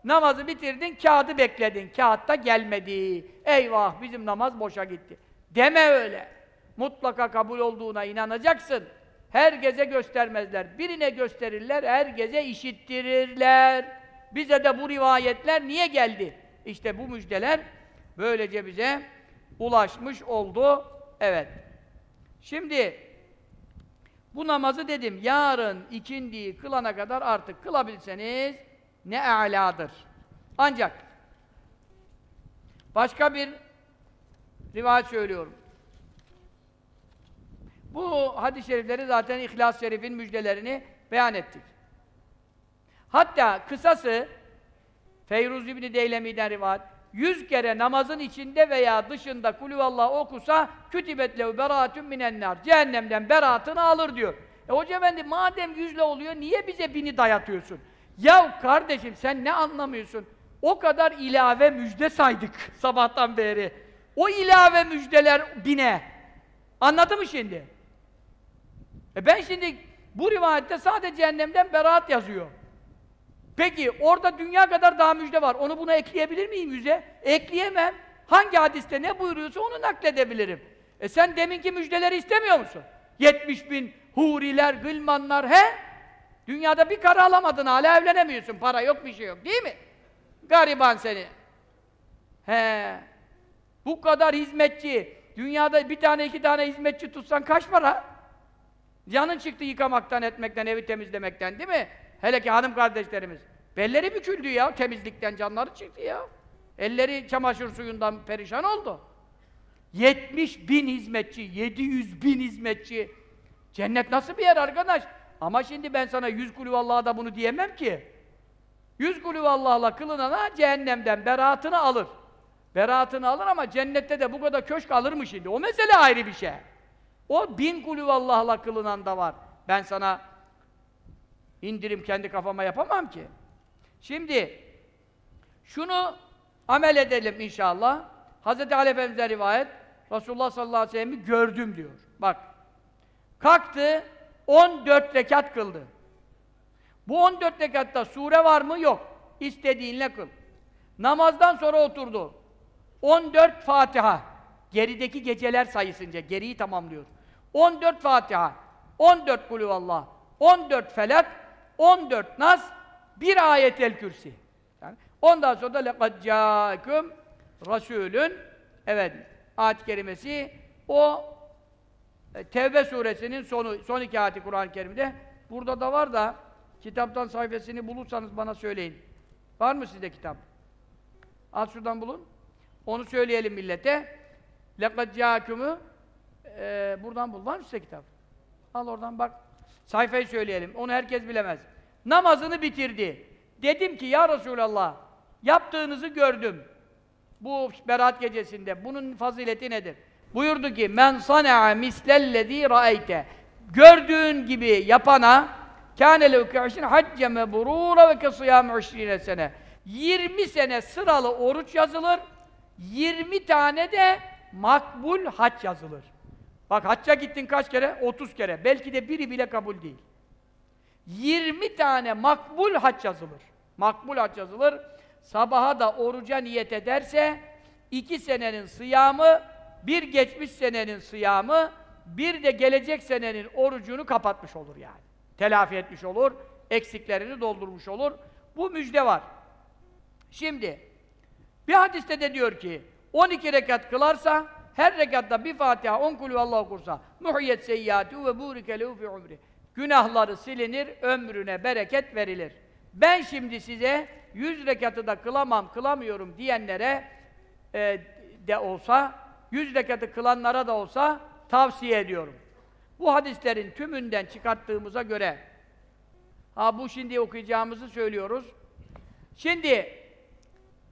Speaker 1: namazı bitirdin, kağıdı bekledin. Kağıt da gelmedi. Eyvah bizim namaz boşa gitti. Deme öyle. Mutlaka kabul olduğuna inanacaksın. Herkese göstermezler. Birine gösterirler, herkese işittirirler. Bize de bu rivayetler niye geldi? İşte bu müjdeler böylece bize ulaşmış oldu. Evet. Şimdi bu namazı dedim yarın ikindiyi kılana kadar artık kılabilseniz ne âlâdır. Ancak başka bir rivayet söylüyorum. Bu hadis-i şerifleri zaten İhlas-ı Şerif'in müjdelerini beyan ettik. Hatta kısası Feyruz İbni Deylemi'den rivayet yüz kere namazın içinde veya dışında kulüvallah okusa kütibet lehu beraatun minennar cehennemden beraatını alır diyor. E hoca efendi madem yüzle oluyor niye bize bini dayatıyorsun? Ya kardeşim sen ne anlamıyorsun? O kadar ilave müjde saydık sabahtan beri. O ilave müjdeler bine. Anladın mı şimdi? E ben şimdi bu rivayette sadece cehennemden beraat yazıyor. Peki orada dünya kadar daha müjde var. Onu buna ekleyebilir miyim yüze? Ekleyemem. Hangi hadiste ne buyuruyorsa onu nakledebilirim. E sen deminki müjdeleri istemiyor musun? 70 bin huriler, gılmanlar, he? Dünyada bir karı alamadın, hala evlenemiyorsun. Para yok, bir şey yok. Değil mi? Gariban seni. He. Bu kadar hizmetçi. Dünyada bir tane, iki tane hizmetçi tutsan kaç para? Canın çıktı yıkamaktan, etmekten, evi temizlemekten değil mi? Hele ki hanım kardeşlerimiz. Belleri büküldü ya, temizlikten canları çıktı ya. Elleri çamaşır suyundan perişan oldu. 70 bin hizmetçi, 700 bin hizmetçi. Cennet nasıl bir yer arkadaş? Ama şimdi ben sana yüz kulüvallaha da bunu diyemem ki. Yüz kulüvallahla kılınana cehennemden beraatını alır. Beraatını alır ama cennette de bu kadar köşk alır mı şimdi? O mesele ayrı bir şey. O bin kulüvallahla kılınan da var. Ben sana indirim kendi kafama yapamam ki. Şimdi şunu amel edelim inşallah. Hz. Ali Efendimiz'e rivayet Resulullah sallallahu aleyhi ve sellem'i gördüm diyor. Bak. Kalktı 14 rekat kıldı. Bu 14 rekatta sure var mı? Yok. İstediğinle kıl. Namazdan sonra oturdu. 14 Fatiha. Gerideki geceler sayısınca geriyi tamamlıyor. 14 Fatiha. 14 Kulüvallah. 14 Felak. 14 Nas. Bir ayetel kürsi. Yani ondan sonra da lekad câküm rasûlün evet ayet-i kerimesi o e, Tevbe suresinin sonu, son iki ayeti Kur'an-ı Kerim'de burada da var da kitaptan sayfasını bulursanız bana söyleyin. Var mı sizde kitap? Al şuradan bulun. Onu söyleyelim millete. لَقَدْ جَاكُمُ ee, buradan bul. Var mı size kitap? Al oradan bak. Sayfayı söyleyelim. Onu herkes bilemez. Namazını bitirdi. Dedim ki ya Resulallah yaptığınızı gördüm. Bu berat gecesinde. Bunun fazileti nedir? Buyurdu ki men sana'a mislellezî ra'eyte gördüğün gibi yapana kâne levkâşin hacce mebrûra ve kesiyâme üşrîne sene 20 sene sıralı oruç yazılır 20 tane de makbul hac yazılır. Bak hacca gittin kaç kere? 30 kere. Belki de biri bile kabul değil. 20 tane makbul hac yazılır. Makbul hac yazılır. Sabaha da oruca niyet ederse iki senenin sıyamı, bir geçmiş senenin sıyamı, bir de gelecek senenin orucunu kapatmış olur yani. Telafi etmiş olur, eksiklerini doldurmuş olur. Bu müjde var. Şimdi, bir hadiste de diyor ki, 12 rekat kılarsa, her rekatta bir Fatiha, 10 kulü Allah okursa, muhiyet seyyâtu ve bûrike lehu fi umri. Günahları silinir, ömrüne bereket verilir. Ben şimdi size 100 rekatı da kılamam, kılamıyorum diyenlere e, de olsa, 100 rekatı kılanlara da olsa tavsiye ediyorum. Bu hadislerin tümünden çıkarttığımıza göre, ha bu şimdi okuyacağımızı söylüyoruz. Şimdi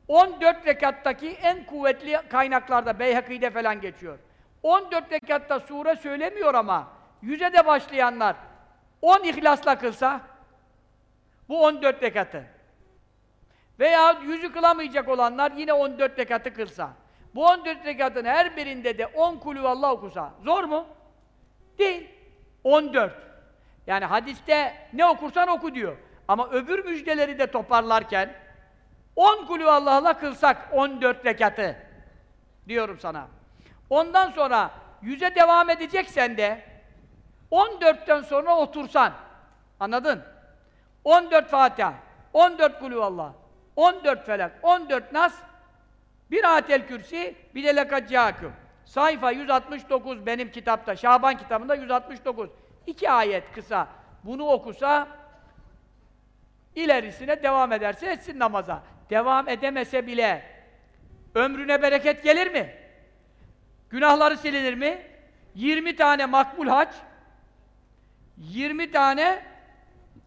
Speaker 1: 14 rekattaki en kuvvetli kaynaklarda, Beyhaki'de falan geçiyor. 14 rekatta sure söylemiyor ama, yüze de başlayanlar 10 ihlasla kılsa, bu 14 rekatı. Veya yüzü kılamayacak olanlar yine 14 rekatı kılsa. Bu 14 rekatın her birinde de 10 kulüvallah okusa. Zor mu? Değil. 14. Yani hadiste ne okursan oku diyor. Ama öbür müjdeleri de toparlarken 10 kulüvallah'la kılsak 14 rekatı diyorum sana. Ondan sonra yüze devam edeceksen de 14'ten sonra otursan. Anladın? 14 Fatiha, 14 kulüvallah, 14 felak, 14 nas, bir atel kürsi, bir de lekaccâküm. Sayfa 169 benim kitapta, Şaban kitabında 169. İki ayet kısa. Bunu okusa, ilerisine devam ederse etsin namaza. Devam edemese bile ömrüne bereket gelir mi? Günahları silinir mi? 20 tane makbul hac, 20 tane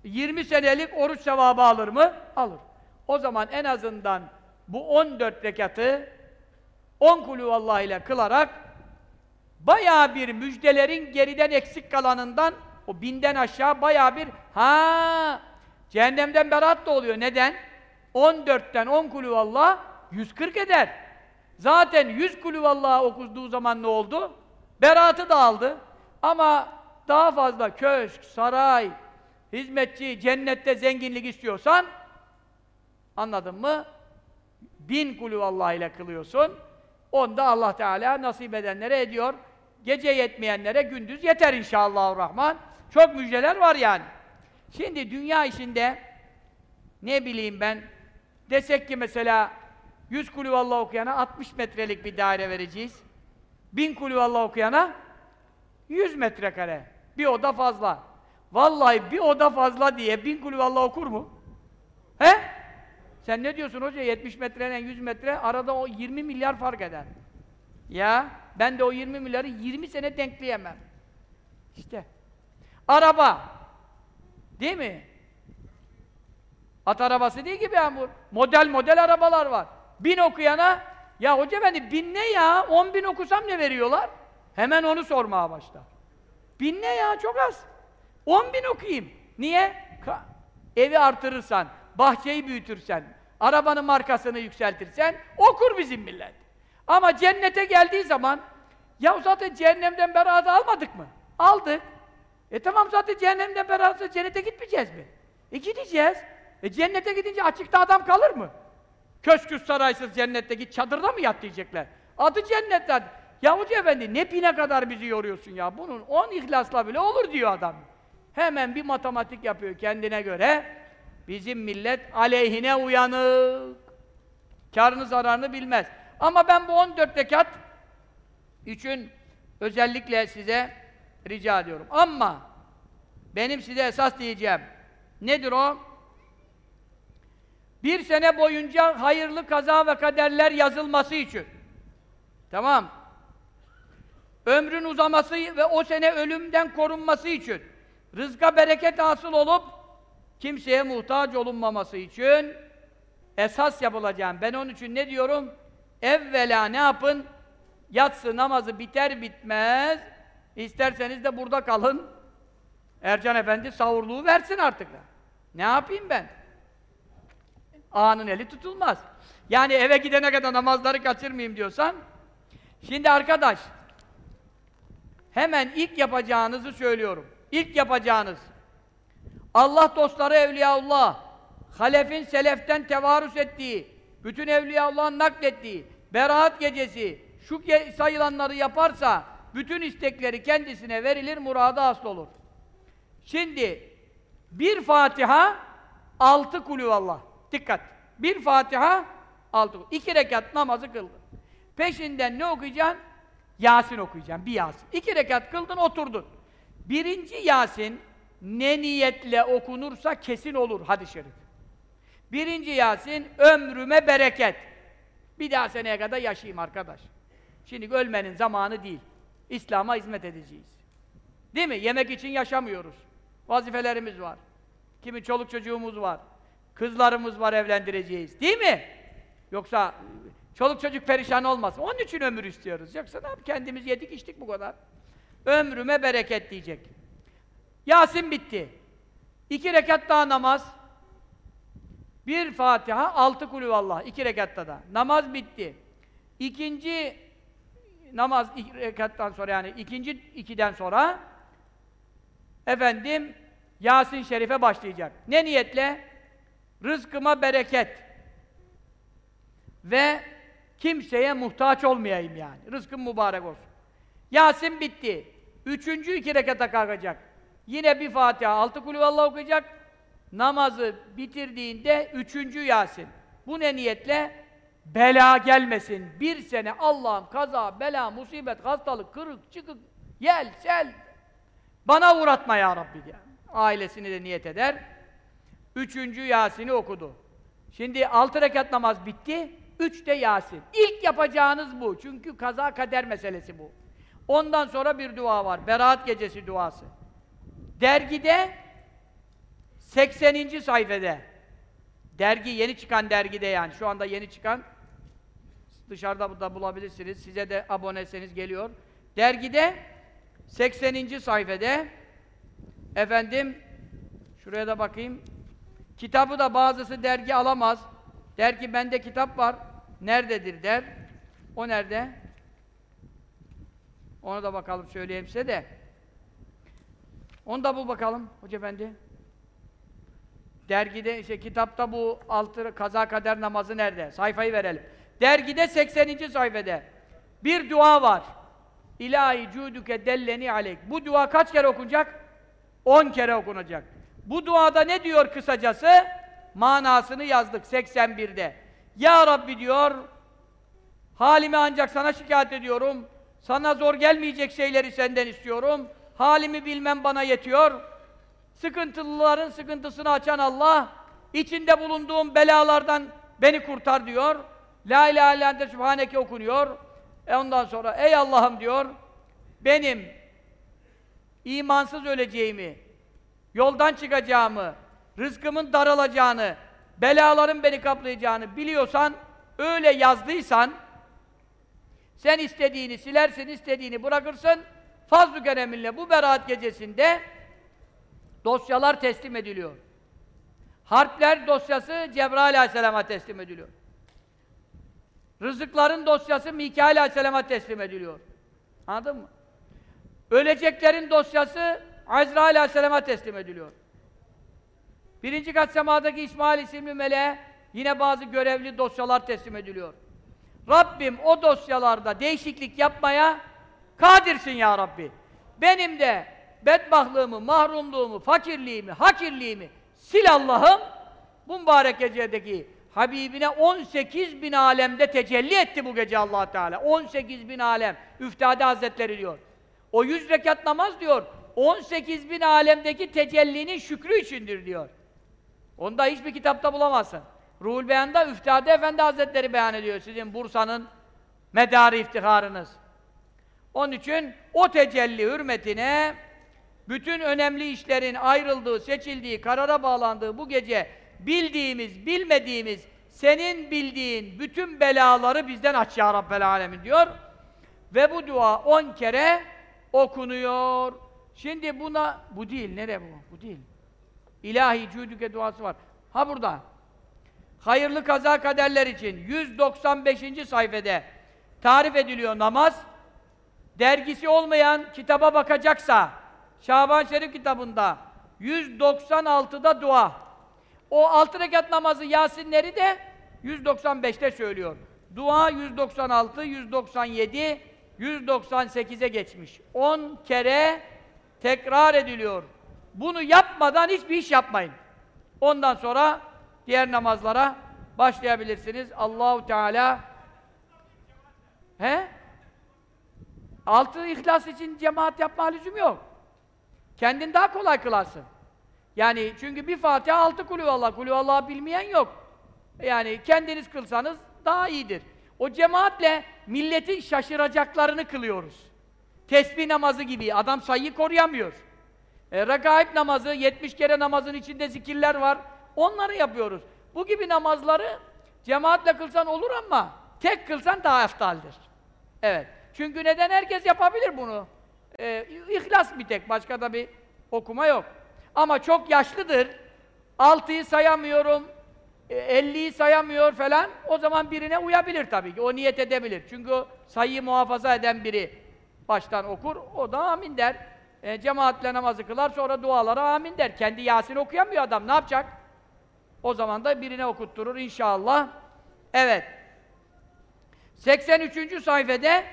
Speaker 1: 20 senelik oruç sevabı alır mı? Alır. O zaman en azından bu 14 rekatı 10 kulüvallah ile kılarak bayağı bir müjdelerin geriden eksik kalanından o binden aşağı bayağı bir ha cehennemden berat da oluyor. Neden? 14'ten 10 kulüvallah 140 eder. Zaten 100 kulüvallah okuduğu zaman ne oldu? Beratı da aldı. Ama daha fazla köşk, saray, hizmetçi, cennette zenginlik istiyorsan anladın mı? Bin kulüvallah ile kılıyorsun. Onda Allah Teala nasip edenlere ediyor. Gece yetmeyenlere gündüz yeter inşallah Rahman. Çok müjdeler var yani. Şimdi dünya işinde ne bileyim ben desek ki mesela 100 kulüvallah okuyana 60 metrelik bir daire vereceğiz. 1000 kulüvallah okuyana 100 metrekare. Bir oda fazla. Vallahi bir oda fazla diye 1000 kulüvallah okur mu? He? Sen ne diyorsun hoca? 70 metreyle 100 metre arada o 20 milyar fark eder. Ya ben de o 20 milyarı 20 sene denkleyemem. İşte. Araba. Değil mi? At arabası değil ki bu. Model model arabalar var. Bin okuyana ya hoca beni bin ne ya? On bin okusam ne veriyorlar? Hemen onu sormaya başlar. Bin ne ya? Çok az. On bin okuyayım. Niye? Ka evi artırırsan, bahçeyi büyütürsen, arabanın markasını yükseltirsen okur bizim millet. Ama cennete geldiği zaman ya zaten cehennemden beraat almadık mı? Aldık. E tamam zaten cehennemden beraatsa cennete gitmeyeceğiz mi? E gideceğiz. E cennete gidince açıkta adam kalır mı? Köşküs saraysız cennette git çadırda mı yat diyecekler. Adı cennetten. Ya Hoca Efendi ne pine kadar bizi yoruyorsun ya? Bunun on ihlasla bile olur diyor adam. Hemen bir matematik yapıyor kendine göre. Bizim millet aleyhine uyanık. Karını zararını bilmez. Ama ben bu 14 rekat için özellikle size rica ediyorum. Ama benim size esas diyeceğim. Nedir o? Bir sene boyunca hayırlı kaza ve kaderler yazılması için. Tamam. Ömrün uzaması ve o sene ölümden korunması için. Rızka bereket hasıl olup kimseye muhtaç olunmaması için esas yapılacağım. Ben onun için ne diyorum? Evvela ne yapın? Yatsı namazı biter bitmez isterseniz de burada kalın. Ercan Efendi savurluğu versin artık da. Ne yapayım ben? Ağanın eli tutulmaz. Yani eve gidene kadar namazları kaçırmayayım diyorsan şimdi arkadaş hemen ilk yapacağınızı söylüyorum. İlk yapacağınız Allah dostları Evliyaullah halefin seleften tevarüs ettiği bütün Evliyaullah'ın naklettiği Beraat gecesi şu sayılanları yaparsa bütün istekleri kendisine verilir, murada asıl olur. Şimdi bir Fatiha altı kulüvallah. Dikkat! Bir Fatiha altı İki rekat namazı kıldın. Peşinden ne okuyacaksın? Yasin okuyacaksın, bir Yasin. İki rekat kıldın, oturdun. Birinci Yasin ne niyetle okunursa kesin olur hadis-i şerif. Birinci Yasin ömrüme bereket. Bir daha seneye kadar yaşayayım arkadaş. Şimdi ölmenin zamanı değil. İslam'a hizmet edeceğiz. Değil mi? Yemek için yaşamıyoruz. Vazifelerimiz var. Kimi çoluk çocuğumuz var. Kızlarımız var evlendireceğiz. Değil mi? Yoksa çoluk çocuk perişan olmasın. Onun için ömür istiyoruz. Yoksa ne yap? Kendimiz yedik içtik bu kadar. Ömrüme bereket diyecek. Yasin bitti. İki rekat daha namaz. Bir Fatiha, altı kulüvallah. iki rekatta da. Namaz bitti. İkinci namaz iki rekattan sonra yani ikinci ikiden sonra efendim Yasin Şerif'e başlayacak. Ne niyetle? Rızkıma bereket ve kimseye muhtaç olmayayım yani. Rızkım mübarek olsun. Yasin bitti. Üçüncü iki rekata kalkacak. Yine bir Fatiha, altı kulüvallah okuyacak. Namazı bitirdiğinde üçüncü Yasin. Bu ne niyetle? Bela gelmesin. Bir sene Allah'ım kaza, bela, musibet, hastalık, kırık, çıkık, yel, sel. Bana uğratma ya Rabbi diye. Ailesini de niyet eder. Üçüncü Yasin'i okudu. Şimdi altı rekat namaz bitti. Üç de Yasin. İlk yapacağınız bu. Çünkü kaza kader meselesi bu. Ondan sonra bir dua var. Berat gecesi duası. Dergide 80. sayfede dergi yeni çıkan dergide yani şu anda yeni çıkan dışarıda da bulabilirsiniz. Size de aboneseniz geliyor. Dergide 80. sayfede efendim şuraya da bakayım. Kitabı da bazısı dergi alamaz. Der ki bende kitap var. Nerededir der. O nerede? Onu da bakalım söyleyeyim size de. Onu da bul bakalım Hoca Efendi. Dergide, işte kitapta bu altı kaza kader namazı nerede? Sayfayı verelim. Dergide 80. sayfada bir dua var. İlahi cuduke delleni aleyk. Bu dua kaç kere okunacak? 10 kere okunacak. Bu duada ne diyor kısacası? Manasını yazdık 81'de. Ya Rabbi diyor, halimi ancak sana şikayet ediyorum. Sana zor gelmeyecek şeyleri senden istiyorum. Halimi bilmem bana yetiyor. Sıkıntılıların sıkıntısını açan Allah, içinde bulunduğum belalardan beni kurtar diyor. La ilahe illa ente sübhaneke okunuyor. E ondan sonra ey Allah'ım diyor, benim imansız öleceğimi, yoldan çıkacağımı, rızkımın daralacağını, belaların beni kaplayacağını biliyorsan, öyle yazdıysan, sen istediğini silersin, istediğini bırakırsın, fazl-ı bu beraat gecesinde dosyalar teslim ediliyor. Harpler dosyası Cebrail aleyhisselama teslim ediliyor. Rızıkların dosyası Mikail aleyhisselama teslim ediliyor. Anladın mı? Öleceklerin dosyası Azrail aleyhisselama teslim ediliyor. Birinci kat semadaki İsmail isimli meleğe yine bazı görevli dosyalar teslim ediliyor. Rabbim o dosyalarda değişiklik yapmaya kadirsin ya Rabbi. Benim de bedbahtlığımı, mahrumluğumu, fakirliğimi, hakirliğimi sil Allah'ım. Bu mübarek gecedeki Habibine 18 bin alemde tecelli etti bu gece allah Teala. 18 bin alem. Üftade Hazretleri diyor. O 100 rekat namaz diyor. 18 bin alemdeki tecellinin şükrü içindir diyor. Onu da hiçbir kitapta bulamazsın. Ruhul Beyan'da Üftade Efendi Hazretleri beyan ediyor. Sizin Bursa'nın medarı iftiharınız. Onun için o tecelli hürmetine bütün önemli işlerin ayrıldığı, seçildiği, karara bağlandığı bu gece bildiğimiz, bilmediğimiz, senin bildiğin bütün belaları bizden aç ya Rabbel Alemin diyor. Ve bu dua on kere okunuyor. Şimdi buna, bu değil, nere bu? Bu değil. İlahi cüdüke duası var. Ha burada. Hayırlı kaza kaderler için 195. sayfede tarif ediliyor namaz. Dergisi olmayan kitaba bakacaksa Şaban Şerif kitabında 196'da dua. O altı rekat namazı Yasinleri de 195'te söylüyor. Dua 196, 197, 198'e geçmiş. 10 kere tekrar ediliyor. Bunu yapmadan hiçbir iş yapmayın. Ondan sonra diğer namazlara başlayabilirsiniz. Allahu Teala He? Altı ihlas için cemaat yapma lüzum yok. Kendin daha kolay kılarsın. Yani çünkü bir Fatiha altı kulüvallah, kulüvallah bilmeyen yok. Yani kendiniz kılsanız daha iyidir. O cemaatle milletin şaşıracaklarını kılıyoruz. Tesbih namazı gibi, adam sayıyı koruyamıyor. E, Rekaib namazı, 70 kere namazın içinde zikirler var. Onları yapıyoruz. Bu gibi namazları Cemaatle kılsan olur ama tek kılsan daha eftaldir. Evet. Çünkü neden herkes yapabilir bunu? Ee, ihlas bir tek, başka da bir okuma yok. Ama çok yaşlıdır, altıyı sayamıyorum, e, elliyi sayamıyor falan, o zaman birine uyabilir tabii ki, o niyet edebilir. Çünkü o sayıyı muhafaza eden biri baştan okur, o da amin der. E, cemaatle namazı kılar, sonra dualara amin der. Kendi Yasin okuyamıyor adam, ne yapacak? O zaman da birine okutturur inşallah. Evet. 83. sayfede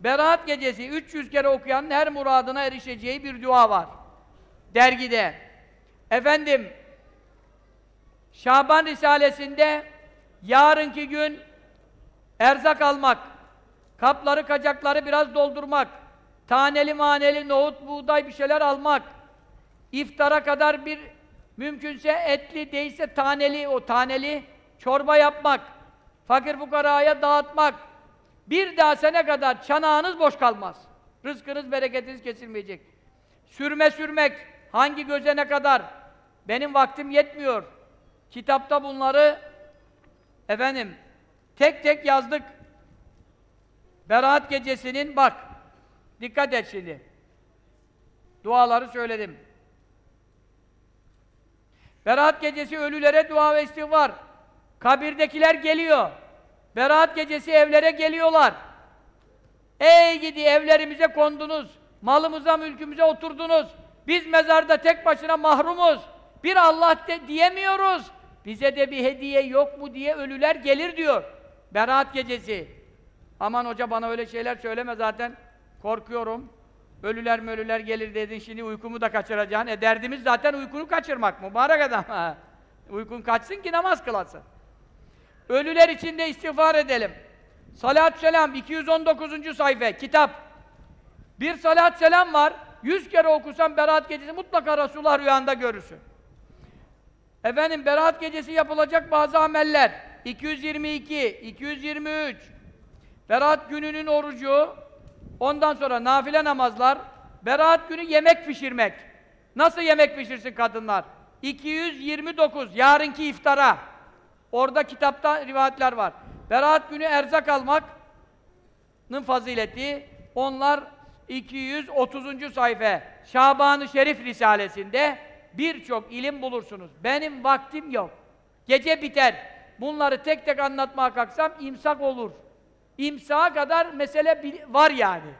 Speaker 1: Berat gecesi 300 kere okuyanın her muradına erişeceği bir dua var. Dergide. Efendim, Şaban Risalesi'nde yarınki gün erzak almak, kapları, kacakları biraz doldurmak, taneli maneli nohut, buğday bir şeyler almak, iftara kadar bir mümkünse etli değilse taneli, o taneli çorba yapmak, fakir fukaraya dağıtmak, bir daha sene kadar çanağınız boş kalmaz. Rızkınız, bereketiniz kesilmeyecek. Sürme sürmek, hangi göze ne kadar? Benim vaktim yetmiyor. Kitapta bunları efendim tek tek yazdık. Berat gecesinin bak, dikkat et şimdi. Duaları söyledim. Berat gecesi ölülere dua ve istiğfar. Kabirdekiler geliyor. Berat gecesi evlere geliyorlar. Ey gidi evlerimize kondunuz. Malımıza, mülkümüze oturdunuz. Biz mezarda tek başına mahrumuz. Bir Allah de diyemiyoruz. Bize de bir hediye yok mu diye ölüler gelir diyor. Berat gecesi. Aman hoca bana öyle şeyler söyleme zaten korkuyorum. Ölüler mölüler gelir dedin şimdi uykumu da kaçıracaksın. E derdimiz zaten uykunu kaçırmak mübarek adam. Uykun kaçsın ki namaz kılasın. Ölüler için de istiğfar edelim. Salat selam 219. sayfa kitap. Bir salat selam var. 100 kere okusan Berat gecesi mutlaka Resulullah rüyanda görürsün. Efendim Berat gecesi yapılacak bazı ameller. 222, 223. Berat gününün orucu, ondan sonra nafile namazlar, Berat günü yemek pişirmek. Nasıl yemek pişirsin kadınlar? 229, yarınki iftara. Orada kitapta rivayetler var. Berat günü erzak almak'nın fazileti, onlar 230. sayfa Şaban-ı Şerif Risalesinde birçok ilim bulursunuz. Benim vaktim yok. Gece biter. Bunları tek tek anlatmaya kalksam imsak olur. İmsağa kadar mesele var yani.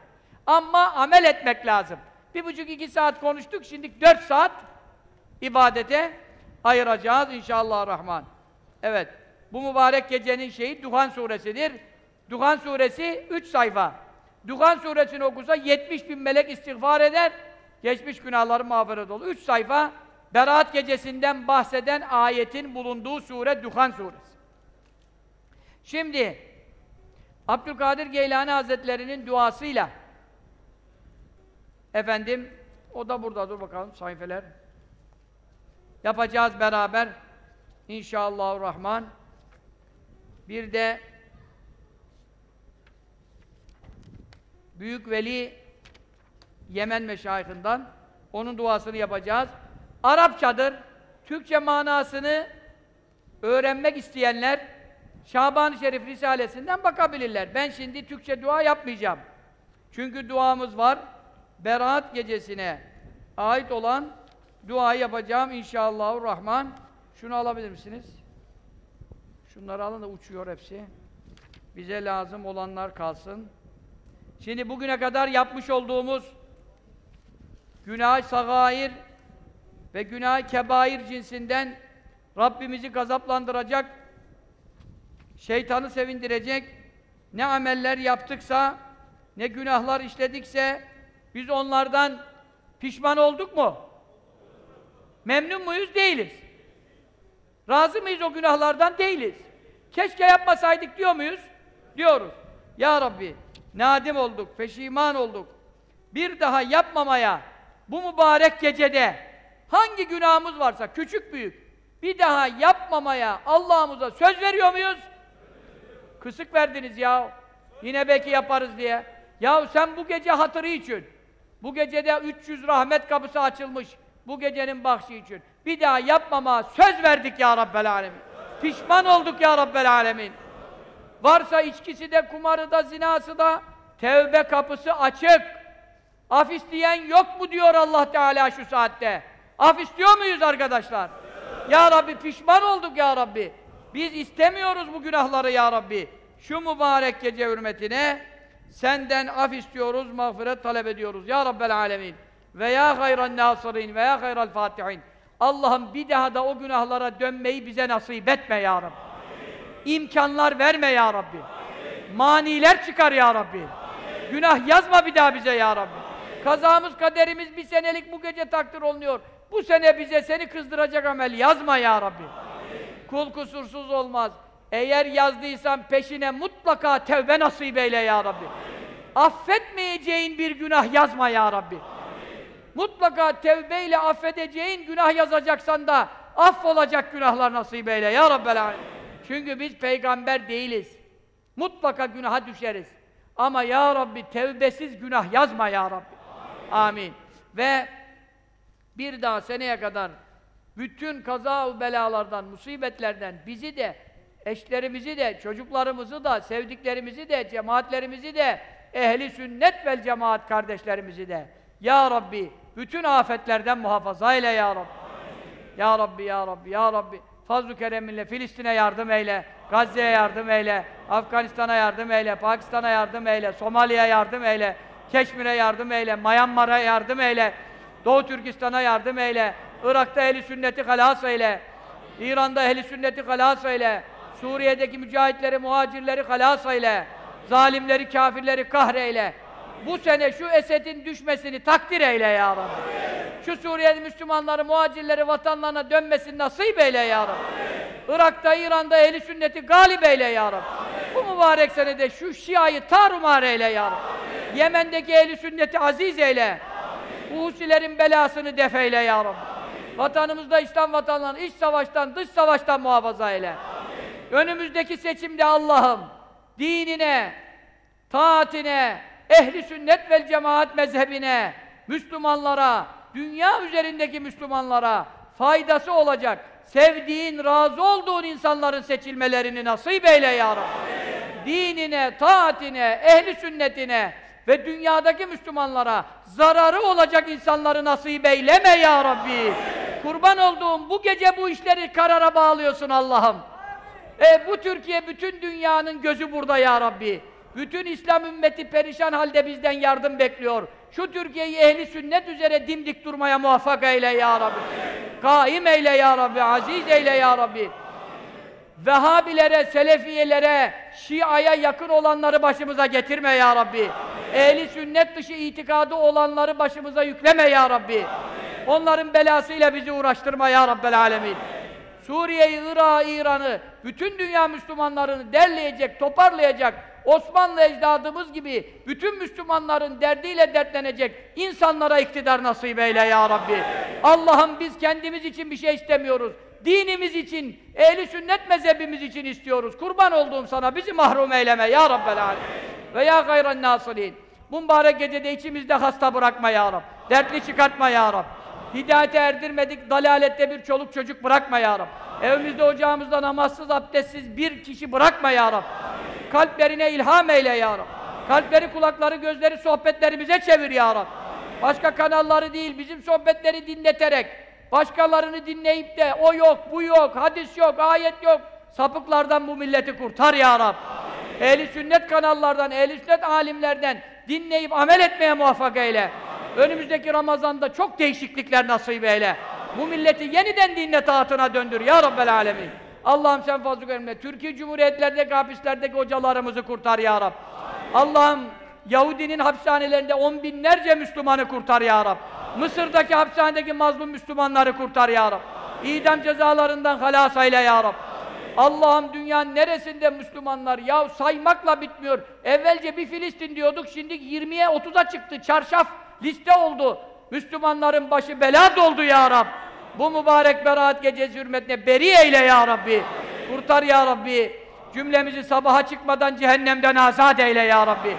Speaker 1: Ama amel etmek lazım. Bir buçuk iki saat konuştuk, şimdi dört saat ibadete ayıracağız inşallah rahman. Evet, bu mübarek gecenin şeyi Duhan suresidir. Duhan suresi üç sayfa. Duhan suresini okusa 70 bin melek istiğfar eder, geçmiş günahları mağfiret olur. Üç sayfa, Berat gecesinden bahseden ayetin bulunduğu sure Duhan suresi. Şimdi, Abdülkadir Geylani Hazretleri'nin duasıyla efendim, o da burada, dur bakalım sayfeler. Yapacağız beraber İnşallahurrahman. Bir de Büyük Veli Yemen meşayihinden onun duasını yapacağız. Arapçadır. Türkçe manasını öğrenmek isteyenler Şaban-ı Şerif Risalesinden bakabilirler. Ben şimdi Türkçe dua yapmayacağım. Çünkü duamız var. Berat gecesine ait olan duayı yapacağım inşallahurrahman. Şunu alabilir misiniz? Şunları alın da uçuyor hepsi. Bize lazım olanlar kalsın. Şimdi bugüne kadar yapmış olduğumuz günah sagair ve günah kebair cinsinden Rabbimizi gazaplandıracak, şeytanı sevindirecek ne ameller yaptıksa, ne günahlar işledikse biz onlardan pişman olduk mu? Memnun muyuz? Değiliz. Razı mıyız o günahlardan? Değiliz. Keşke yapmasaydık diyor muyuz? Diyoruz. Ya Rabbi, nadim olduk, peşiman olduk. Bir daha yapmamaya, bu mübarek gecede hangi günahımız varsa, küçük büyük, bir daha yapmamaya Allah'ımıza söz veriyor muyuz? Kısık verdiniz ya. Yine belki yaparız diye. Ya sen bu gece hatırı için, bu gecede 300 rahmet kapısı açılmış, bu gecenin bahşi için. Bir daha yapmama söz verdik ya Rabbel Alemin. Pişman olduk ya Rabbel Alemin. Varsa içkisi de, kumarı da, zinası da tevbe kapısı açık. Af isteyen yok mu diyor Allah Teala şu saatte. Af istiyor muyuz arkadaşlar? Ya Rabbi pişman olduk ya Rabbi. Biz istemiyoruz bu günahları ya Rabbi. Şu mübarek gece hürmetine senden af istiyoruz, mağfiret talep ediyoruz ya Rabbel Alemin. Ve ya hayran nasirin ve ya hayral fatihin. Allah'ım bir daha da o günahlara dönmeyi bize nasip etme ya Rabbi. İmkanlar verme ya Rabbi. Maniler çıkar ya Rabbi. Günah yazma bir daha bize ya Rabbi. Kazamız kaderimiz bir senelik bu gece takdir olunuyor. Bu sene bize seni kızdıracak amel yazma ya Rabbi. Kul kusursuz olmaz. Eğer yazdıysan peşine mutlaka tevbe nasip eyle ya Rabbi. Affetmeyeceğin bir günah yazma ya Rabbi. Mutlaka tevbeyle affedeceğin günah yazacaksan da affolacak günahlar nasip eyle ya Rabbel Alemin. Çünkü biz peygamber değiliz. Mutlaka günaha düşeriz. Ama ya Rabbi tevbesiz günah yazma ya Rabbi. Amin. Ve bir daha seneye kadar bütün kaza belalardan, musibetlerden bizi de, eşlerimizi de, çocuklarımızı da, sevdiklerimizi de, cemaatlerimizi de, ehli sünnet vel cemaat kardeşlerimizi de, Ya Rabbi, bütün afetlerden muhafaza eyle Ya Rabbi. Ya Rabbi, Ya Rabbi, Ya Rabbi, fazl-ı kereminle Filistin'e yardım eyle, Gazze'ye yardım eyle, Afganistan'a yardım eyle, Pakistan'a yardım eyle, Somali'ye yardım eyle, Keşmir'e yardım eyle, Myanmar'a yardım eyle, Doğu Türkistan'a yardım eyle, Irak'ta ehli sünneti halas eyle, İran'da ehli sünneti halas eyle, Suriye'deki mücahitleri, muhacirleri halas eyle, zalimleri, kafirleri kahreyle. Bu sene şu Esed'in düşmesini takdir eyle ya Rabbi. Şu Suriye'de Müslümanları, muhacirleri vatanlarına dönmesini nasip eyle ya Rabbi. Irak'ta, İran'da ehli sünneti galip eyle ya Rabbi. Bu mübarek senede şu Şia'yı tarumar eyle ya Rabbi. Yemen'deki ehli sünneti aziz eyle. Bu Husilerin belasını defeyle ya Rabbi. Vatanımızda İslam vatanlarını iç savaştan, dış savaştan muhafaza eyle. Önümüzdeki seçimde Allah'ım dinine, taatine, ehli sünnet vel cemaat mezhebine, Müslümanlara, dünya üzerindeki Müslümanlara faydası olacak, sevdiğin, razı olduğun insanların seçilmelerini nasip eyle ya Rabbi. Dinine, taatine, ehli sünnetine ve dünyadaki Müslümanlara zararı olacak insanları nasip eyleme ya Rabbi. Kurban olduğum bu gece bu işleri karara bağlıyorsun Allah'ım. E, bu Türkiye bütün dünyanın gözü burada ya Rabbi. Bütün İslam ümmeti perişan halde bizden yardım bekliyor. Şu Türkiye'yi ehli sünnet üzere dimdik durmaya muvaffak eyle ya Rabbi. Kaim eyle ya Rabbi, aziz eyle ya Rabbi. Vehhabilere, Selefiyelere, Şia'ya yakın olanları başımıza getirme ya Rabbi. Ehli sünnet dışı itikadı olanları başımıza yükleme ya Rabbi. Onların belasıyla bizi uğraştırma ya Rabbel Alemin. Suriye'yi, Irak'ı, İran'ı, bütün dünya Müslümanlarını derleyecek, toparlayacak, Osmanlı ecdadımız gibi bütün Müslümanların derdiyle dertlenecek insanlara iktidar nasip eyle ya Rabbi. Allah'ım biz kendimiz için bir şey istemiyoruz. Dinimiz için, ehli sünnet mezhebimiz için istiyoruz. Kurban olduğum sana bizi mahrum eyleme ya Rabbel Alem. Ve ya gayran nasirin. Mübarek gecede içimizde hasta bırakma ya Rab. Dertli çıkartma ya Rab. Hidayete erdirmedik, dalalette bir çoluk çocuk bırakma ya Rab. Evimizde ocağımızda namazsız, abdestsiz bir kişi bırakma ya Rab. Kalplerine ilham eyle ya Rab. Kalpleri, kulakları, gözleri sohbetlerimize çevir ya Rab. Başka kanalları değil, bizim sohbetleri dinleterek, başkalarını dinleyip de o yok, bu yok, hadis yok, ayet yok, sapıklardan bu milleti kurtar ya Rab. Ehli sünnet kanallardan, ehli sünnet alimlerden dinleyip amel etmeye muvaffak eyle. Önümüzdeki Ramazan'da çok değişiklikler nasip eyle. Bu milleti yeniden dinle taatına döndür ya Rabbel Alemin. Allah'ım sen fazla görme. Türkiye Cumhuriyetlerdeki hapislerdeki hocalarımızı kurtar ya Rab. Allah'ım Yahudinin hapishanelerinde on binlerce Müslümanı kurtar ya Rab. Mısır'daki hapishanedeki mazlum Müslümanları kurtar ya Rab. İdam cezalarından halas eyle ya Rab. Allah'ım dünyanın neresinde Müslümanlar ya saymakla bitmiyor. Evvelce bir Filistin diyorduk şimdi 20'ye 30'a çıktı. Çarşaf liste oldu. Müslümanların başı bela doldu ya Rab. Bu mübarek beraat gecesi hürmetine beri eyle ya Rabbi. Kurtar ya Rabbi. Cümlemizi sabaha çıkmadan cehennemden azat eyle ya Rabbi.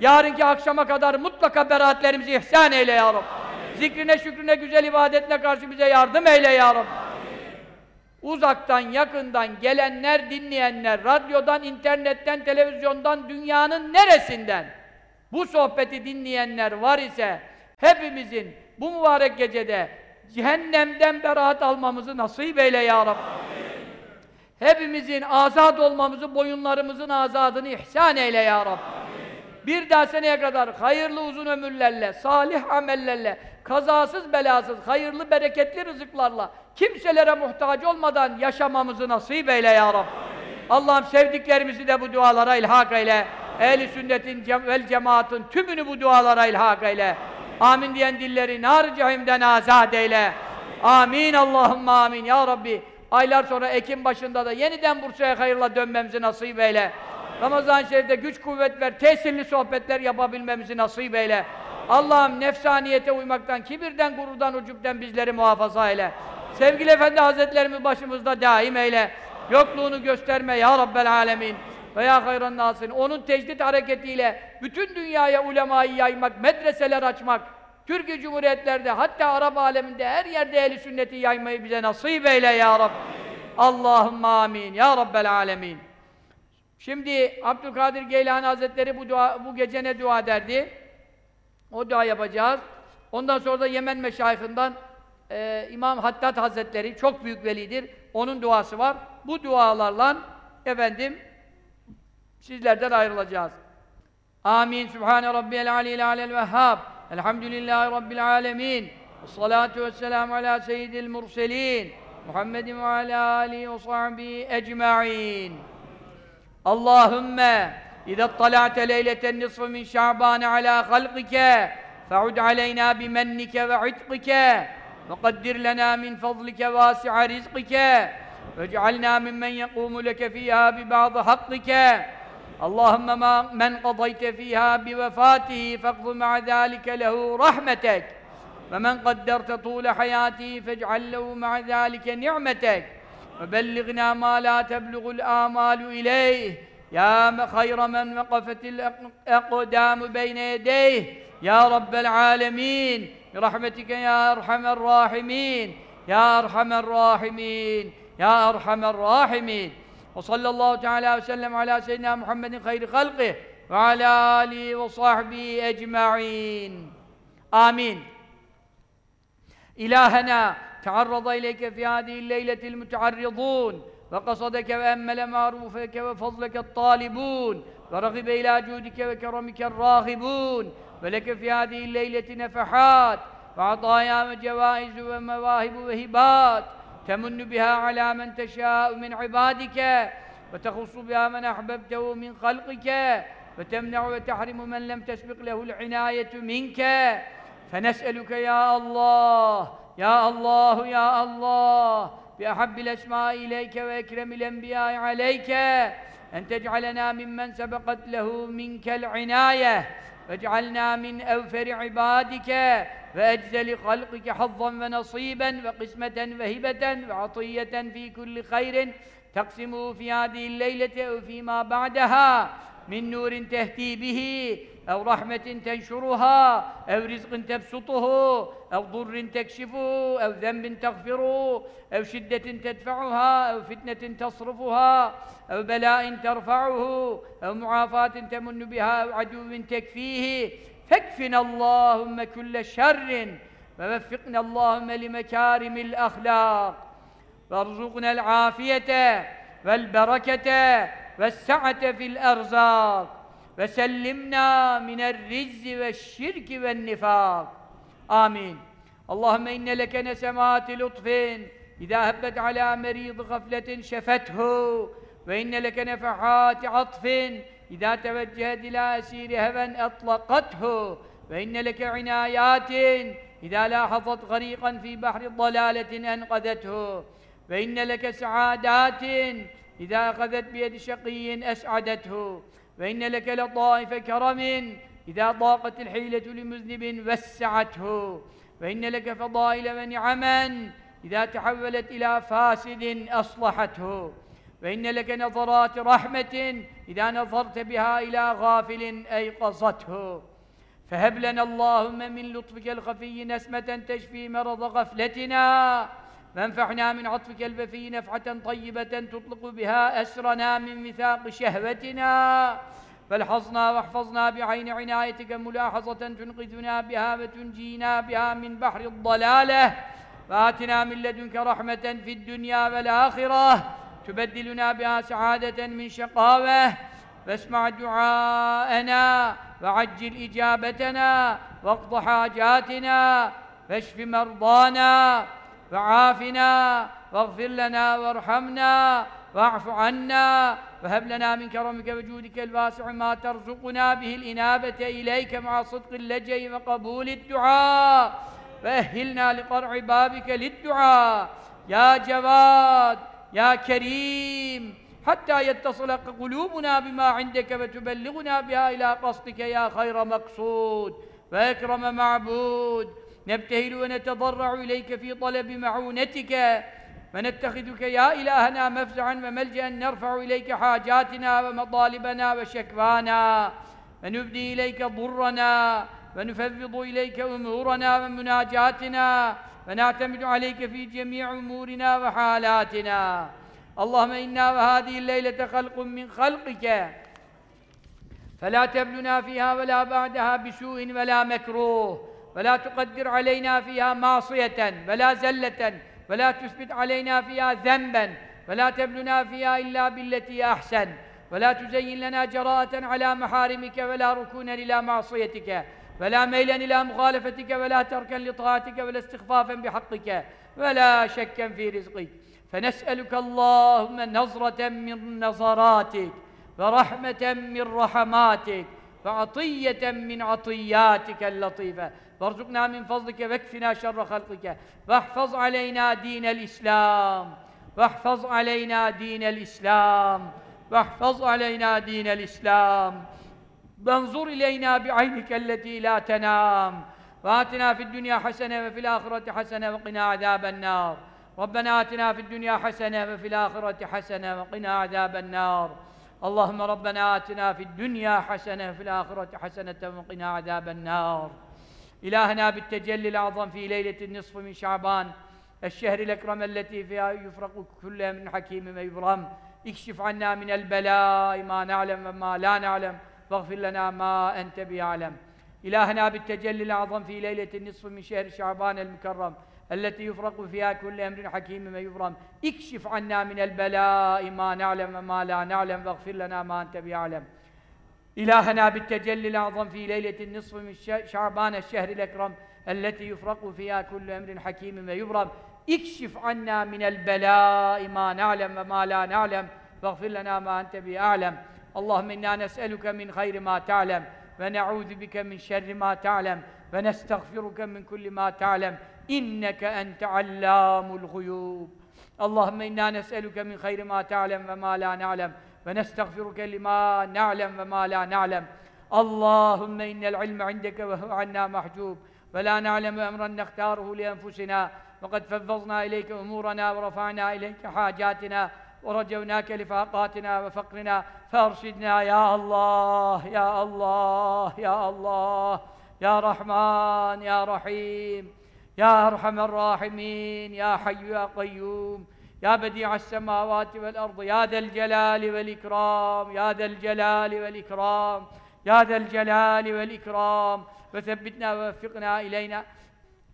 Speaker 1: Yarınki akşama kadar mutlaka beraatlerimizi ihsan eyle ya Rabbi. Zikrine, şükrüne, güzel ibadetine karşı bize yardım eyle ya Rabbi. uzaktan, yakından gelenler, dinleyenler, radyodan, internetten, televizyondan, dünyanın neresinden bu sohbeti dinleyenler var ise hepimizin bu mübarek gecede cehennemden beraat almamızı nasip eyle ya Rabbi. Hepimizin azad olmamızı, boyunlarımızın azadını ihsan eyle ya Rabbi. Bir daha seneye kadar hayırlı uzun ömürlerle, salih amellerle, kazasız belasız, hayırlı bereketli rızıklarla, kimselere muhtaç olmadan yaşamamızı nasip eyle ya Rabbi. Allah'ım sevdiklerimizi de bu dualara ilhak eyle. Ehli sünnetin cem vel cemaatın tümünü bu dualara ilhak eyle. Amin diyen dilleri nar cehimden azad eyle. Amin Allahümme amin ya Rabbi. Aylar sonra Ekim başında da yeniden Bursa'ya hayırla dönmemizi nasip eyle. Ramazan-ı Şerif'te güç kuvvet ver, tesirli sohbetler yapabilmemizi nasip eyle. Allah'ım nefsaniyete uymaktan, kibirden, gururdan, ucupten bizleri muhafaza eyle. Sevgili Efendi Hazretlerimiz başımızda daim eyle. Yokluğunu gösterme ya Rabbel Alemin. Ve ya hayran nasın. Onun tecdit hareketiyle bütün dünyaya ulemayı yaymak, medreseler açmak, Türkiye Cumhuriyetlerde, hatta Arap aleminde her yerde ehli sünneti yaymayı bize nasip eyle ya Rabbi. Allahümme amin ya Rabbel Alemin. Şimdi Abdülkadir Geylani Hazretleri bu, dua, bu gece ne dua derdi? O dua yapacağız. Ondan sonra da Yemen Meşayihinden e, İmam Hattat Hazretleri çok büyük velidir. Onun duası var. Bu dualarla efendim sizlerden ayrılacağız. Amin. Sübhane Rabbiyel Aliyel Alel Vehhab. Elhamdülillahi Rabbil Alemin. Salatu vesselamu ala seyyidil murselin. Muhammedin ve ala alihi ve sahbihi ecma'in. Allahümme İzâ tala'te leyleten nisfı min şa'bâne alâ halqike fe'ud aleyna bimennike ve itqike ve kaddir lena min fadlike vâsi'a rizqike vec'alna mimmen yekûmu leke fîhâ اللهم ما من قضيت فيها بوفاته فاقض مع ذلك له رحمتك. ومن قدرت طول حياته فاجعل له مع ذلك نعمتك. وبلغنا ما لا تبلغ الآمال إليه. يا خير من وقفت الأقدام بين يديه. يا رب العالمين برحمتك يا أرحم الراحمين. يا أرحم الراحمين يا أرحم الراحمين. وصلى الله تعالى وسلم على سيدنا محمد خير خلقه وعلى آله وصحبه أجمعين. آمين. إلهنا تعرض إليك في هذه الليلة المتعرضون وقصدك وأمل معروفك وفضلك الطالبون ورغب إلى جودك وكرمك الراغبون ولك في هذه الليلة نفحات وعطايا وجوائز ومواهب وهبات تمن بها على من تشاء من عبادك وتخص بها من أحببته من خلقك وتمنع وتحرم من لم تسبق له العناية منك. فنسألك يا الله يا الله يا الله بأحب الأسماء إليك وأكرم الأنبياء عليك أن تجعلنا ممن سبقت له منك العناية. واجعلنا من أوفر عبادك وأجزل خلقك حظا ونصيبا وقسمة وهبة وعطية في كل خير تقسمه في هذه الليلة أو فيما بعدها. من نور تهدي به أو رحمة تنشرها أو رزق تبسطه أو ضر تكشفه أو ذنب تغفره أو شدة تدفعها أو فتنة تصرفها أو بلاء ترفعه أو معافاة تمن بها أو عدو تكفيه. فاكفنا اللهم كل شر ووفقنا اللهم لمكارم الأخلاق وارزقنا العافية والبركة والسعة في الأرزاق. وسلمنا من الرجز والشرك والنفاق. آمين. اللهم إن لك نسمات لطف إذا هبت على مريض غفلة شفته. وإن لك نفحات عطف إذا توجهت إلى أسير هوى أطلقته. وإن لك عنايات إذا لاحظت غريقا في بحر ضلالة أنقذته. وإن لك سعادات إذا أخذت بيد شقي أسعدته وإن لك لطائف كرم إذا ضاقت الحيلة لمذنب وسعته. وإن لك فضائل ونعما إذا تحولت إلى فاسد أصلحته. وإن لك نظرات رحمة إذا نظرت بها إلى غافل أيقظته. فهب لنا اللهم من لطفك الخفي نسمة تشفي مرض غفلتنا. وانفعنا من عطفك البفي نفحة طيبة تطلق بها أسرنا من ميثاق شهوتنا. فالحظنا واحفظنا بعين عنايتك ملاحظة تنقذنا بها وتنجينا بها من بحر الضلالة. فآتنا من لدنك رحمة في الدنيا والآخرة. تبدلنا بها سعادة من شقاوة. فاسمع دعاءنا وعجل إجابتنا واقض حاجاتنا فاشف مرضانا. وعافنا واغفر لنا وارحمنا واعف عنا. وهب لنا من كرمك وجودك الواسع ما ترزقنا به الإنابة إليك مع صدق اللجأ وقبول الدعاء. وأهلنا لقرع بابك للدعاء. يا جواد يا كريم حتى يتصل قلوبنا بما عندك وتبلغنا بها إلى قصدك يا خير مقصود. وأكرم معبود نبتهل ونتضرع إليك في طلب معونتك ونتخذك يا إلهنا مفزعا وملجأ نرفع إليك حاجاتنا ومطالبنا وشكوانا ونبدي إليك ضرنا ونفوض إليك أمورنا ومناجاتنا ونعتمد عليك في جميع أمورنا وحالاتنا. اللهم إنا وهذه الليلة خلق من خلقك فلا تبلنا فيها ولا بعدها بسوء ولا مكروه. ولا تقدر علينا فيها معصية ولا زلة ولا تثبت علينا فيها ذنبا ولا تبلنا فيها إلا بالتي أحسن ولا تزين لنا جراءة على محارمك ولا ركونا إلى معصيتك ولا ميلا إلى مخالفتك ولا تركا لطاعتك ولا استخفافا بحقك ولا شكا في رزقك. فنسألك اللهم نظرة من نظراتك ورحمة من رحماتك وعطية من عطياتك اللطيفة. وارزقنا من فضلك واكفنا شر خلقك. واحفظ علينا دين الإسلام. واحفظ علينا دين الإسلام. واحفظ علينا دين الإسلام. وانظر إلينا بعينك التي لا تنام. وآتنا في الدنيا حسنة وفي الآخرة حسنة وقنا عذاب النار. ربنا آتنا في الدنيا حسنة وفي الآخرة حسنة وقنا عذاب النار. اللهم ربنا آتنا في الدنيا حسنة وفي الآخرة حسنة وقنا عذاب النار. إلهنا بالتجلي الأعظم في ليلة النصف من شعبان الشهر الأكرم التي فيها يفرق كل من حكيم ويبرم اكشف عنا من البلاء ما نعلم وما لا نعلم واغفر لنا ما أنت بأعلم. إلهنا بالتجلي الأعظم في ليلة النصف من شهر شعبان المكرم التي يفرق فيها كل أمر حكيم ويبرم اكشف عنا من البلاء ما نعلم وما لا نعلم واغفر لنا ما أنت بأعلم. إلهنا بالتجلي الأعظم في ليلة النصف من شعبان الشهر الأكرم التي يفرق فيها كل أمر حكيم ويبرم اكشف عنا من البلاء ما نعلم وما لا نعلم. واغفر لنا ما أنت بأعلم. اللهم إنا نسألك من خير ما تعلم ونعوذ بك من شر ما تعلم ونستغفرك من كل ما تعلم. إنك أنت علام الغيوب. اللهم إنا نسألك من خير ما تعلم وما لا نعلم. ونستغفرك لما نعلم وما لا نعلم. اللهم إن العلم عندك وهو عنا محجوب. ولا نعلم أمرا نختاره لأنفسنا. وقد فضضنا إليك أمورنا ورفعنا إليك حاجاتنا. ورجوناك لفاقاتنا وفقرنا. فأرشدنا يا الله يا الله يا الله. يا رحمن يا رحيم. يا أرحم الراحمين. يا حي يا قيوم. يا بديع السماوات والأرض يا ذا الجلال والإكرام يا ذا الجلال والإكرام يا ذا الجلال والإكرام. وثبتنا ووفقنا إلينا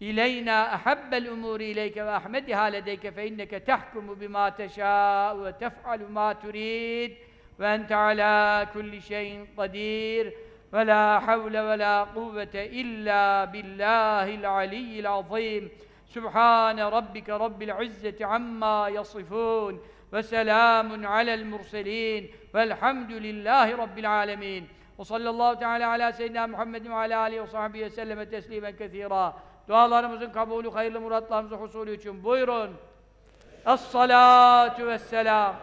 Speaker 1: إلينا أحب الأمور إليك وأحمدها لديك فإنك تحكم بما تشاء وتفعل ما تريد وأنت على كل شيء قدير. ولا حول ولا قوة إلا بالله العلي العظيم. سبحان ربك رب العزة عما يصفون وسلام على المرسلين والحمد لله رب العالمين وصلى الله تعالى على سيدنا محمد وعلى آله وصحبه وسلم تسليما كثيرا دعالarımızın kabulü hayırlı muratlarımızı husulü için buyurun الصلاة والسلام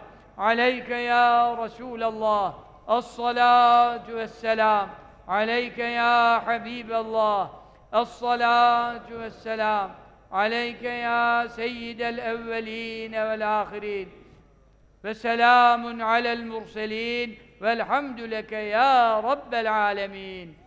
Speaker 1: عليك الصلاة والسلام عليك يا رسول الله. الصلاة والسلام عليك يا حبيب الله. الصلاة والسلام aleyke ya seyyidel evveline vel ahirin. Ve selamun alel murselin velhamdü leke ya Rabbel alemin.